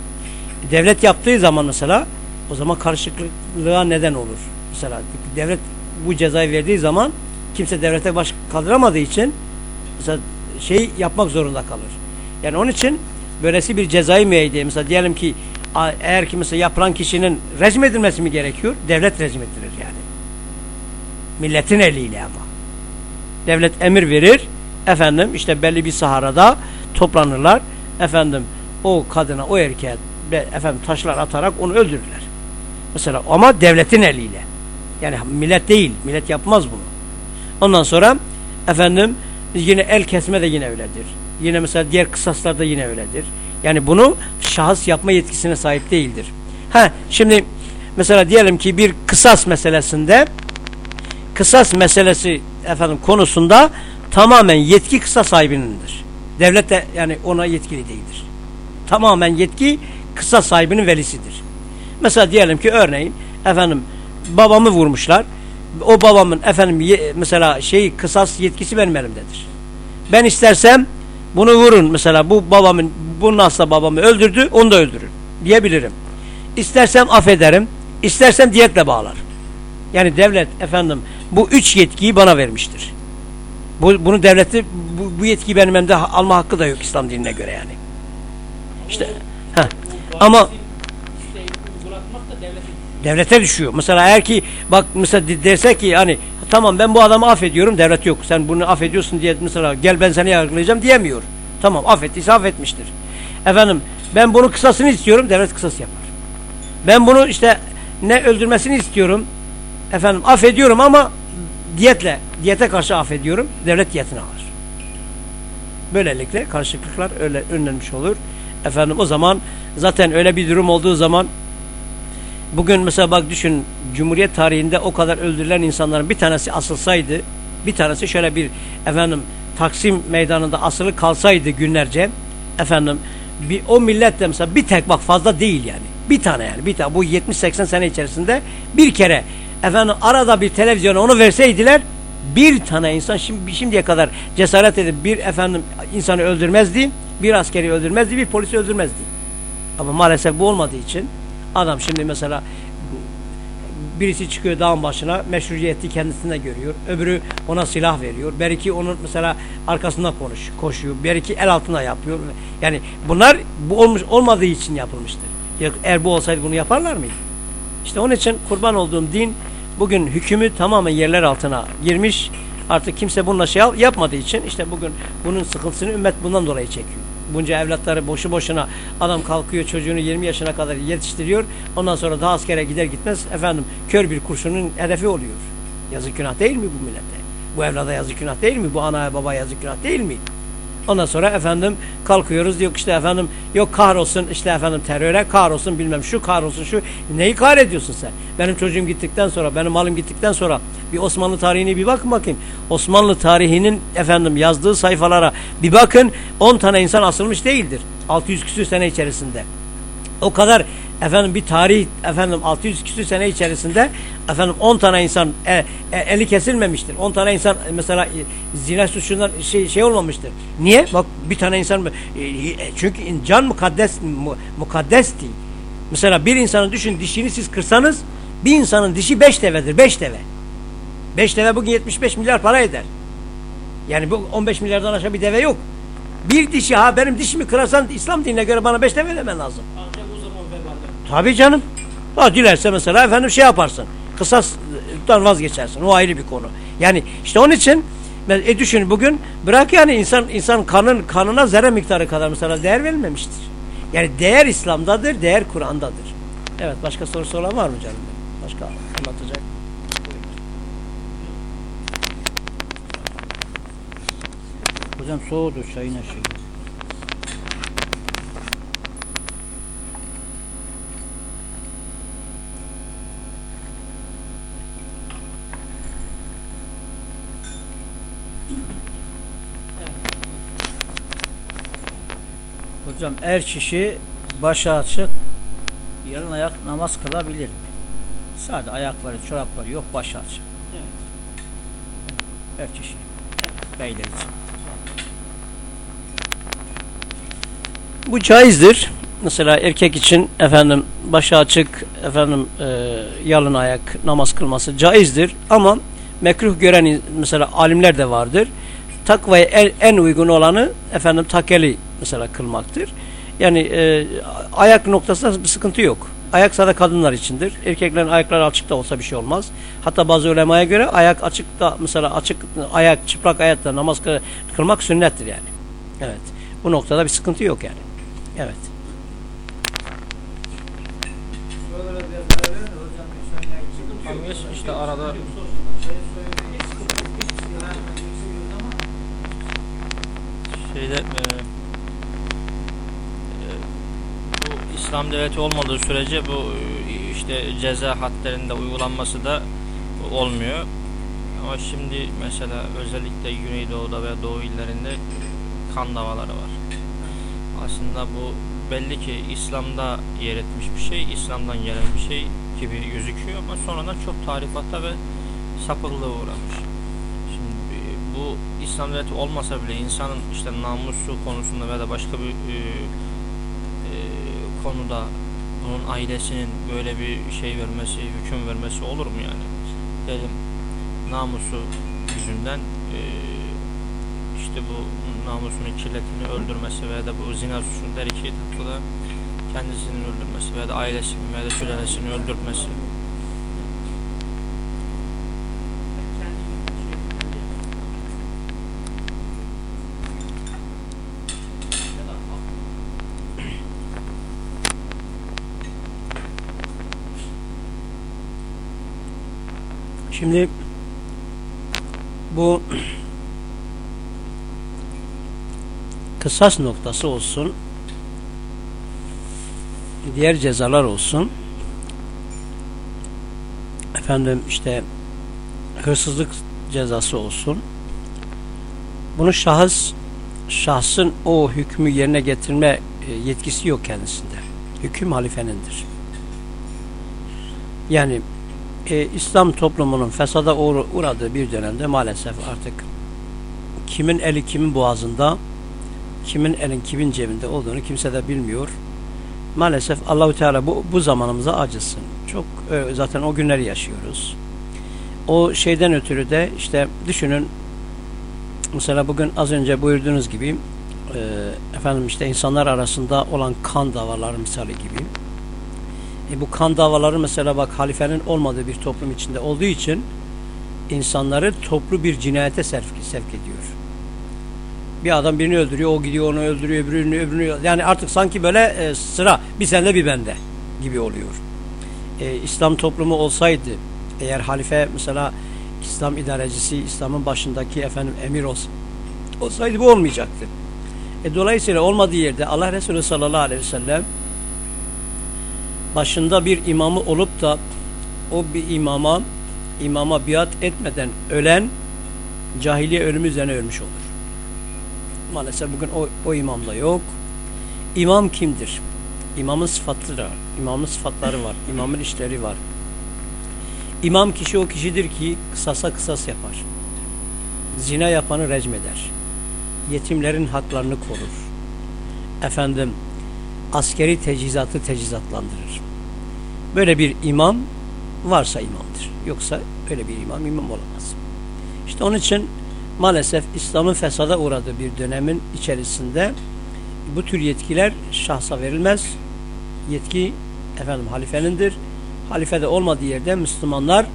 Devlet yaptığı zaman mesela o zaman karışıklığa neden olur. Mesela devlet bu cezayı verdiği zaman kimse devlete baş kaldıramadığı için mesela şey yapmak zorunda kalır. Yani onun için böylesi bir cezai müeyyide mesela diyelim ki eğer ki mesela yapılan kişinin rejim edilmesi mi gerekiyor? Devlet rejim yani. Milletin eliyle ama. Devlet emir verir. Efendim işte belli bir saharada toplanırlar. Efendim o kadına o erkeğe efendim taşlar atarak onu öldürürler. Mesela ama devletin eliyle. Yani millet değil. Millet yapmaz bunu. Ondan sonra efendim yine el kesme de yine öyledir. Yine mesela diğer kısaslarda yine öyledir. Yani bunu şahıs yapma yetkisine sahip değildir. Ha şimdi mesela diyelim ki bir kısas meselesinde kısas meselesi efendim konusunda tamamen yetki kısas sahibinindir. Devlet de yani ona yetkili değildir. Tamamen yetki kısas sahibinin velisidir. Mesela diyelim ki örneğin efendim babamı vurmuşlar. O babamın efendim mesela şey kısas yetkisi benim elimdedir. Ben istersem bunu vurun mesela bu babamın bu nasıl babamı öldürdü onu da öldürün diyebilirim. İstersem affederim. istersem diyetle bağlar. Yani devlet efendim bu üç yetkiyi bana vermiştir. Bu, bunu devleti bu, bu yetkiyi benim elimde ha- alma hakkı da yok İslam dinine göre yani. İşte heh. ama devlete düşüyor. Mesela eğer ki bak mesela de- derse ki hani tamam ben bu adamı affediyorum devlet yok. Sen bunu affediyorsun diye mesela gel ben seni yargılayacağım diyemiyor. Tamam affettiyse affetmiştir. Efendim ben bunun kısasını istiyorum devlet kısas yapar. Ben bunu işte ne öldürmesini istiyorum. Efendim affediyorum ama diyetle diyete karşı affediyorum. Devlet diyetini alır. Böylelikle karışıklıklar öyle önlenmiş olur. Efendim o zaman zaten öyle bir durum olduğu zaman Bugün mesela bak düşün Cumhuriyet tarihinde o kadar öldürülen insanların bir tanesi asılsaydı bir tanesi şöyle bir efendim Taksim meydanında asılı kalsaydı günlerce efendim bir, o millet de mesela bir tek bak fazla değil yani bir tane yani bir tane bu 70-80 sene içerisinde bir kere efendim arada bir televizyona onu verseydiler bir tane insan şimdi, şimdiye kadar cesaret edip bir efendim insanı öldürmezdi bir askeri öldürmezdi bir polisi öldürmezdi ama maalesef bu olmadığı için Adam şimdi mesela birisi çıkıyor dağın başına meşruiyeti kendisinde görüyor. Öbürü ona silah veriyor. Belki onun mesela arkasında konuş, koşuyor. Belki el altına yapıyor. Yani bunlar bu olmuş olmadığı için yapılmıştır. Ya Eğer bu olsaydı bunu yaparlar mıydı? İşte onun için kurban olduğum din bugün hükmü tamamen yerler altına girmiş. Artık kimse bununla şey yap- yapmadığı için işte bugün bunun sıkıntısını ümmet bundan dolayı çekiyor. Bunca evlatları boşu boşuna adam kalkıyor çocuğunu 20 yaşına kadar yetiştiriyor. Ondan sonra daha askere gider gitmez efendim kör bir kurşunun hedefi oluyor. Yazık günah değil mi bu millete? Bu evlada yazık günah değil mi? Bu anaya babaya yazık günah değil mi? Ondan sonra efendim kalkıyoruz diyor işte efendim yok kahrolsun işte efendim teröre kahrolsun bilmem şu kahrolsun şu. Neyi kahrediyorsun sen? Benim çocuğum gittikten sonra benim malım gittikten sonra bir Osmanlı tarihini bir bakın bakayım. Osmanlı tarihinin efendim yazdığı sayfalara bir bakın 10 tane insan asılmış değildir. 600 küsür sene içerisinde. O kadar efendim bir tarih efendim 600 küsür sene içerisinde efendim 10 tane insan e, e, eli kesilmemiştir. 10 tane insan e, mesela e, zina suçundan şey şey olmamıştır. Niye? Bak bir tane insan e, e, çünkü can mukaddes mu, mukaddes değil. Mesela bir insanın düşün dişini siz kırsanız bir insanın dişi 5 devedir. 5 deve. 5 deve bugün 75 milyar para eder. Yani bu 15 milyardan aşağı bir deve yok. Bir dişi ha benim dişimi kırarsan İslam dinine göre bana 5 deve demen lazım. Tabii canım. Ha dilerse mesela efendim şey yaparsın. Kısastan vazgeçersin. O ayrı bir konu. Yani işte onun için e düşün bugün bırak yani insan insan kanın kanına zerre miktarı kadar mesela değer verilmemiştir. Yani değer İslam'dadır, değer Kur'an'dadır. Evet başka sorusu olan var mı canım? Başka anlatacak. Hocam soğudu çayın şey. Hocam er kişi başı açık yarın ayak namaz kılabilir mi? Sadece ayakları, çorapları yok başı açık. Er kişi. Beyler için. Bu caizdir. Mesela erkek için efendim başı açık efendim e, yalın ayak namaz kılması caizdir ama mekruh gören mesela alimler de vardır. Takvaya en, en uygun olanı efendim takeli mesela kılmaktır. Yani e, ayak noktasında bir sıkıntı yok. Ayak sadece kadınlar içindir. Erkeklerin ayakları açık da olsa bir şey olmaz. Hatta bazı ulemaya göre ayak açık da mesela açık ayak çıplak ayakta namaz kılmak sünnettir yani. Evet. Bu noktada bir sıkıntı yok yani. Evet. işte arada şeyde e, e, bu İslam devleti olmadığı sürece bu e, işte ceza hadlerinde uygulanması da olmuyor. Ama şimdi mesela özellikle Güneydoğu'da veya Doğu illerinde kan davaları var. Aslında bu belli ki İslam'da yer etmiş bir şey, İslam'dan gelen bir şey gibi gözüküyor ama sonradan çok tarifata ve sapıklığa uğramış. Bu İslam devleti olmasa bile insanın işte namusu konusunda veya da başka bir e, e, konuda bunun ailesinin böyle bir şey vermesi, hüküm vermesi olur mu yani? Diyelim namusu yüzünden e, işte bu namusunun kirletini öldürmesi veya da bu zina suçunu der iki da kendisinin öldürmesi veya da ailesinin veya da sülalesini öldürmesi. Şimdi bu kısas noktası olsun diğer cezalar olsun efendim işte hırsızlık cezası olsun bunu şahıs şahsın o hükmü yerine getirme e, yetkisi yok kendisinde. Hüküm halifenindir. Yani e, İslam toplumunun fesada uğradığı bir dönemde maalesef artık kimin eli kimin boğazında kimin elin kimin cebinde olduğunu kimse de bilmiyor. Maalesef Allahu Teala bu, bu zamanımıza acısın. Çok e, zaten o günleri yaşıyoruz. O şeyden ötürü de işte düşünün mesela bugün az önce buyurduğunuz gibi e, efendim işte insanlar arasında olan kan davaları misali gibi. E, bu kan davaları mesela bak halifenin olmadığı bir toplum içinde olduğu için insanları toplu bir cinayete sevk, sevk ediyor. Bir adam birini öldürüyor, o gidiyor onu öldürüyor, öbürünü öbürünü. Yani artık sanki böyle e, sıra bir sende bir bende gibi oluyor. E, İslam toplumu olsaydı, eğer halife mesela İslam idarecisi, İslam'ın başındaki efendim emir olsa, olsaydı bu olmayacaktı. E, dolayısıyla olmadığı yerde Allah Resulü sallallahu aleyhi ve sellem başında bir imamı olup da o bir imama imama biat etmeden ölen cahiliye ölümü üzerine ölmüş olur. Maalesef bugün o, o imam da yok. İmam kimdir? İmamın sıfatları var. İmamın sıfatları var. İmamın işleri var. İmam kişi o kişidir ki kısasa kısas yapar. Zina yapanı recmeder. Yetimlerin haklarını korur. Efendim askeri tecizatı tecizatlandırır. Böyle bir imam varsa imamdır. Yoksa öyle bir imam imam olamaz. İşte onun için maalesef İslam'ın fesada uğradığı bir dönemin içerisinde bu tür yetkiler şahsa verilmez. Yetki efendim halifenindir. Halifede olmadığı yerde Müslümanlar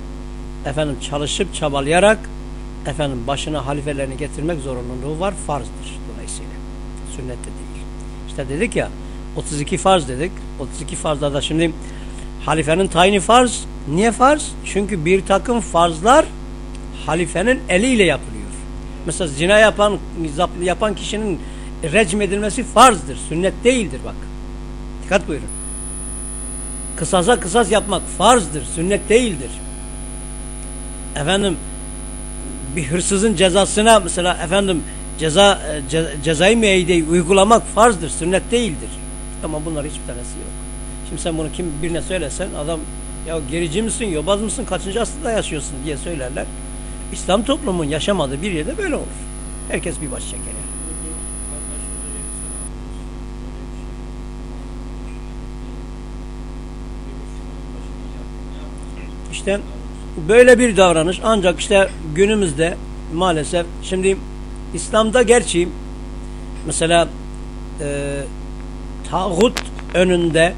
efendim çalışıp çabalayarak efendim başına halifelerini getirmek zorunluluğu var. Farzdır dolayısıyla. Sünnette değil. İşte dedik ya 32 farz dedik. 32 farzda da şimdi halifenin tayini farz. Niye farz? Çünkü bir takım farzlar halifenin eliyle yapılıyor. Mesela zina yapan yapan kişinin recm edilmesi farzdır. Sünnet değildir bak. Dikkat buyurun. Kısasa kısas yapmak farzdır. Sünnet değildir. Efendim bir hırsızın cezasına mesela efendim ceza ce, cezai müeyyideyi uygulamak farzdır. Sünnet değildir. Ama bunlar hiçbir tanesi yok. Şimdi sen bunu kim birine söylesen adam ya gerici misin, yobaz mısın, kaçıncı asırda yaşıyorsun diye söylerler. İslam toplumun yaşamadığı bir yerde böyle olur. Herkes bir baş çeker. İşte böyle bir davranış ancak işte günümüzde maalesef şimdi İslam'da gerçi mesela e, tağut önünde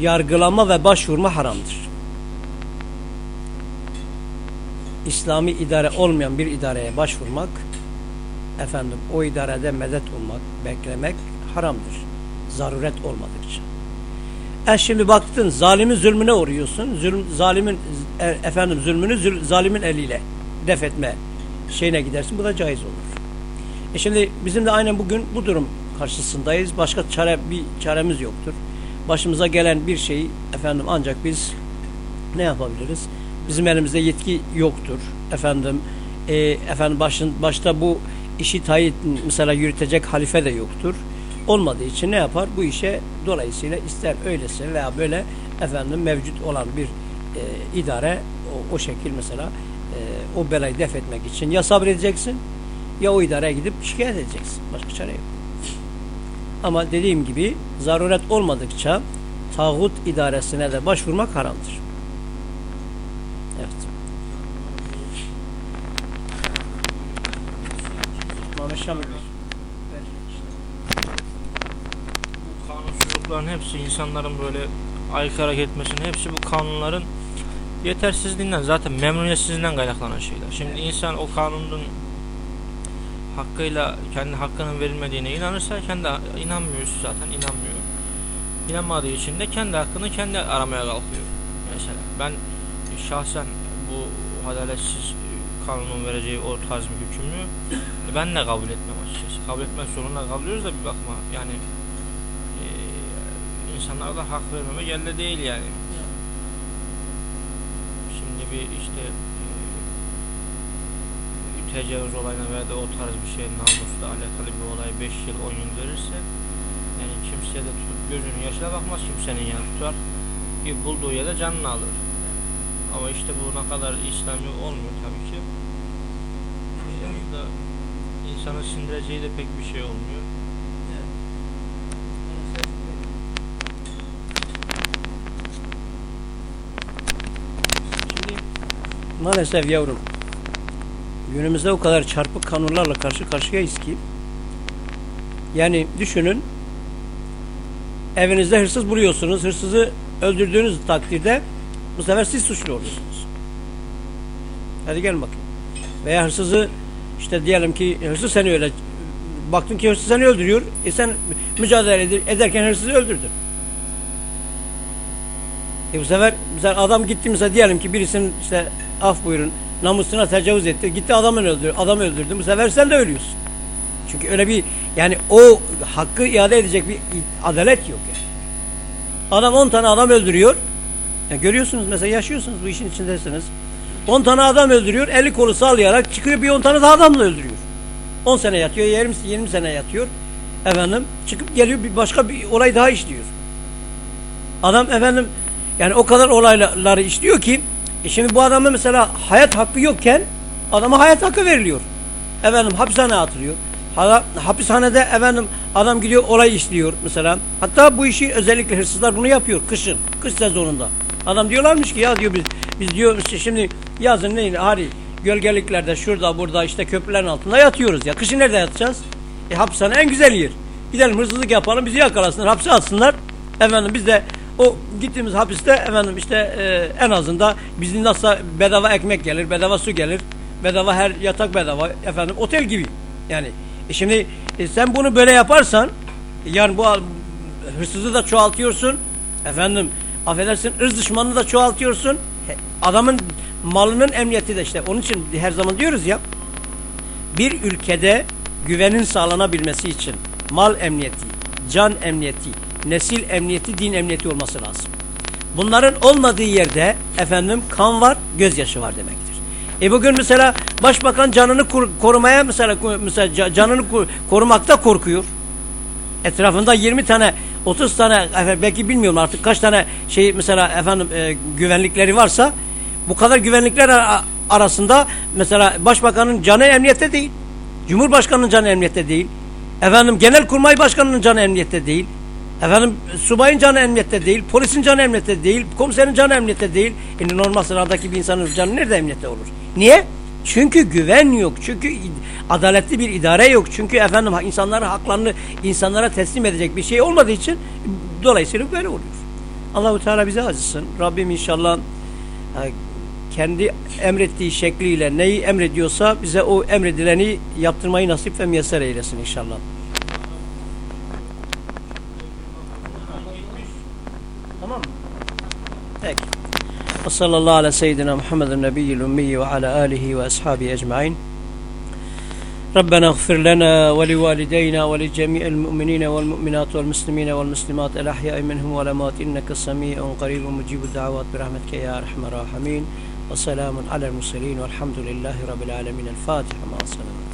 yargılama ve başvurma haramdır. İslami idare olmayan bir idareye başvurmak, efendim o idarede medet olmak, beklemek haramdır. Zaruret olmadıkça. E şimdi baktın zalimin zulmüne uğruyorsun. Zulm, zalimin e, efendim zulmünü zül, zalimin eliyle def etme şeyine gidersin. Bu da caiz olur. E şimdi bizim de aynen bugün bu durum karşısındayız. Başka çare bir çaremiz yoktur. Başımıza gelen bir şeyi efendim ancak biz ne yapabiliriz? Bizim elimizde yetki yoktur. Efendim e, efendim başın başta bu işi tayit mesela yürütecek halife de yoktur. Olmadığı için ne yapar? Bu işe dolayısıyla ister öylese veya böyle efendim mevcut olan bir e, idare o, o şekil mesela e, o belayı def etmek için ya sabredeceksin ya o idareye gidip şikayet edeceksin. Başka çare yok. Ama dediğim gibi zaruret olmadıkça tağut idaresine de başvurmak haramdır. Evet. Şamil Bu kanunsuzlukların hepsi insanların böyle aykırı hareket etmesinin hepsi bu kanunların yetersizliğinden zaten memnuniyetsizliğinden kaynaklanan şeyler. Şimdi insan o kanunun hakkıyla kendi hakkının verilmediğine inanırsa kendi inanmıyor zaten inanmıyor. İnanmadığı için de kendi hakkını kendi aramaya kalkıyor. Mesela ben şahsen bu adaletsiz kanunun vereceği o tarz bir hükmü ben de kabul etmem açıkçası. Kabul etmek zorunda kalıyoruz da bir bakma. Yani e, insanlara da hak vermeme elde değil yani. Şimdi bir işte tecavüz olayına veya da o tarz bir şey namusla alakalı bir olay 5 yıl 10 yıl verirse yani kimseye de tutup gözünün yaşına bakmaz kimsenin yani tutar. Bir bulduğu yerde canını alır. Ama işte bu ne kadar İslami olmuyor tabii ki. Yani da insanın sindireceği de pek bir şey olmuyor. Maalesef yavrum günümüzde o kadar çarpık kanunlarla karşı karşıyayız ki yani düşünün evinizde hırsız buluyorsunuz. Hırsızı öldürdüğünüz takdirde bu sefer siz suçlu oluyorsunuz. Hadi gelin bakayım. Veya hırsızı işte diyelim ki hırsız seni öyle baktın ki hırsız seni öldürüyor. E sen mücadele ederken hırsızı öldürdün. E bu sefer mesela adam gitti mesela diyelim ki birisinin işte af buyurun namusuna tecavüz etti. Gitti adamı öldürdü. Adam öldürdü. Bu sefer sen de ölüyorsun. Çünkü öyle bir yani o hakkı iade edecek bir adalet yok yani. Adam 10 tane adam öldürüyor. Ya görüyorsunuz mesela yaşıyorsunuz bu işin içindesiniz. 10 tane adam öldürüyor. 50 kolu sallayarak çıkıyor bir 10 tane daha adamla öldürüyor. 10 sene yatıyor, 20, 20 sene yatıyor. Efendim çıkıp geliyor bir başka bir olay daha işliyor. Adam efendim yani o kadar olayları işliyor ki e şimdi bu adama mesela hayat hakkı yokken adama hayat hakkı veriliyor. Efendim hapishaneye atılıyor. Hala, hapishanede efendim adam gidiyor olay işliyor mesela. Hatta bu işi özellikle hırsızlar bunu yapıyor kışın, kış sezonunda. Adam diyorlarmış ki ya diyor biz biz diyor işte şimdi yazın neyin hadi gölgeliklerde şurada burada işte köprülerin altında yatıyoruz ya. Kışın nerede yatacağız? E hapishane en güzel yer. Gidelim hırsızlık yapalım bizi yakalasınlar hapse atsınlar. Efendim biz de o gittiğimiz hapiste efendim işte e, en azından bizim nasıl bedava ekmek gelir, bedava su gelir, bedava her yatak bedava efendim otel gibi. Yani e şimdi e, sen bunu böyle yaparsan yani bu hırsızı da çoğaltıyorsun. Efendim affedersin ırz düşmanını da çoğaltıyorsun. Adamın malının emniyeti de işte onun için her zaman diyoruz ya bir ülkede güvenin sağlanabilmesi için mal emniyeti, can emniyeti, nesil emniyeti, din emniyeti olması lazım. Bunların olmadığı yerde efendim kan var, gözyaşı var demektir. E bugün mesela başbakan canını korumaya mesela mesela canını korumakta korkuyor. Etrafında 20 tane 30 tane efendim, belki bilmiyorum artık kaç tane şey mesela efendim e, güvenlikleri varsa bu kadar güvenlikler arasında mesela başbakanın canı emniyette değil. Cumhurbaşkanının canı emniyette değil. Efendim genelkurmay başkanının canı emniyette değil. Efendim subayın canı emniyette değil, polisin canı emniyette değil, komiserin canı emniyette değil. E normal sıradaki bir insanın canı nerede emniyette olur? Niye? Çünkü güven yok. Çünkü adaletli bir idare yok. Çünkü efendim insanların haklarını insanlara teslim edecek bir şey olmadığı için dolayısıyla böyle oluyor. Allahu Teala bize acısın. Rabbim inşallah kendi emrettiği şekliyle neyi emrediyorsa bize o emredileni yaptırmayı nasip ve müyesser eylesin inşallah. Ala seyyidina Muhammedin nebiyyil ummiyi ve ala alihi ve ashabi ecmain. ربنا اغفر لنا ولوالدينا ولجميع المؤمنين والمؤمنات والمسلمين والمسلمات الأحياء منهم والأموات إنك سميع قريب مجيب الدعوات برحمتك يا أرحم الراحمين. وسلام على المرسلين والحمد لله رب العالمين. الفاتحة مع السلامة.